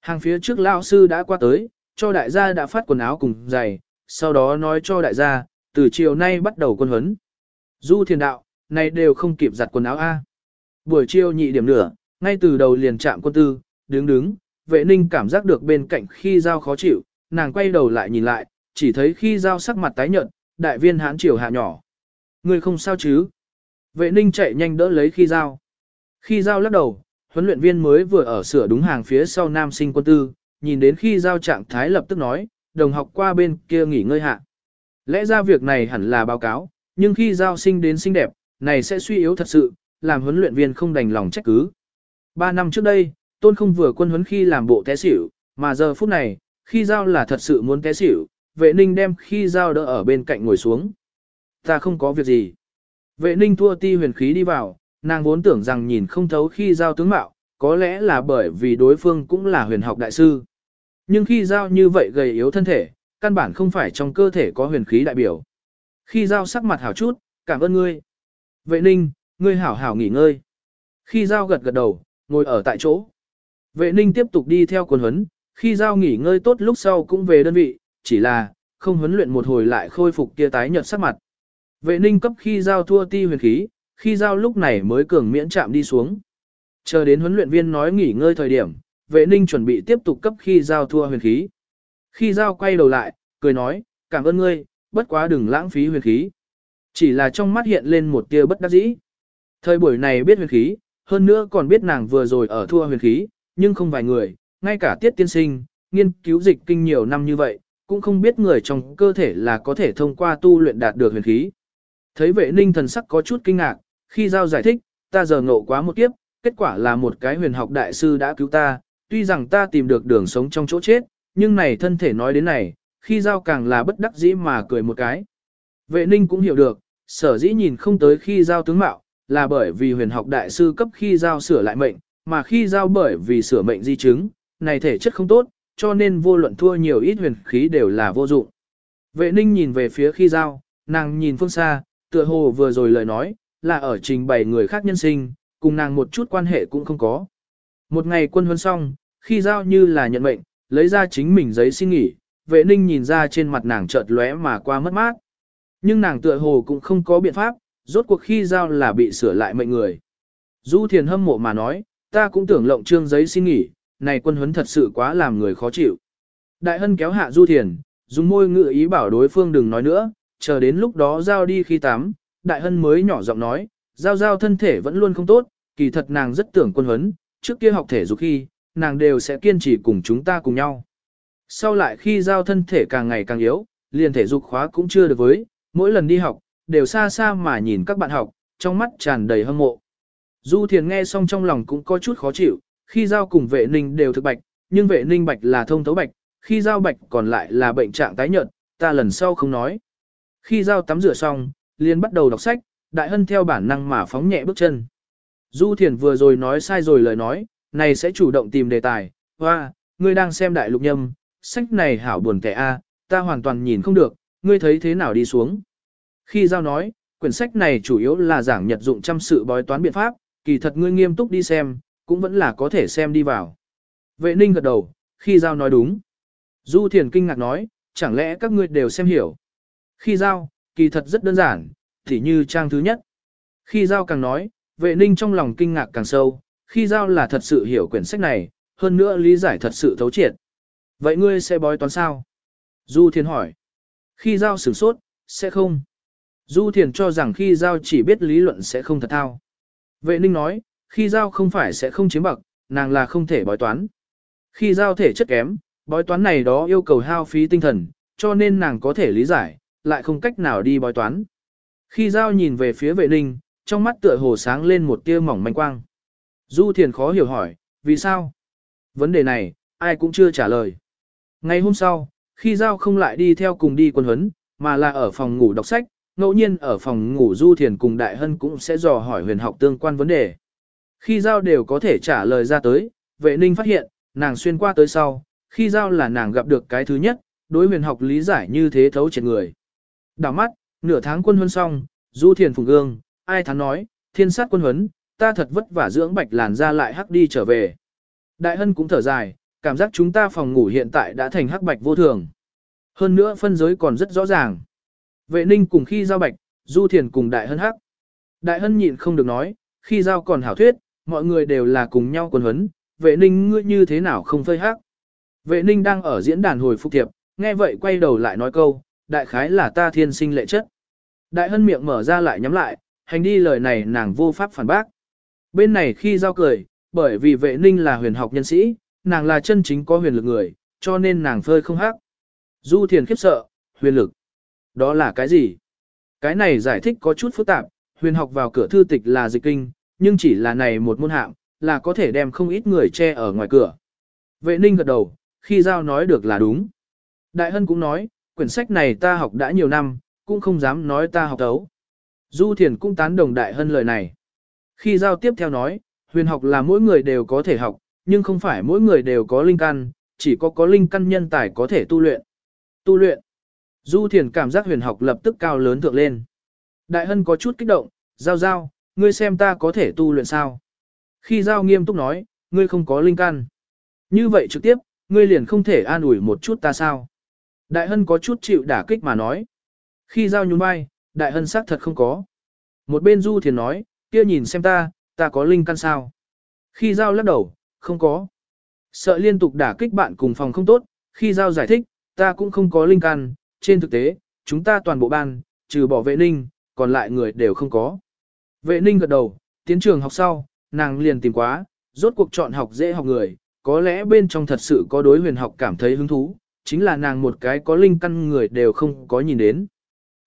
Hàng phía trước lão sư đã qua tới, cho đại gia đã phát quần áo cùng giày, sau đó nói cho đại gia, từ chiều nay bắt đầu quân huấn. Du thiền đạo, này đều không kịp giặt quần áo A. Buổi chiều nhị điểm nửa, ngay từ đầu liền chạm quân tư, đứng đứng, vệ ninh cảm giác được bên cạnh khi giao khó chịu, nàng quay đầu lại nhìn lại, chỉ thấy khi giao sắc mặt tái nhợt, đại viên hán triều hạ nhỏ. Người không sao chứ? Vệ ninh chạy nhanh đỡ lấy khi giao. Khi giao lắc đầu, huấn luyện viên mới vừa ở sửa đúng hàng phía sau nam sinh quân tư, nhìn đến khi giao trạng thái lập tức nói, đồng học qua bên kia nghỉ ngơi hạ. Lẽ ra việc này hẳn là báo cáo, nhưng khi giao sinh đến xinh đẹp, này sẽ suy yếu thật sự, làm huấn luyện viên không đành lòng trách cứ. Ba năm trước đây, tôn không vừa quân huấn khi làm bộ té xỉu, mà giờ phút này, khi giao là thật sự muốn té xỉu, vệ ninh đem khi giao đỡ ở bên cạnh ngồi xuống. Ta không có việc gì. Vệ ninh thua ti huyền khí đi vào, nàng vốn tưởng rằng nhìn không thấu khi giao tướng mạo, có lẽ là bởi vì đối phương cũng là huyền học đại sư. Nhưng khi giao như vậy gầy yếu thân thể, căn bản không phải trong cơ thể có huyền khí đại biểu. Khi giao sắc mặt hảo chút, cảm ơn ngươi. Vệ ninh, ngươi hảo hảo nghỉ ngơi. Khi giao gật gật đầu, ngồi ở tại chỗ. Vệ ninh tiếp tục đi theo quân huấn, khi giao nghỉ ngơi tốt lúc sau cũng về đơn vị, chỉ là, không huấn luyện một hồi lại khôi phục kia tái nhợt sắc mặt. Vệ ninh cấp khi giao thua ti huyền khí, khi giao lúc này mới cường miễn chạm đi xuống. Chờ đến huấn luyện viên nói nghỉ ngơi thời điểm, vệ ninh chuẩn bị tiếp tục cấp khi giao thua huyền khí. Khi giao quay đầu lại, cười nói, cảm ơn ngươi, bất quá đừng lãng phí huyền khí. Chỉ là trong mắt hiện lên một tia bất đắc dĩ. Thời buổi này biết huyền khí, hơn nữa còn biết nàng vừa rồi ở thua huyền khí, nhưng không vài người, ngay cả tiết tiên sinh, nghiên cứu dịch kinh nhiều năm như vậy, cũng không biết người trong cơ thể là có thể thông qua tu luyện đạt được huyền khí. Thấy vệ ninh thần sắc có chút kinh ngạc, khi giao giải thích, ta giờ ngộ quá một kiếp, kết quả là một cái huyền học đại sư đã cứu ta, tuy rằng ta tìm được đường sống trong chỗ chết, nhưng này thân thể nói đến này, khi giao càng là bất đắc dĩ mà cười một cái. Vệ ninh cũng hiểu được, sở dĩ nhìn không tới khi giao tướng mạo, là bởi vì huyền học đại sư cấp khi giao sửa lại mệnh, mà khi giao bởi vì sửa mệnh di chứng, này thể chất không tốt, cho nên vô luận thua nhiều ít huyền khí đều là vô dụng. Vệ ninh nhìn về phía khi giao, nàng nhìn phương xa, tựa hồ vừa rồi lời nói, là ở trình bày người khác nhân sinh, cùng nàng một chút quan hệ cũng không có. Một ngày quân huấn xong, khi giao như là nhận mệnh, lấy ra chính mình giấy xin nghỉ, vệ ninh nhìn ra trên mặt nàng chợt lóe mà qua mất mát. Nhưng nàng tựa hồ cũng không có biện pháp, rốt cuộc khi giao là bị sửa lại mệnh người. Du thiền hâm mộ mà nói, ta cũng tưởng lộng trương giấy xin nghỉ, này quân huấn thật sự quá làm người khó chịu. Đại hân kéo hạ du thiền, dùng môi ngự ý bảo đối phương đừng nói nữa, chờ đến lúc đó giao đi khi tắm, đại hân mới nhỏ giọng nói, giao giao thân thể vẫn luôn không tốt, kỳ thật nàng rất tưởng quân huấn, trước kia học thể dục khi, nàng đều sẽ kiên trì cùng chúng ta cùng nhau. Sau lại khi giao thân thể càng ngày càng yếu, liền thể dục khóa cũng chưa được với, mỗi lần đi học, đều xa xa mà nhìn các bạn học, trong mắt tràn đầy hâm mộ. Du Thiền nghe xong trong lòng cũng có chút khó chịu, khi giao cùng vệ ninh đều thực bạch, nhưng vệ ninh bạch là thông thấu bạch, khi giao bạch còn lại là bệnh trạng tái nhợt, ta lần sau không nói. Khi giao tắm rửa xong, liền bắt đầu đọc sách, đại hân theo bản năng mà phóng nhẹ bước chân. Du Thiền vừa rồi nói sai rồi lời nói, này sẽ chủ động tìm đề tài, hoa, ngươi đang xem đại lục nhâm, sách này hảo buồn kẻ A, ta hoàn toàn nhìn không được, ngươi thấy thế nào đi xuống. Khi giao nói, quyển sách này chủ yếu là giảng nhật dụng chăm sự bói toán biện pháp, kỳ thật ngươi nghiêm túc đi xem, cũng vẫn là có thể xem đi vào. Vệ ninh gật đầu, khi giao nói đúng. Du thiền kinh ngạc nói, chẳng lẽ các ngươi đều xem hiểu. Khi giao, kỳ thật rất đơn giản, thì như trang thứ nhất. Khi giao càng nói, vệ ninh trong lòng kinh ngạc càng sâu, khi giao là thật sự hiểu quyển sách này, hơn nữa lý giải thật sự thấu triệt. Vậy ngươi sẽ bói toán sao? Du Thiền hỏi. Khi giao sửng sốt, sẽ không. Du Thiền cho rằng khi giao chỉ biết lý luận sẽ không thật thao. Vệ ninh nói, khi giao không phải sẽ không chiếm bậc, nàng là không thể bói toán. Khi giao thể chất kém, bói toán này đó yêu cầu hao phí tinh thần, cho nên nàng có thể lý giải, lại không cách nào đi bói toán. Khi giao nhìn về phía vệ ninh, trong mắt tựa hồ sáng lên một tia mỏng manh quang. Du Thiền khó hiểu hỏi, vì sao? Vấn đề này, ai cũng chưa trả lời. Ngày hôm sau, khi Giao không lại đi theo cùng đi quân huấn, mà là ở phòng ngủ đọc sách, ngẫu nhiên ở phòng ngủ Du Thiền cùng Đại Hân cũng sẽ dò hỏi huyền học tương quan vấn đề. Khi Giao đều có thể trả lời ra tới, vệ ninh phát hiện, nàng xuyên qua tới sau, khi Giao là nàng gặp được cái thứ nhất, đối huyền học lý giải như thế thấu triệt người. Đảo mắt, nửa tháng quân huân xong, Du Thiền phùng gương, ai thán nói, thiên sát quân huấn, ta thật vất vả dưỡng bạch làn ra lại hắc đi trở về. Đại hân cũng thở dài, cảm giác chúng ta phòng ngủ hiện tại đã thành hắc bạch vô thường. Hơn nữa phân giới còn rất rõ ràng. Vệ ninh cùng khi giao bạch, du thiền cùng đại hân hắc. Đại hân nhịn không được nói, khi giao còn hảo thuyết, mọi người đều là cùng nhau quần huấn, vệ ninh ngươi như thế nào không phơi hắc. Vệ ninh đang ở diễn đàn hồi phục thiệp, nghe vậy quay đầu lại nói câu, đại khái là ta thiên sinh lệ chất. Đại hân miệng mở ra lại nhắm lại, hành đi lời này nàng vô pháp phản bác. Bên này khi giao cười, bởi vì vệ ninh là huyền học nhân sĩ, nàng là chân chính có huyền lực người, cho nên nàng phơi không hắc. Du thiền khiếp sợ, huyền lực. Đó là cái gì? Cái này giải thích có chút phức tạp, huyền học vào cửa thư tịch là dịch kinh, nhưng chỉ là này một môn hạng, là có thể đem không ít người che ở ngoài cửa. Vệ ninh gật đầu, khi giao nói được là đúng. Đại hân cũng nói, quyển sách này ta học đã nhiều năm, cũng không dám nói ta học tấu. Du thiền cũng tán đồng đại hân lời này. Khi giao tiếp theo nói, huyền học là mỗi người đều có thể học, nhưng không phải mỗi người đều có linh căn, chỉ có có linh căn nhân tài có thể tu luyện. Tu luyện. Du thiền cảm giác huyền học lập tức cao lớn thượng lên. Đại hân có chút kích động, giao giao, ngươi xem ta có thể tu luyện sao. Khi giao nghiêm túc nói, ngươi không có linh căn. Như vậy trực tiếp, ngươi liền không thể an ủi một chút ta sao. Đại hân có chút chịu đả kích mà nói. Khi giao nhún vai, đại hân xác thật không có. Một bên du thiền nói, kia nhìn xem ta, ta có linh căn sao. Khi giao lắc đầu, không có. Sợ liên tục đả kích bạn cùng phòng không tốt, khi giao giải thích, ta cũng không có linh căn, trên thực tế, chúng ta toàn bộ ban, trừ bỏ vệ ninh, còn lại người đều không có. Vệ ninh gật đầu, tiến trường học sau, nàng liền tìm quá, rốt cuộc chọn học dễ học người, có lẽ bên trong thật sự có đối huyền học cảm thấy hứng thú, chính là nàng một cái có linh căn người đều không có nhìn đến.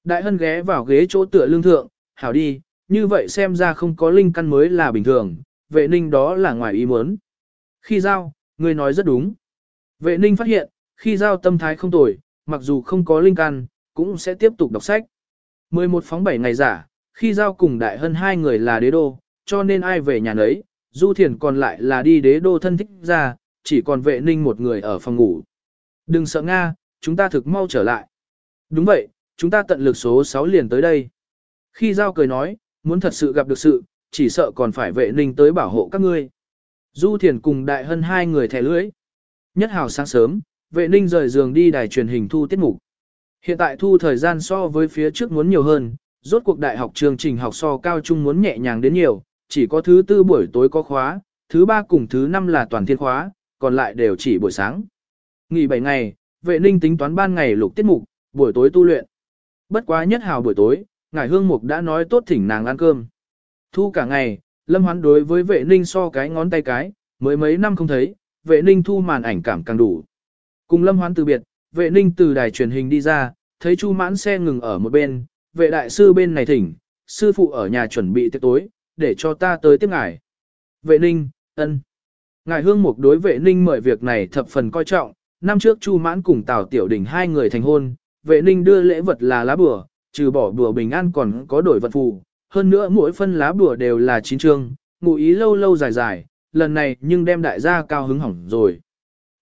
Đại hân ghé vào ghế chỗ tựa lương thượng, hảo đi, như vậy xem ra không có linh căn mới là bình thường, vệ ninh đó là ngoài ý muốn. Khi giao, người nói rất đúng. Vệ ninh phát hiện, khi giao tâm thái không tồi, mặc dù không có linh căn, cũng sẽ tiếp tục đọc sách. 11 phóng 7 ngày giả, khi giao cùng đại hơn hai người là đế đô, cho nên ai về nhà nấy, du thiền còn lại là đi đế đô thân thích ra, chỉ còn vệ ninh một người ở phòng ngủ. Đừng sợ Nga, chúng ta thực mau trở lại. Đúng vậy, chúng ta tận lực số 6 liền tới đây. Khi giao cười nói, muốn thật sự gặp được sự, chỉ sợ còn phải vệ ninh tới bảo hộ các ngươi. Du thiền cùng đại hơn hai người thẻ lưỡi Nhất hào sáng sớm, vệ ninh rời giường đi đài truyền hình thu tiết mục. Hiện tại thu thời gian so với phía trước muốn nhiều hơn, rốt cuộc đại học chương trình học so cao trung muốn nhẹ nhàng đến nhiều, chỉ có thứ tư buổi tối có khóa, thứ ba cùng thứ năm là toàn thiên khóa, còn lại đều chỉ buổi sáng. Nghỉ 7 ngày, vệ ninh tính toán ban ngày lục tiết mục, buổi tối tu luyện. Bất quá nhất hào buổi tối, ngải hương mục đã nói tốt thỉnh nàng ăn cơm. Thu cả ngày, lâm hoán đối với vệ ninh so cái ngón tay cái, mới mấy năm không thấy, vệ ninh thu màn ảnh cảm càng đủ. Cùng lâm hoán từ biệt, vệ ninh từ đài truyền hình đi ra, thấy chu mãn xe ngừng ở một bên, vệ đại sư bên này thỉnh, sư phụ ở nhà chuẩn bị tiệc tối, để cho ta tới tiếp ngài. Vệ ninh, ân. Ngài hương mục đối vệ ninh mời việc này thập phần coi trọng, năm trước chu mãn cùng Tào Tiểu Đình hai người thành hôn, vệ ninh đưa lễ vật là lá bùa, trừ bỏ bùa bình an còn có đổi vật phù, hơn nữa mỗi phân lá bùa đều là chín trương, ngụ ý lâu lâu dài dài, lần này nhưng đem đại gia cao hứng hỏng rồi.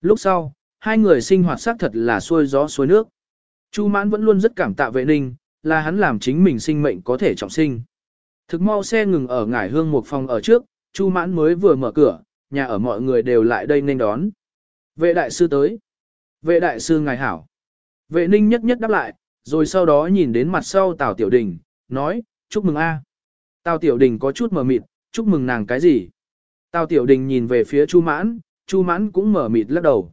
Lúc sau, hai người sinh hoạt xác thật là xuôi gió xuôi nước. Chu mãn vẫn luôn rất cảm tạ vệ ninh, là hắn làm chính mình sinh mệnh có thể trọng sinh. Thực mau xe ngừng ở ngải hương một phòng ở trước, Chu mãn mới vừa mở cửa, nhà ở mọi người đều lại đây nên đón. Vệ đại sư tới. Vệ đại sư ngài hảo. Vệ ninh nhất nhất đáp lại, rồi sau đó nhìn đến mặt sau Tào Tiểu Đình, nói, chúc mừng a. Tào Tiểu Đình có chút mờ mịt, chúc mừng nàng cái gì? Tào Tiểu Đình nhìn về phía Chu Mãn, Chu Mãn cũng mở mịt lắc đầu.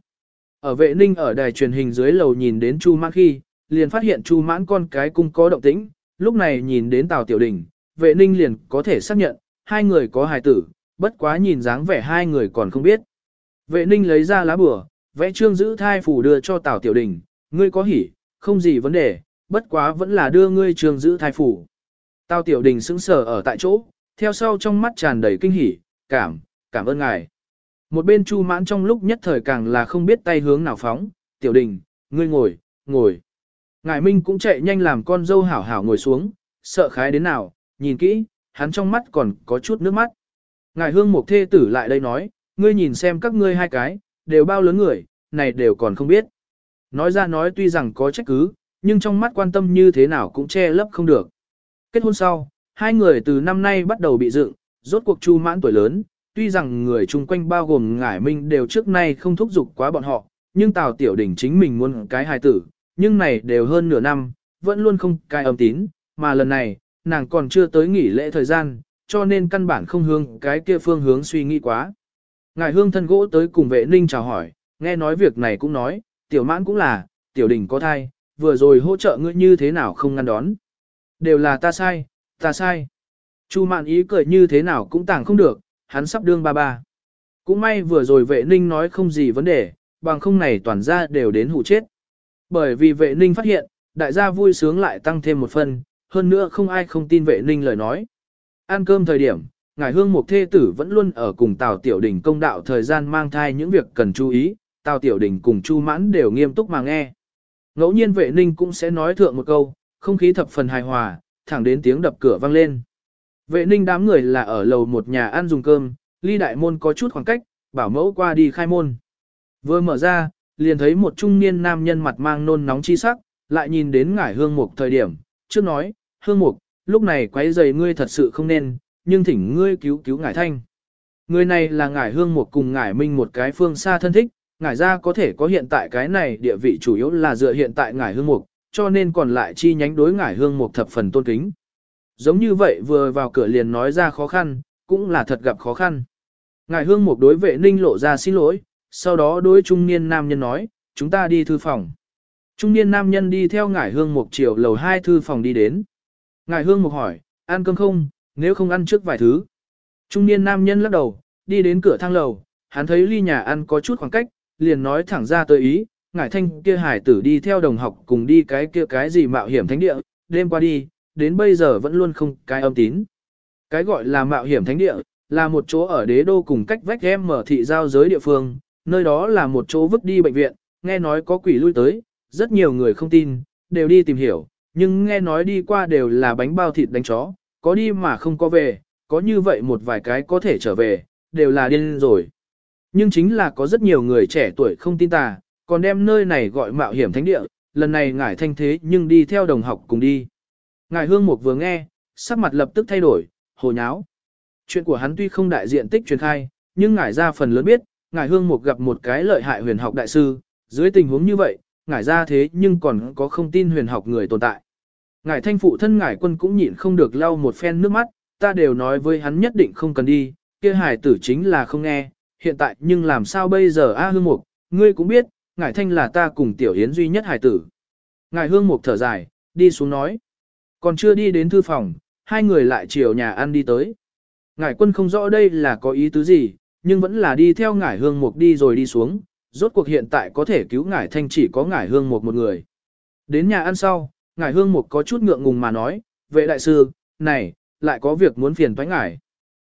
Ở vệ ninh ở đài truyền hình dưới lầu nhìn đến Chu Mãn khi, liền phát hiện Chu Mãn con cái cung có động tĩnh, lúc này nhìn đến Tào Tiểu Đình, vệ ninh liền có thể xác nhận, hai người có hài tử, bất quá nhìn dáng vẻ hai người còn không biết. Vệ ninh lấy ra lá bửa, vẽ trương giữ thai phủ đưa cho Tào Tiểu Đình, ngươi có hỉ, không gì vấn đề, bất quá vẫn là đưa ngươi trương giữ thai phủ. Tào Tiểu Đình sững sờ ở tại chỗ, theo sau trong mắt tràn đầy kinh hỉ, cảm, cảm ơn ngài. Một bên Chu Mãn trong lúc nhất thời càng là không biết tay hướng nào phóng, Tiểu Đình, ngươi ngồi, ngồi. Ngài Minh cũng chạy nhanh làm con dâu hảo hảo ngồi xuống, sợ khái đến nào, nhìn kỹ, hắn trong mắt còn có chút nước mắt. Ngài Hương Mộc Thê Tử lại đây nói, ngươi nhìn xem các ngươi hai cái, đều bao lớn người, này đều còn không biết. Nói ra nói tuy rằng có trách cứ, nhưng trong mắt quan tâm như thế nào cũng che lấp không được. Kết hôn sau, hai người từ năm nay bắt đầu bị dựng, rốt cuộc chu mãn tuổi lớn, tuy rằng người chung quanh bao gồm ngải minh đều trước nay không thúc giục quá bọn họ, nhưng Tào Tiểu Đình chính mình muốn cái hài tử, nhưng này đều hơn nửa năm, vẫn luôn không cai âm tín, mà lần này, nàng còn chưa tới nghỉ lễ thời gian, cho nên căn bản không hướng cái kia phương hướng suy nghĩ quá. Ngài hương thân gỗ tới cùng vệ ninh chào hỏi, nghe nói việc này cũng nói, tiểu mãn cũng là, tiểu đình có thai, vừa rồi hỗ trợ ngươi như thế nào không ngăn đón. Đều là ta sai, ta sai. Chu mạn ý cười như thế nào cũng tàng không được, hắn sắp đương ba ba. Cũng may vừa rồi vệ ninh nói không gì vấn đề, bằng không này toàn ra đều đến hụ chết. Bởi vì vệ ninh phát hiện, đại gia vui sướng lại tăng thêm một phần, hơn nữa không ai không tin vệ ninh lời nói. Ăn cơm thời điểm, ngài hương mục thê tử vẫn luôn ở cùng Tào Tiểu Đình công đạo thời gian mang thai những việc cần chú ý, Tào Tiểu Đình cùng Chu Mãn đều nghiêm túc mà nghe. Ngẫu nhiên vệ ninh cũng sẽ nói thượng một câu, không khí thập phần hài hòa, thẳng đến tiếng đập cửa vang lên. Vệ ninh đám người là ở lầu một nhà ăn dùng cơm, ly đại môn có chút khoảng cách, bảo mẫu qua đi khai môn. Vừa mở ra, liền thấy một trung niên nam nhân mặt mang nôn nóng chi sắc, lại nhìn đến ngải hương mục thời điểm, trước nói, hương mục, lúc này quấy giày ngươi thật sự không nên, nhưng thỉnh ngươi cứu cứu ngải thanh. Người này là ngải hương mục cùng ngải minh một cái phương xa thân thích, ngải ra có thể có hiện tại cái này địa vị chủ yếu là dựa hiện tại ngải hương mục, cho nên còn lại chi nhánh đối ngải hương mục thập phần tôn kính. Giống như vậy vừa vào cửa liền nói ra khó khăn, cũng là thật gặp khó khăn. Ngài hương một đối vệ ninh lộ ra xin lỗi, sau đó đối trung niên nam nhân nói, chúng ta đi thư phòng. Trung niên nam nhân đi theo ngải hương một chiều lầu hai thư phòng đi đến. Ngài hương một hỏi, ăn cơm không, nếu không ăn trước vài thứ. Trung niên nam nhân lắc đầu, đi đến cửa thang lầu, hắn thấy ly nhà ăn có chút khoảng cách, liền nói thẳng ra tới ý, ngải thanh kia hải tử đi theo đồng học cùng đi cái kia cái gì mạo hiểm thánh địa, đêm qua đi, đến bây giờ vẫn luôn không cái âm tín. Cái gọi là mạo hiểm thánh địa, là một chỗ ở đế đô cùng cách vách em mở thị giao giới địa phương, nơi đó là một chỗ vứt đi bệnh viện, nghe nói có quỷ lui tới, rất nhiều người không tin, đều đi tìm hiểu, nhưng nghe nói đi qua đều là bánh bao thịt đánh chó, có đi mà không có về, có như vậy một vài cái có thể trở về, đều là điên rồi. Nhưng chính là có rất nhiều người trẻ tuổi không tin tà, còn đem nơi này gọi mạo hiểm thánh địa, lần này ngải thanh thế nhưng đi theo đồng học cùng đi. Ngài hương mục vừa nghe, sắc mặt lập tức thay đổi, hồ nháo. Chuyện của hắn tuy không đại diện tích truyền khai, nhưng ngài ra phần lớn biết, ngài hương mục gặp một cái lợi hại huyền học đại sư, dưới tình huống như vậy, ngài ra thế nhưng còn có không tin huyền học người tồn tại. Ngài thanh phụ thân ngài quân cũng nhịn không được lau một phen nước mắt, ta đều nói với hắn nhất định không cần đi, kia hải tử chính là không nghe, hiện tại nhưng làm sao bây giờ a hương mục, ngươi cũng biết, Ngài thanh là ta cùng tiểu hiến duy nhất hải tử. Ngài hương mục thở dài, đi xuống nói. Còn chưa đi đến thư phòng, hai người lại chiều nhà ăn đi tới. Ngải quân không rõ đây là có ý tứ gì, nhưng vẫn là đi theo ngải hương mục đi rồi đi xuống, rốt cuộc hiện tại có thể cứu ngải thanh chỉ có ngải hương mục một người. Đến nhà ăn sau, ngải hương mục có chút ngượng ngùng mà nói, vệ đại sư, này, lại có việc muốn phiền thoái ngải.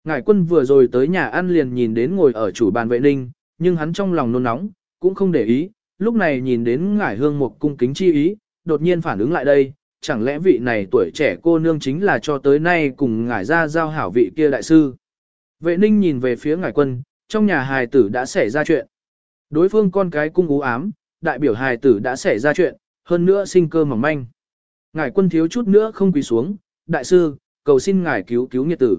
Ngải quân vừa rồi tới nhà ăn liền nhìn đến ngồi ở chủ bàn vệ ninh, nhưng hắn trong lòng nôn nóng, cũng không để ý, lúc này nhìn đến ngải hương mục cung kính chi ý, đột nhiên phản ứng lại đây, chẳng lẽ vị này tuổi trẻ cô nương chính là cho tới nay cùng ngải ra giao hảo vị kia đại sư. Vệ ninh nhìn về phía ngải quân, trong nhà hài tử đã xảy ra chuyện. Đối phương con cái cung ú ám, đại biểu hài tử đã xảy ra chuyện, hơn nữa sinh cơ mỏng manh. Ngài quân thiếu chút nữa không quỳ xuống, đại sư, cầu xin ngài cứu cứu nghiệt tử.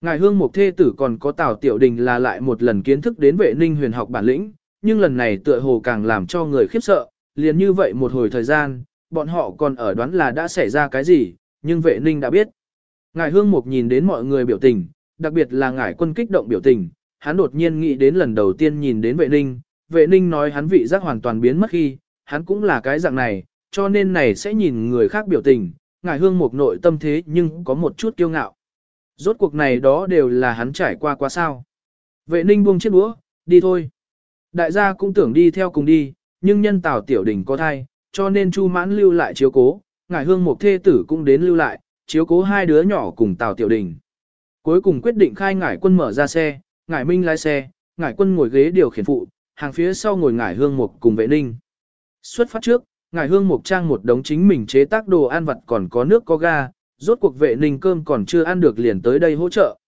Ngài hương một thê tử còn có tào tiểu đình là lại một lần kiến thức đến vệ ninh huyền học bản lĩnh, nhưng lần này tựa hồ càng làm cho người khiếp sợ, liền như vậy một hồi thời gian, bọn họ còn ở đoán là đã xảy ra cái gì, nhưng vệ ninh đã biết. Ngài hương mục nhìn đến mọi người biểu tình, đặc biệt là ngài quân kích động biểu tình, hắn đột nhiên nghĩ đến lần đầu tiên nhìn đến vệ ninh, vệ ninh nói hắn vị giác hoàn toàn biến mất khi, hắn cũng là cái dạng này, cho nên này sẽ nhìn người khác biểu tình, ngài hương mục nội tâm thế nhưng có một chút kiêu ngạo. Rốt cuộc này đó đều là hắn trải qua quá sao. Vệ ninh buông chiếc đũa, đi thôi. Đại gia cũng tưởng đi theo cùng đi, nhưng nhân tào tiểu đình có thai, cho nên Chu mãn lưu lại chiếu cố, ngài hương mục thê tử cũng đến lưu lại, chiếu cố hai đứa nhỏ cùng tào tiểu đình. Cuối cùng quyết định khai ngải quân mở ra xe, ngải minh lái xe, ngải quân ngồi ghế điều khiển phụ, hàng phía sau ngồi ngải hương mục cùng vệ ninh. Xuất phát trước, ngải hương mục trang một đống chính mình chế tác đồ ăn vặt còn có nước có ga, rốt cuộc vệ ninh cơm còn chưa ăn được liền tới đây hỗ trợ.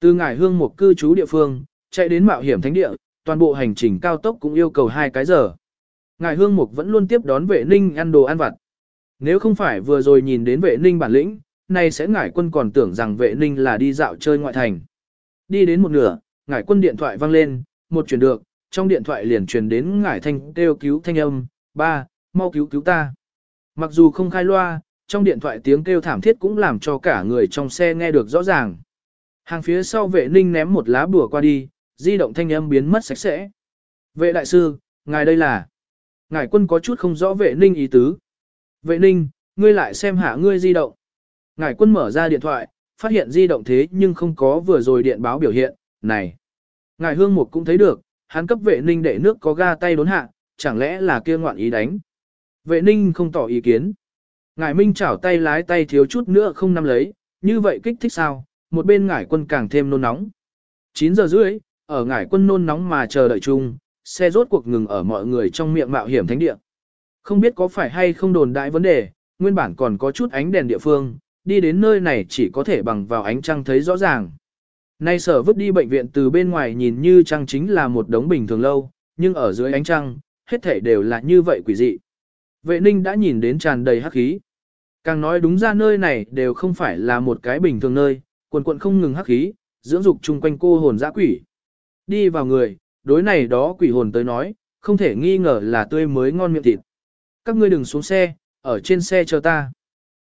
Từ ngải hương mục cư trú địa phương, chạy đến mạo hiểm thánh địa, toàn bộ hành trình cao tốc cũng yêu cầu hai cái giờ. Ngài hương mục vẫn luôn tiếp đón vệ ninh ăn đồ ăn vặt. Nếu không phải vừa rồi nhìn đến vệ ninh bản lĩnh, nay sẽ ngải quân còn tưởng rằng vệ ninh là đi dạo chơi ngoại thành. Đi đến một nửa, ngải quân điện thoại vang lên, một chuyển được, trong điện thoại liền truyền đến ngải thanh kêu cứu thanh âm, ba, mau cứu cứu ta. Mặc dù không khai loa, trong điện thoại tiếng kêu thảm thiết cũng làm cho cả người trong xe nghe được rõ ràng. Hàng phía sau vệ ninh ném một lá bùa qua đi, di động thanh âm biến mất sạch sẽ. Vệ đại sư, ngài đây là... Ngài quân có chút không rõ vệ ninh ý tứ. Vệ ninh, ngươi lại xem hạ ngươi di động. Ngài quân mở ra điện thoại, phát hiện di động thế nhưng không có vừa rồi điện báo biểu hiện, này. Ngài hương mục cũng thấy được, hắn cấp vệ ninh để nước có ga tay đốn hạ, chẳng lẽ là kia ngoạn ý đánh. Vệ ninh không tỏ ý kiến. Ngài minh chảo tay lái tay thiếu chút nữa không nắm lấy, như vậy kích thích sao, một bên ngải quân càng thêm nôn nóng. 9 giờ rưỡi, ở ngải quân nôn nóng mà chờ đợi chung, xe rốt cuộc ngừng ở mọi người trong miệng mạo hiểm thánh địa. Không biết có phải hay không đồn đại vấn đề, nguyên bản còn có chút ánh đèn địa phương, đi đến nơi này chỉ có thể bằng vào ánh trăng thấy rõ ràng. Nay sở vứt đi bệnh viện từ bên ngoài nhìn như trăng chính là một đống bình thường lâu, nhưng ở dưới ánh trăng, hết thể đều là như vậy quỷ dị. Vệ ninh đã nhìn đến tràn đầy hắc khí. Càng nói đúng ra nơi này đều không phải là một cái bình thường nơi, quần quận không ngừng hắc khí, dưỡng dục chung quanh cô hồn dã quỷ. Đi vào người, đối này đó quỷ hồn tới nói, không thể nghi ngờ là tươi mới ngon miệng thịt. Các ngươi đừng xuống xe, ở trên xe chờ ta.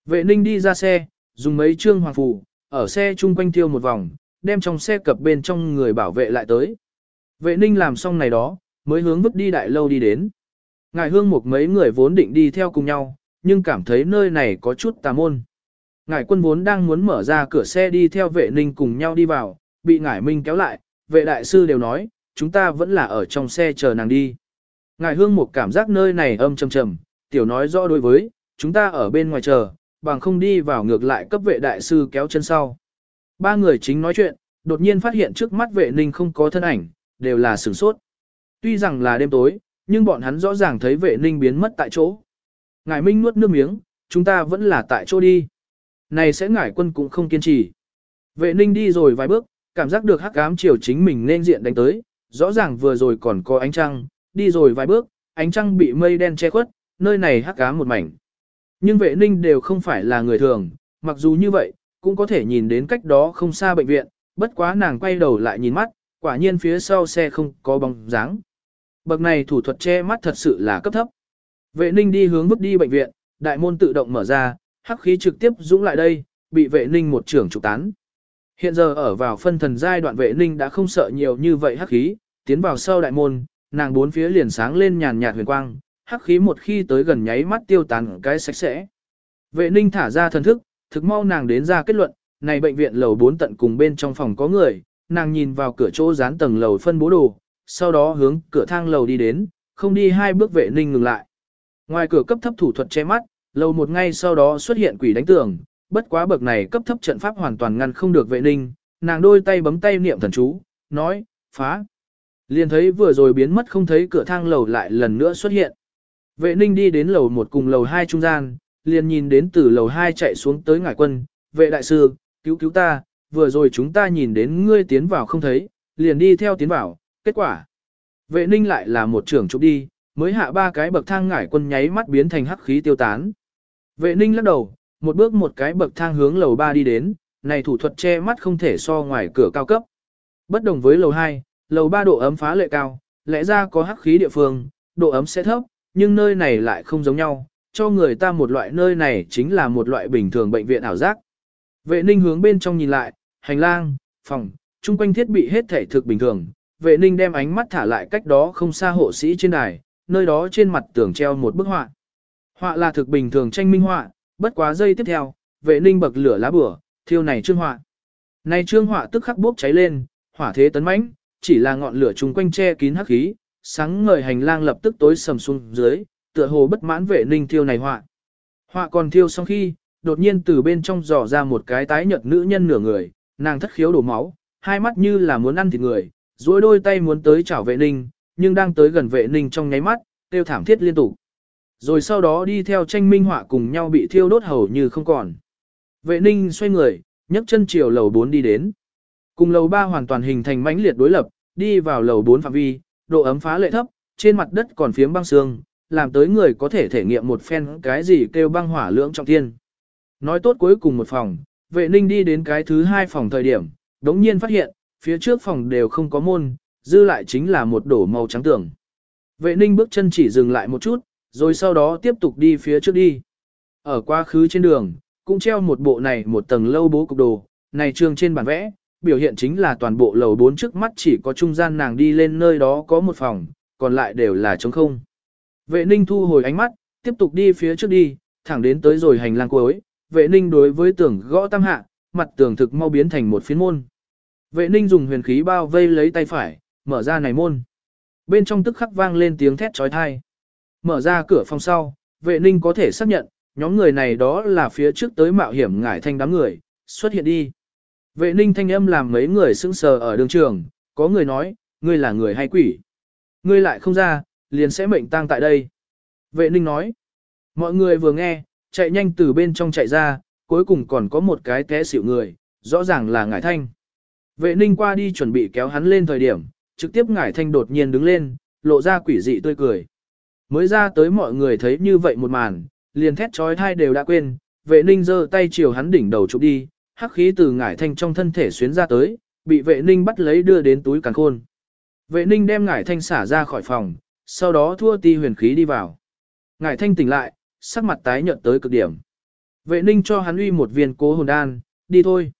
Vệ ninh đi ra xe, dùng mấy trương hoàng phù, ở xe chung quanh tiêu một vòng, đem trong xe cập bên trong người bảo vệ lại tới. Vệ ninh làm xong này đó, mới hướng vứt đi đại lâu đi đến. Ngài hương một mấy người vốn định đi theo cùng nhau, nhưng cảm thấy nơi này có chút tà môn. Ngài quân vốn đang muốn mở ra cửa xe đi theo vệ ninh cùng nhau đi vào, bị ngải minh kéo lại, vệ đại sư đều nói, chúng ta vẫn là ở trong xe chờ nàng đi. Ngài hương một cảm giác nơi này âm trầm trầm, tiểu nói rõ đối với, chúng ta ở bên ngoài chờ, bằng không đi vào ngược lại cấp vệ đại sư kéo chân sau. Ba người chính nói chuyện, Đột nhiên phát hiện trước mắt vệ ninh không có thân ảnh, đều là sửng sốt. Tuy rằng là đêm tối, nhưng bọn hắn rõ ràng thấy vệ ninh biến mất tại chỗ. Ngài Minh nuốt nước miếng, chúng ta vẫn là tại chỗ đi. Này sẽ ngải quân cũng không kiên trì. Vệ ninh đi rồi vài bước, cảm giác được hắc ám chiều chính mình nên diện đánh tới, rõ ràng vừa rồi còn có ánh trăng, đi rồi vài bước, ánh trăng bị mây đen che khuất, nơi này hắc cá một mảnh. Nhưng vệ ninh đều không phải là người thường, mặc dù như vậy, cũng có thể nhìn đến cách đó không xa bệnh viện, bất quá nàng quay đầu lại nhìn mắt, quả nhiên phía sau xe không có bóng dáng. Bậc này thủ thuật che mắt thật sự là cấp thấp. Vệ ninh đi hướng bước đi bệnh viện, đại môn tự động mở ra, hắc khí trực tiếp dũng lại đây, bị vệ ninh một trưởng trục tán. Hiện giờ ở vào phân thần giai đoạn vệ ninh đã không sợ nhiều như vậy hắc khí, tiến vào sau đại môn, nàng bốn phía liền sáng lên nhàn nhạt huyền quang, hắc khí một khi tới gần nháy mắt tiêu tán cái sạch sẽ. Vệ ninh thả ra thần thức, thực mau nàng đến ra kết luận, này bệnh viện lầu 4 tận cùng bên trong phòng có người, nàng nhìn vào cửa chỗ dán tầng lầu phân bố đồ, sau đó hướng cửa thang lầu đi đến, không đi hai bước vệ ninh ngừng lại. Ngoài cửa cấp thấp thủ thuật che mắt, lầu một ngay sau đó xuất hiện quỷ đánh tường, bất quá bậc này cấp thấp trận pháp hoàn toàn ngăn không được vệ ninh, nàng đôi tay bấm tay niệm thần chú, nói, phá. Liền thấy vừa rồi biến mất không thấy cửa thang lầu lại lần nữa xuất hiện. Vệ ninh đi đến lầu một cùng lầu hai trung gian, liền nhìn đến từ lầu hai chạy xuống tới ngải quân, vệ đại sư, cứu cứu ta, vừa rồi chúng ta nhìn đến ngươi tiến vào không thấy, liền đi theo tiến vào, kết quả. Vệ ninh lại là một trưởng trục đi, mới hạ ba cái bậc thang ngải quân nháy mắt biến thành hắc khí tiêu tán. Vệ ninh lắc đầu, một bước một cái bậc thang hướng lầu ba đi đến, này thủ thuật che mắt không thể so ngoài cửa cao cấp. Bất đồng với lầu 2, lầu 3 độ ấm phá lệ cao, lẽ ra có hắc khí địa phương, độ ấm sẽ thấp, nhưng nơi này lại không giống nhau, cho người ta một loại nơi này chính là một loại bình thường bệnh viện ảo giác. Vệ ninh hướng bên trong nhìn lại, hành lang, phòng, chung quanh thiết bị hết thể thực bình thường. Vệ ninh đem ánh mắt thả lại cách đó không xa hộ sĩ trên đài, nơi đó trên mặt tường treo một bức họa. Họa là thực bình thường tranh minh họa, bất quá giây tiếp theo, vệ ninh bậc lửa lá bửa, thiêu này trương họa. Này trương họa tức khắc bốc cháy lên, hỏa thế tấn mãnh, chỉ là ngọn lửa chung quanh che kín hắc khí, sáng ngời hành lang lập tức tối sầm xuống dưới, tựa hồ bất mãn vệ ninh thiêu này họa. Họa còn thiêu xong khi, đột nhiên từ bên trong dò ra một cái tái nhợt nữ nhân nửa người, nàng thất khiếu đổ máu, hai mắt như là muốn ăn thịt người, duỗi đôi tay muốn tới chảo vệ ninh, nhưng đang tới gần vệ ninh trong nháy mắt, tiêu thảm thiết liên tục. Rồi sau đó đi theo tranh minh họa cùng nhau bị thiêu đốt hầu như không còn. Vệ ninh xoay người, nhấc chân chiều lầu 4 đi đến. Cùng lầu 3 hoàn toàn hình thành mãnh liệt đối lập, đi vào lầu 4 phạm vi, độ ấm phá lệ thấp, trên mặt đất còn phiếm băng xương, làm tới người có thể thể nghiệm một phen cái gì kêu băng hỏa lưỡng trọng thiên. Nói tốt cuối cùng một phòng, vệ ninh đi đến cái thứ hai phòng thời điểm, đống nhiên phát hiện, phía trước phòng đều không có môn, dư lại chính là một đổ màu trắng tường. Vệ ninh bước chân chỉ dừng lại một chút, rồi sau đó tiếp tục đi phía trước đi. Ở quá khứ trên đường, cũng treo một bộ này một tầng lâu bố cục đồ, này trường trên bản vẽ, biểu hiện chính là toàn bộ lầu bốn trước mắt chỉ có trung gian nàng đi lên nơi đó có một phòng, còn lại đều là trống không. Vệ ninh thu hồi ánh mắt, tiếp tục đi phía trước đi, thẳng đến tới rồi hành lang cuối, vệ ninh đối với tường gõ tam hạ, mặt tường thực mau biến thành một phiến môn. Vệ ninh dùng huyền khí bao vây lấy tay phải, mở ra này môn. Bên trong tức khắc vang lên tiếng thét trói thai. Mở ra cửa phòng sau, vệ ninh có thể xác nhận, nhóm người này đó là phía trước tới mạo hiểm ngải thanh đám người, xuất hiện đi. Vệ ninh thanh âm làm mấy người sững sờ ở đường trường, có người nói, ngươi là người hay quỷ. Ngươi lại không ra, liền sẽ mệnh tang tại đây. Vệ ninh nói, mọi người vừa nghe, chạy nhanh từ bên trong chạy ra, cuối cùng còn có một cái té xỉu người, rõ ràng là ngải thanh. Vệ ninh qua đi chuẩn bị kéo hắn lên thời điểm, trực tiếp ngải thanh đột nhiên đứng lên, lộ ra quỷ dị tươi cười. Mới ra tới mọi người thấy như vậy một màn, liền thét trói thai đều đã quên, vệ ninh giơ tay chiều hắn đỉnh đầu chụp đi, hắc khí từ ngải thanh trong thân thể xuyến ra tới, bị vệ ninh bắt lấy đưa đến túi càng khôn. Vệ ninh đem ngải thanh xả ra khỏi phòng, sau đó thua ti huyền khí đi vào. Ngải thanh tỉnh lại, sắc mặt tái nhợt tới cực điểm. Vệ ninh cho hắn uy một viên cố hồn đan, đi thôi.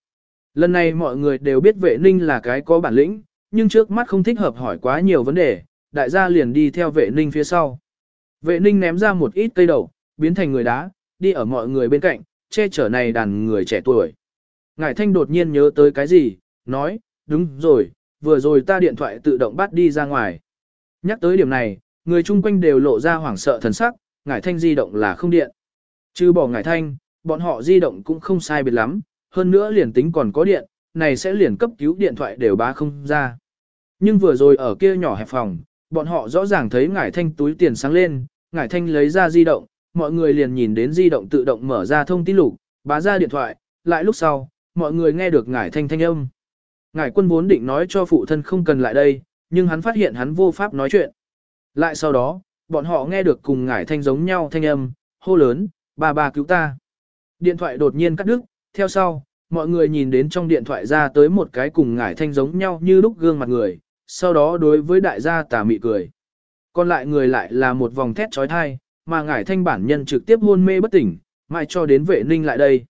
Lần này mọi người đều biết vệ ninh là cái có bản lĩnh, nhưng trước mắt không thích hợp hỏi quá nhiều vấn đề, đại gia liền đi theo vệ ninh phía sau. Vệ ninh ném ra một ít cây đầu, biến thành người đá, đi ở mọi người bên cạnh, che chở này đàn người trẻ tuổi. Ngải thanh đột nhiên nhớ tới cái gì, nói, đúng rồi, vừa rồi ta điện thoại tự động bắt đi ra ngoài. Nhắc tới điểm này, người chung quanh đều lộ ra hoảng sợ thần sắc, ngải thanh di động là không điện. Chứ bỏ ngải thanh, bọn họ di động cũng không sai biệt lắm, hơn nữa liền tính còn có điện, này sẽ liền cấp cứu điện thoại đều bá không ra. Nhưng vừa rồi ở kia nhỏ hẹp phòng, bọn họ rõ ràng thấy ngải thanh túi tiền sáng lên, ngải thanh lấy ra di động, mọi người liền nhìn đến di động tự động mở ra thông tin lục, bá ra điện thoại, lại lúc sau, mọi người nghe được ngải thanh thanh âm. Ngải quân vốn định nói cho phụ thân không cần lại đây, nhưng hắn phát hiện hắn vô pháp nói chuyện. Lại sau đó, bọn họ nghe được cùng ngải thanh giống nhau thanh âm, hô lớn, bà bà cứu ta. Điện thoại đột nhiên cắt đứt, theo sau, mọi người nhìn đến trong điện thoại ra tới một cái cùng ngải thanh giống nhau như lúc gương mặt người, sau đó đối với đại gia tà mị cười. Còn lại người lại là một vòng thét trói thai, mà ngải thanh bản nhân trực tiếp hôn mê bất tỉnh, mai cho đến vệ ninh lại đây.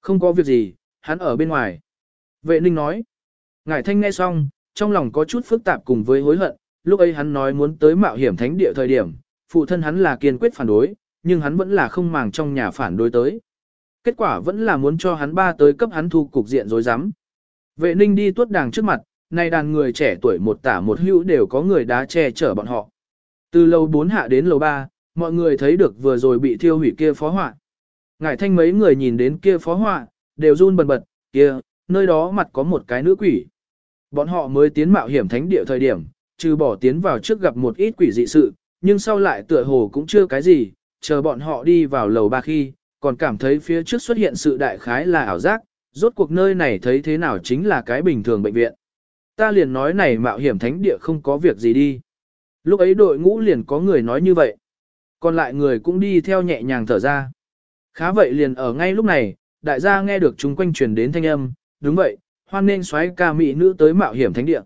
Không có việc gì, hắn ở bên ngoài. Vệ ninh nói. Ngải thanh nghe xong, trong lòng có chút phức tạp cùng với hối hận, lúc ấy hắn nói muốn tới mạo hiểm thánh địa thời điểm, phụ thân hắn là kiên quyết phản đối, nhưng hắn vẫn là không màng trong nhà phản đối tới. Kết quả vẫn là muốn cho hắn ba tới cấp hắn thu cục diện rồi rắm. Vệ ninh đi tuốt đàng trước mặt, nay đàn người trẻ tuổi một tả một hữu đều có người đá che chở bọn họ. Từ lầu 4 hạ đến lầu 3, mọi người thấy được vừa rồi bị thiêu hủy kia phó họa. Ngải thanh mấy người nhìn đến kia phó họa, đều run bần bật, kia, nơi đó mặt có một cái nữ quỷ. Bọn họ mới tiến mạo hiểm thánh địa thời điểm, trừ bỏ tiến vào trước gặp một ít quỷ dị sự, nhưng sau lại tựa hồ cũng chưa cái gì, chờ bọn họ đi vào lầu ba khi, còn cảm thấy phía trước xuất hiện sự đại khái là ảo giác, rốt cuộc nơi này thấy thế nào chính là cái bình thường bệnh viện. Ta liền nói này mạo hiểm thánh địa không có việc gì đi. Lúc ấy đội ngũ liền có người nói như vậy. Còn lại người cũng đi theo nhẹ nhàng thở ra. Khá vậy liền ở ngay lúc này, đại gia nghe được chúng quanh truyền đến thanh âm, đúng vậy, hoan nên xoáy ca mỹ nữ tới mạo hiểm thánh địa.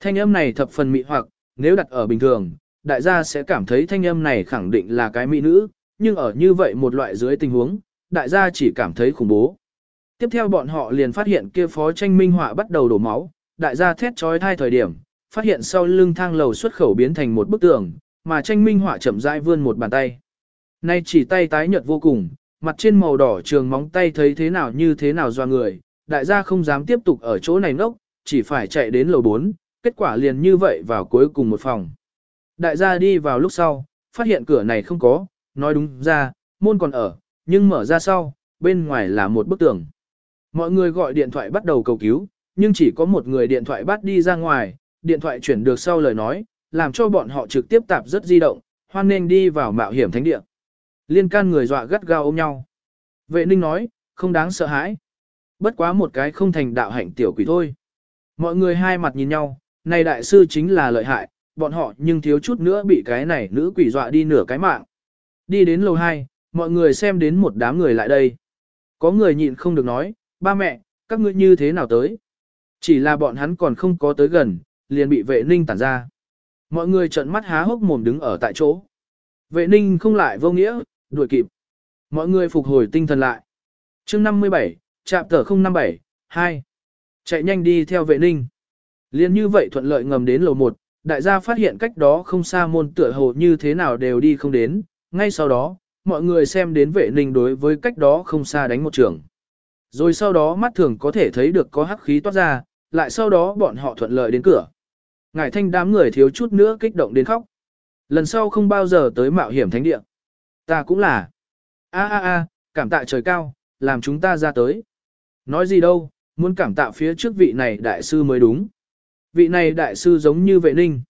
Thanh âm này thập phần mỹ hoặc, nếu đặt ở bình thường, đại gia sẽ cảm thấy thanh âm này khẳng định là cái mỹ nữ, nhưng ở như vậy một loại dưới tình huống, đại gia chỉ cảm thấy khủng bố. Tiếp theo bọn họ liền phát hiện kia phó tranh minh họa bắt đầu đổ máu, đại gia thét trói thai thời điểm, phát hiện sau lưng thang lầu xuất khẩu biến thành một bức tường, mà tranh minh họa chậm rãi vươn một bàn tay. Nay chỉ tay tái nhợt vô cùng, mặt trên màu đỏ trường móng tay thấy thế nào như thế nào do người, đại gia không dám tiếp tục ở chỗ này ngốc, chỉ phải chạy đến lầu 4, kết quả liền như vậy vào cuối cùng một phòng. Đại gia đi vào lúc sau, phát hiện cửa này không có, nói đúng ra, môn còn ở, nhưng mở ra sau, bên ngoài là một bức tường. Mọi người gọi điện thoại bắt đầu cầu cứu, nhưng chỉ có một người điện thoại bắt đi ra ngoài, điện thoại chuyển được sau lời nói, làm cho bọn họ trực tiếp tạp rất di động, hoan nên đi vào mạo hiểm thánh địa. Liên can người dọa gắt gao ôm nhau. Vệ ninh nói, không đáng sợ hãi. Bất quá một cái không thành đạo hạnh tiểu quỷ thôi. Mọi người hai mặt nhìn nhau, này đại sư chính là lợi hại, bọn họ nhưng thiếu chút nữa bị cái này nữ quỷ dọa đi nửa cái mạng. Đi đến lầu 2, mọi người xem đến một đám người lại đây. Có người nhịn không được nói, ba mẹ, các ngươi như thế nào tới? Chỉ là bọn hắn còn không có tới gần, liền bị vệ ninh tản ra. Mọi người trợn mắt há hốc mồm đứng ở tại chỗ. Vệ ninh không lại vô nghĩa, đuổi kịp. Mọi người phục hồi tinh thần lại. chương 57, chạm tờ 057, 2. Chạy nhanh đi theo vệ ninh. Liên như vậy thuận lợi ngầm đến lầu 1, đại gia phát hiện cách đó không xa môn tựa hồ như thế nào đều đi không đến. Ngay sau đó, mọi người xem đến vệ ninh đối với cách đó không xa đánh một trường. Rồi sau đó mắt thường có thể thấy được có hắc khí toát ra, lại sau đó bọn họ thuận lợi đến cửa. Ngải thanh đám người thiếu chút nữa kích động đến khóc. Lần sau không bao giờ tới mạo hiểm thánh địa. Ta cũng là. a a a, cảm tạ trời cao, làm chúng ta ra tới. Nói gì đâu, muốn cảm tạ phía trước vị này đại sư mới đúng. Vị này đại sư giống như vệ ninh.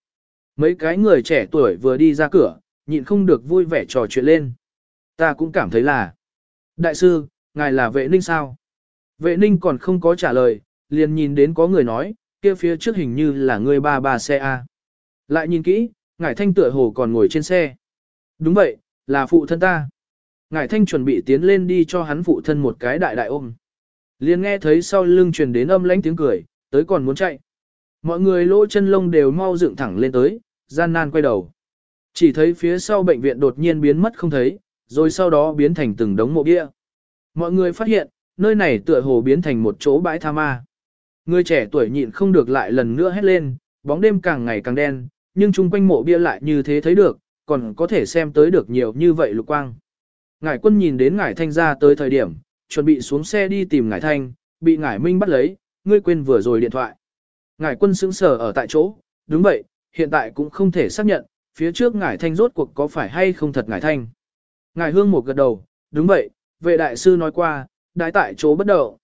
Mấy cái người trẻ tuổi vừa đi ra cửa, nhịn không được vui vẻ trò chuyện lên. Ta cũng cảm thấy là. Đại sư, ngài là vệ ninh sao? Vệ ninh còn không có trả lời, liền nhìn đến có người nói, kia phía trước hình như là người ba ba xe A. Lại nhìn kỹ, ngải thanh tựa hồ còn ngồi trên xe. Đúng vậy, là phụ thân ta. Ngải thanh chuẩn bị tiến lên đi cho hắn phụ thân một cái đại đại ôm. Liền nghe thấy sau lưng truyền đến âm lãnh tiếng cười, tới còn muốn chạy. Mọi người lỗ chân lông đều mau dựng thẳng lên tới, gian nan quay đầu. Chỉ thấy phía sau bệnh viện đột nhiên biến mất không thấy, rồi sau đó biến thành từng đống mộ bia. Mọi người phát hiện, nơi này tựa hồ biến thành một chỗ bãi tha ma. Người trẻ tuổi nhịn không được lại lần nữa hét lên, bóng đêm càng ngày càng đen, nhưng chung quanh mộ bia lại như thế thấy được, còn có thể xem tới được nhiều như vậy lục quang. Ngải quân nhìn đến ngải thanh ra tới thời điểm, chuẩn bị xuống xe đi tìm ngải thanh, bị ngải minh bắt lấy, ngươi quên vừa rồi điện thoại. Ngải quân sững sờ ở tại chỗ, đúng vậy, hiện tại cũng không thể xác nhận, phía trước ngải thanh rốt cuộc có phải hay không thật ngải thanh. Ngải hương một gật đầu, đúng vậy, vệ đại sư nói qua, đái tại chỗ bất động.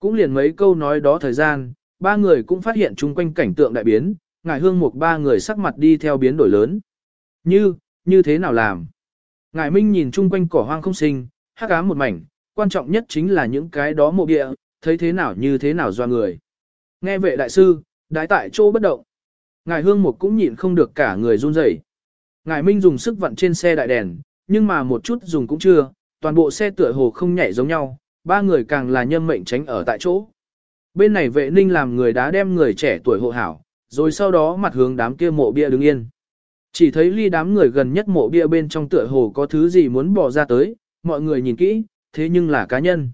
Cũng liền mấy câu nói đó thời gian, ba người cũng phát hiện chung quanh cảnh tượng đại biến, ngài hương mục ba người sắc mặt đi theo biến đổi lớn. Như, như thế nào làm? Ngài Minh nhìn chung quanh cỏ hoang không sinh, hắc ám một mảnh, quan trọng nhất chính là những cái đó mộ địa, thấy thế nào như thế nào do người. Nghe vệ đại sư, đái tại chỗ bất động. Ngài hương mục cũng nhịn không được cả người run rẩy. Ngài Minh dùng sức vặn trên xe đại đèn, nhưng mà một chút dùng cũng chưa, toàn bộ xe tựa hồ không nhảy giống nhau, ba người càng là nhâm mệnh tránh ở tại chỗ. Bên này vệ ninh làm người đá đem người trẻ tuổi hộ hảo, rồi sau đó mặt hướng đám kia mộ bia đứng yên. Chỉ thấy ly đám người gần nhất mộ bia bên trong tựa hồ có thứ gì muốn bỏ ra tới, mọi người nhìn kỹ, thế nhưng là cá nhân.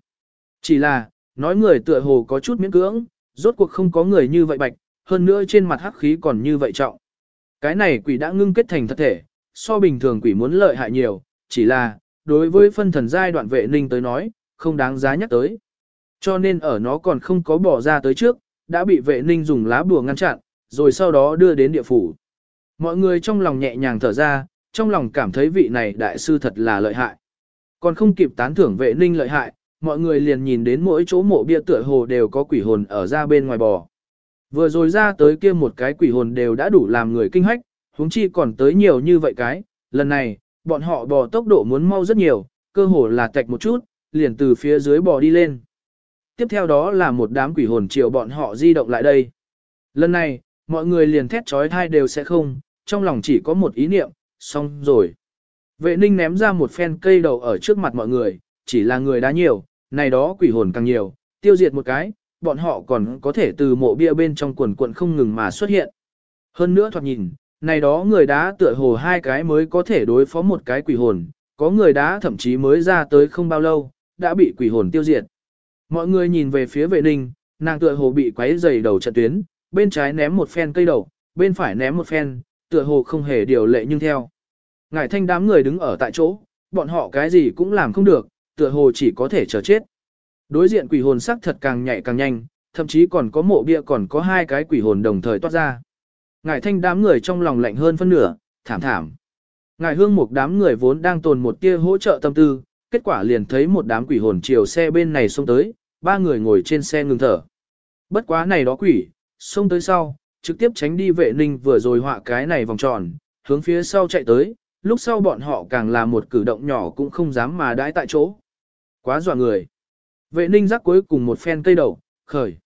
Chỉ là, nói người tựa hồ có chút miễn cưỡng, rốt cuộc không có người như vậy bạch, hơn nữa trên mặt hắc khí còn như vậy trọng. Cái này quỷ đã ngưng kết thành thật thể, so bình thường quỷ muốn lợi hại nhiều, chỉ là, đối với phân thần giai đoạn vệ ninh tới nói, không đáng giá nhắc tới. Cho nên ở nó còn không có bỏ ra tới trước, đã bị vệ ninh dùng lá bùa ngăn chặn, rồi sau đó đưa đến địa phủ. Mọi người trong lòng nhẹ nhàng thở ra, trong lòng cảm thấy vị này đại sư thật là lợi hại. Còn không kịp tán thưởng vệ ninh lợi hại, mọi người liền nhìn đến mỗi chỗ mộ bia tựa hồ đều có quỷ hồn ở ra bên ngoài bò. Vừa rồi ra tới kia một cái quỷ hồn đều đã đủ làm người kinh hách, huống chi còn tới nhiều như vậy cái, lần này, bọn họ bò tốc độ muốn mau rất nhiều, cơ hồ là tạch một chút, liền từ phía dưới bò đi lên. Tiếp theo đó là một đám quỷ hồn chiều bọn họ di động lại đây. Lần này, mọi người liền thét trói thai đều sẽ không, trong lòng chỉ có một ý niệm, xong rồi. Vệ ninh ném ra một phen cây đầu ở trước mặt mọi người, chỉ là người đá nhiều, này đó quỷ hồn càng nhiều, tiêu diệt một cái, bọn họ còn có thể từ mộ bia bên trong quần quận không ngừng mà xuất hiện. Hơn nữa thoạt nhìn, này đó người đá tựa hồ hai cái mới có thể đối phó một cái quỷ hồn, có người đá thậm chí mới ra tới không bao lâu, đã bị quỷ hồn tiêu diệt. Mọi người nhìn về phía vệ ninh, nàng tựa hồ bị quấy dày đầu trận tuyến, bên trái ném một phen cây đầu, bên phải ném một phen, tựa hồ không hề điều lệ nhưng theo. Ngải thanh đám người đứng ở tại chỗ, bọn họ cái gì cũng làm không được, tựa hồ chỉ có thể chờ chết. Đối diện quỷ hồn sắc thật càng nhạy càng nhanh, thậm chí còn có mộ bia còn có hai cái quỷ hồn đồng thời toát ra. Ngải thanh đám người trong lòng lạnh hơn phân nửa, thảm thảm. Ngài hương một đám người vốn đang tồn một tia hỗ trợ tâm tư, kết quả liền thấy một đám quỷ hồn chiều xe bên này xông tới, ba người ngồi trên xe ngừng thở. Bất quá này đó quỷ, xông tới sau, trực tiếp tránh đi vệ ninh vừa rồi họa cái này vòng tròn, hướng phía sau chạy tới, lúc sau bọn họ càng là một cử động nhỏ cũng không dám mà đãi tại chỗ. Quá dọa người. Vệ ninh rắc cuối cùng một phen cây đầu, khởi.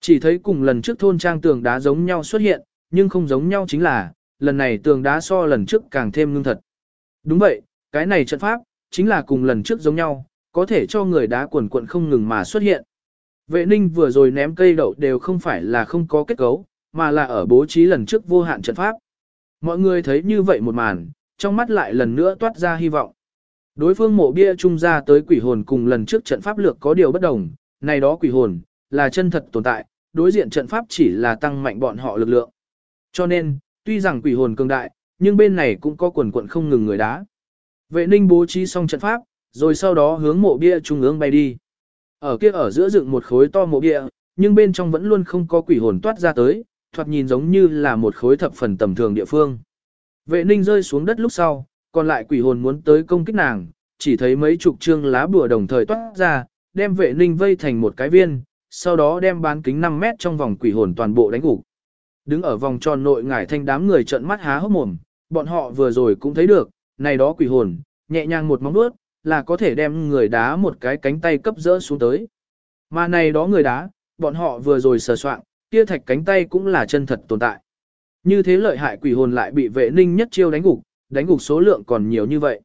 Chỉ thấy cùng lần trước thôn trang tường đá giống nhau xuất hiện, nhưng không giống nhau chính là, lần này tường đá so lần trước càng thêm ngưng thật. Đúng vậy, cái này trận pháp, chính là cùng lần trước giống nhau, có thể cho người đá quần quận không ngừng mà xuất hiện. Vệ ninh vừa rồi ném cây đậu đều không phải là không có kết cấu, mà là ở bố trí lần trước vô hạn trận pháp. Mọi người thấy như vậy một màn, trong mắt lại lần nữa toát ra hy vọng. Đối phương mộ bia trung ra tới quỷ hồn cùng lần trước trận pháp lược có điều bất đồng, này đó quỷ hồn, là chân thật tồn tại, đối diện trận pháp chỉ là tăng mạnh bọn họ lực lượng. Cho nên, tuy rằng quỷ hồn cường đại, nhưng bên này cũng có quần quận không ngừng người đá. Vệ ninh bố trí xong trận pháp, rồi sau đó hướng mộ bia trung ương bay đi. Ở kia ở giữa dựng một khối to mộ bia, nhưng bên trong vẫn luôn không có quỷ hồn toát ra tới, thoạt nhìn giống như là một khối thập phần tầm thường địa phương. Vệ ninh rơi xuống đất lúc sau, còn lại quỷ hồn muốn tới công kích nàng, chỉ thấy mấy chục trương lá bùa đồng thời toát ra, đem vệ ninh vây thành một cái viên, sau đó đem bán kính 5 mét trong vòng quỷ hồn toàn bộ đánh gục. Đứng ở vòng tròn nội ngải thanh đám người trợn mắt há hốc mồm, bọn họ vừa rồi cũng thấy được, này đó quỷ hồn, nhẹ nhàng một móng vuốt, là có thể đem người đá một cái cánh tay cấp rỡ xuống tới. Mà này đó người đá, bọn họ vừa rồi sờ soạn, kia thạch cánh tay cũng là chân thật tồn tại. Như thế lợi hại quỷ hồn lại bị vệ ninh nhất chiêu đánh gục, đánh gục số lượng còn nhiều như vậy.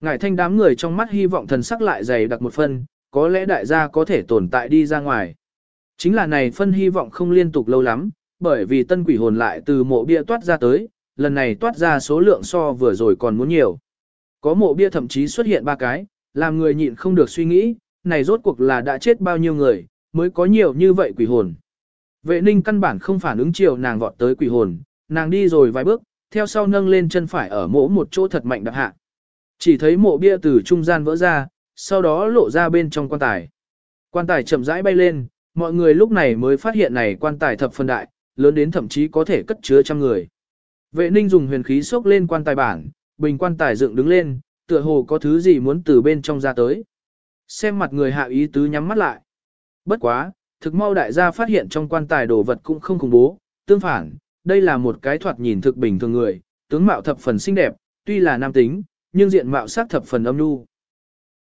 Ngải thanh đám người trong mắt hy vọng thần sắc lại dày đặc một phân, có lẽ đại gia có thể tồn tại đi ra ngoài. Chính là này phân hy vọng không liên tục lâu lắm, bởi vì tân quỷ hồn lại từ mộ bia toát ra tới, lần này toát ra số lượng so vừa rồi còn muốn nhiều. Có mộ bia thậm chí xuất hiện ba cái, làm người nhịn không được suy nghĩ, này rốt cuộc là đã chết bao nhiêu người, mới có nhiều như vậy quỷ hồn. Vệ ninh căn bản không phản ứng chiều nàng vọt tới quỷ hồn, nàng đi rồi vài bước, theo sau nâng lên chân phải ở mỗ một chỗ thật mạnh đặc hạ. Chỉ thấy mộ bia từ trung gian vỡ ra, sau đó lộ ra bên trong quan tài. Quan tài chậm rãi bay lên, mọi người lúc này mới phát hiện này quan tài thập phân đại, lớn đến thậm chí có thể cất chứa trăm người. Vệ ninh dùng huyền khí xốc lên quan tài bản, bình quan tài dựng đứng lên, tựa hồ có thứ gì muốn từ bên trong ra tới. Xem mặt người hạ ý tứ nhắm mắt lại. bất quá, thực mau đại gia phát hiện trong quan tài đồ vật cũng không khủng bố, tương phản, đây là một cái thoạt nhìn thực bình thường người, tướng mạo thập phần xinh đẹp, tuy là nam tính, nhưng diện mạo sắc thập phần âm nhu.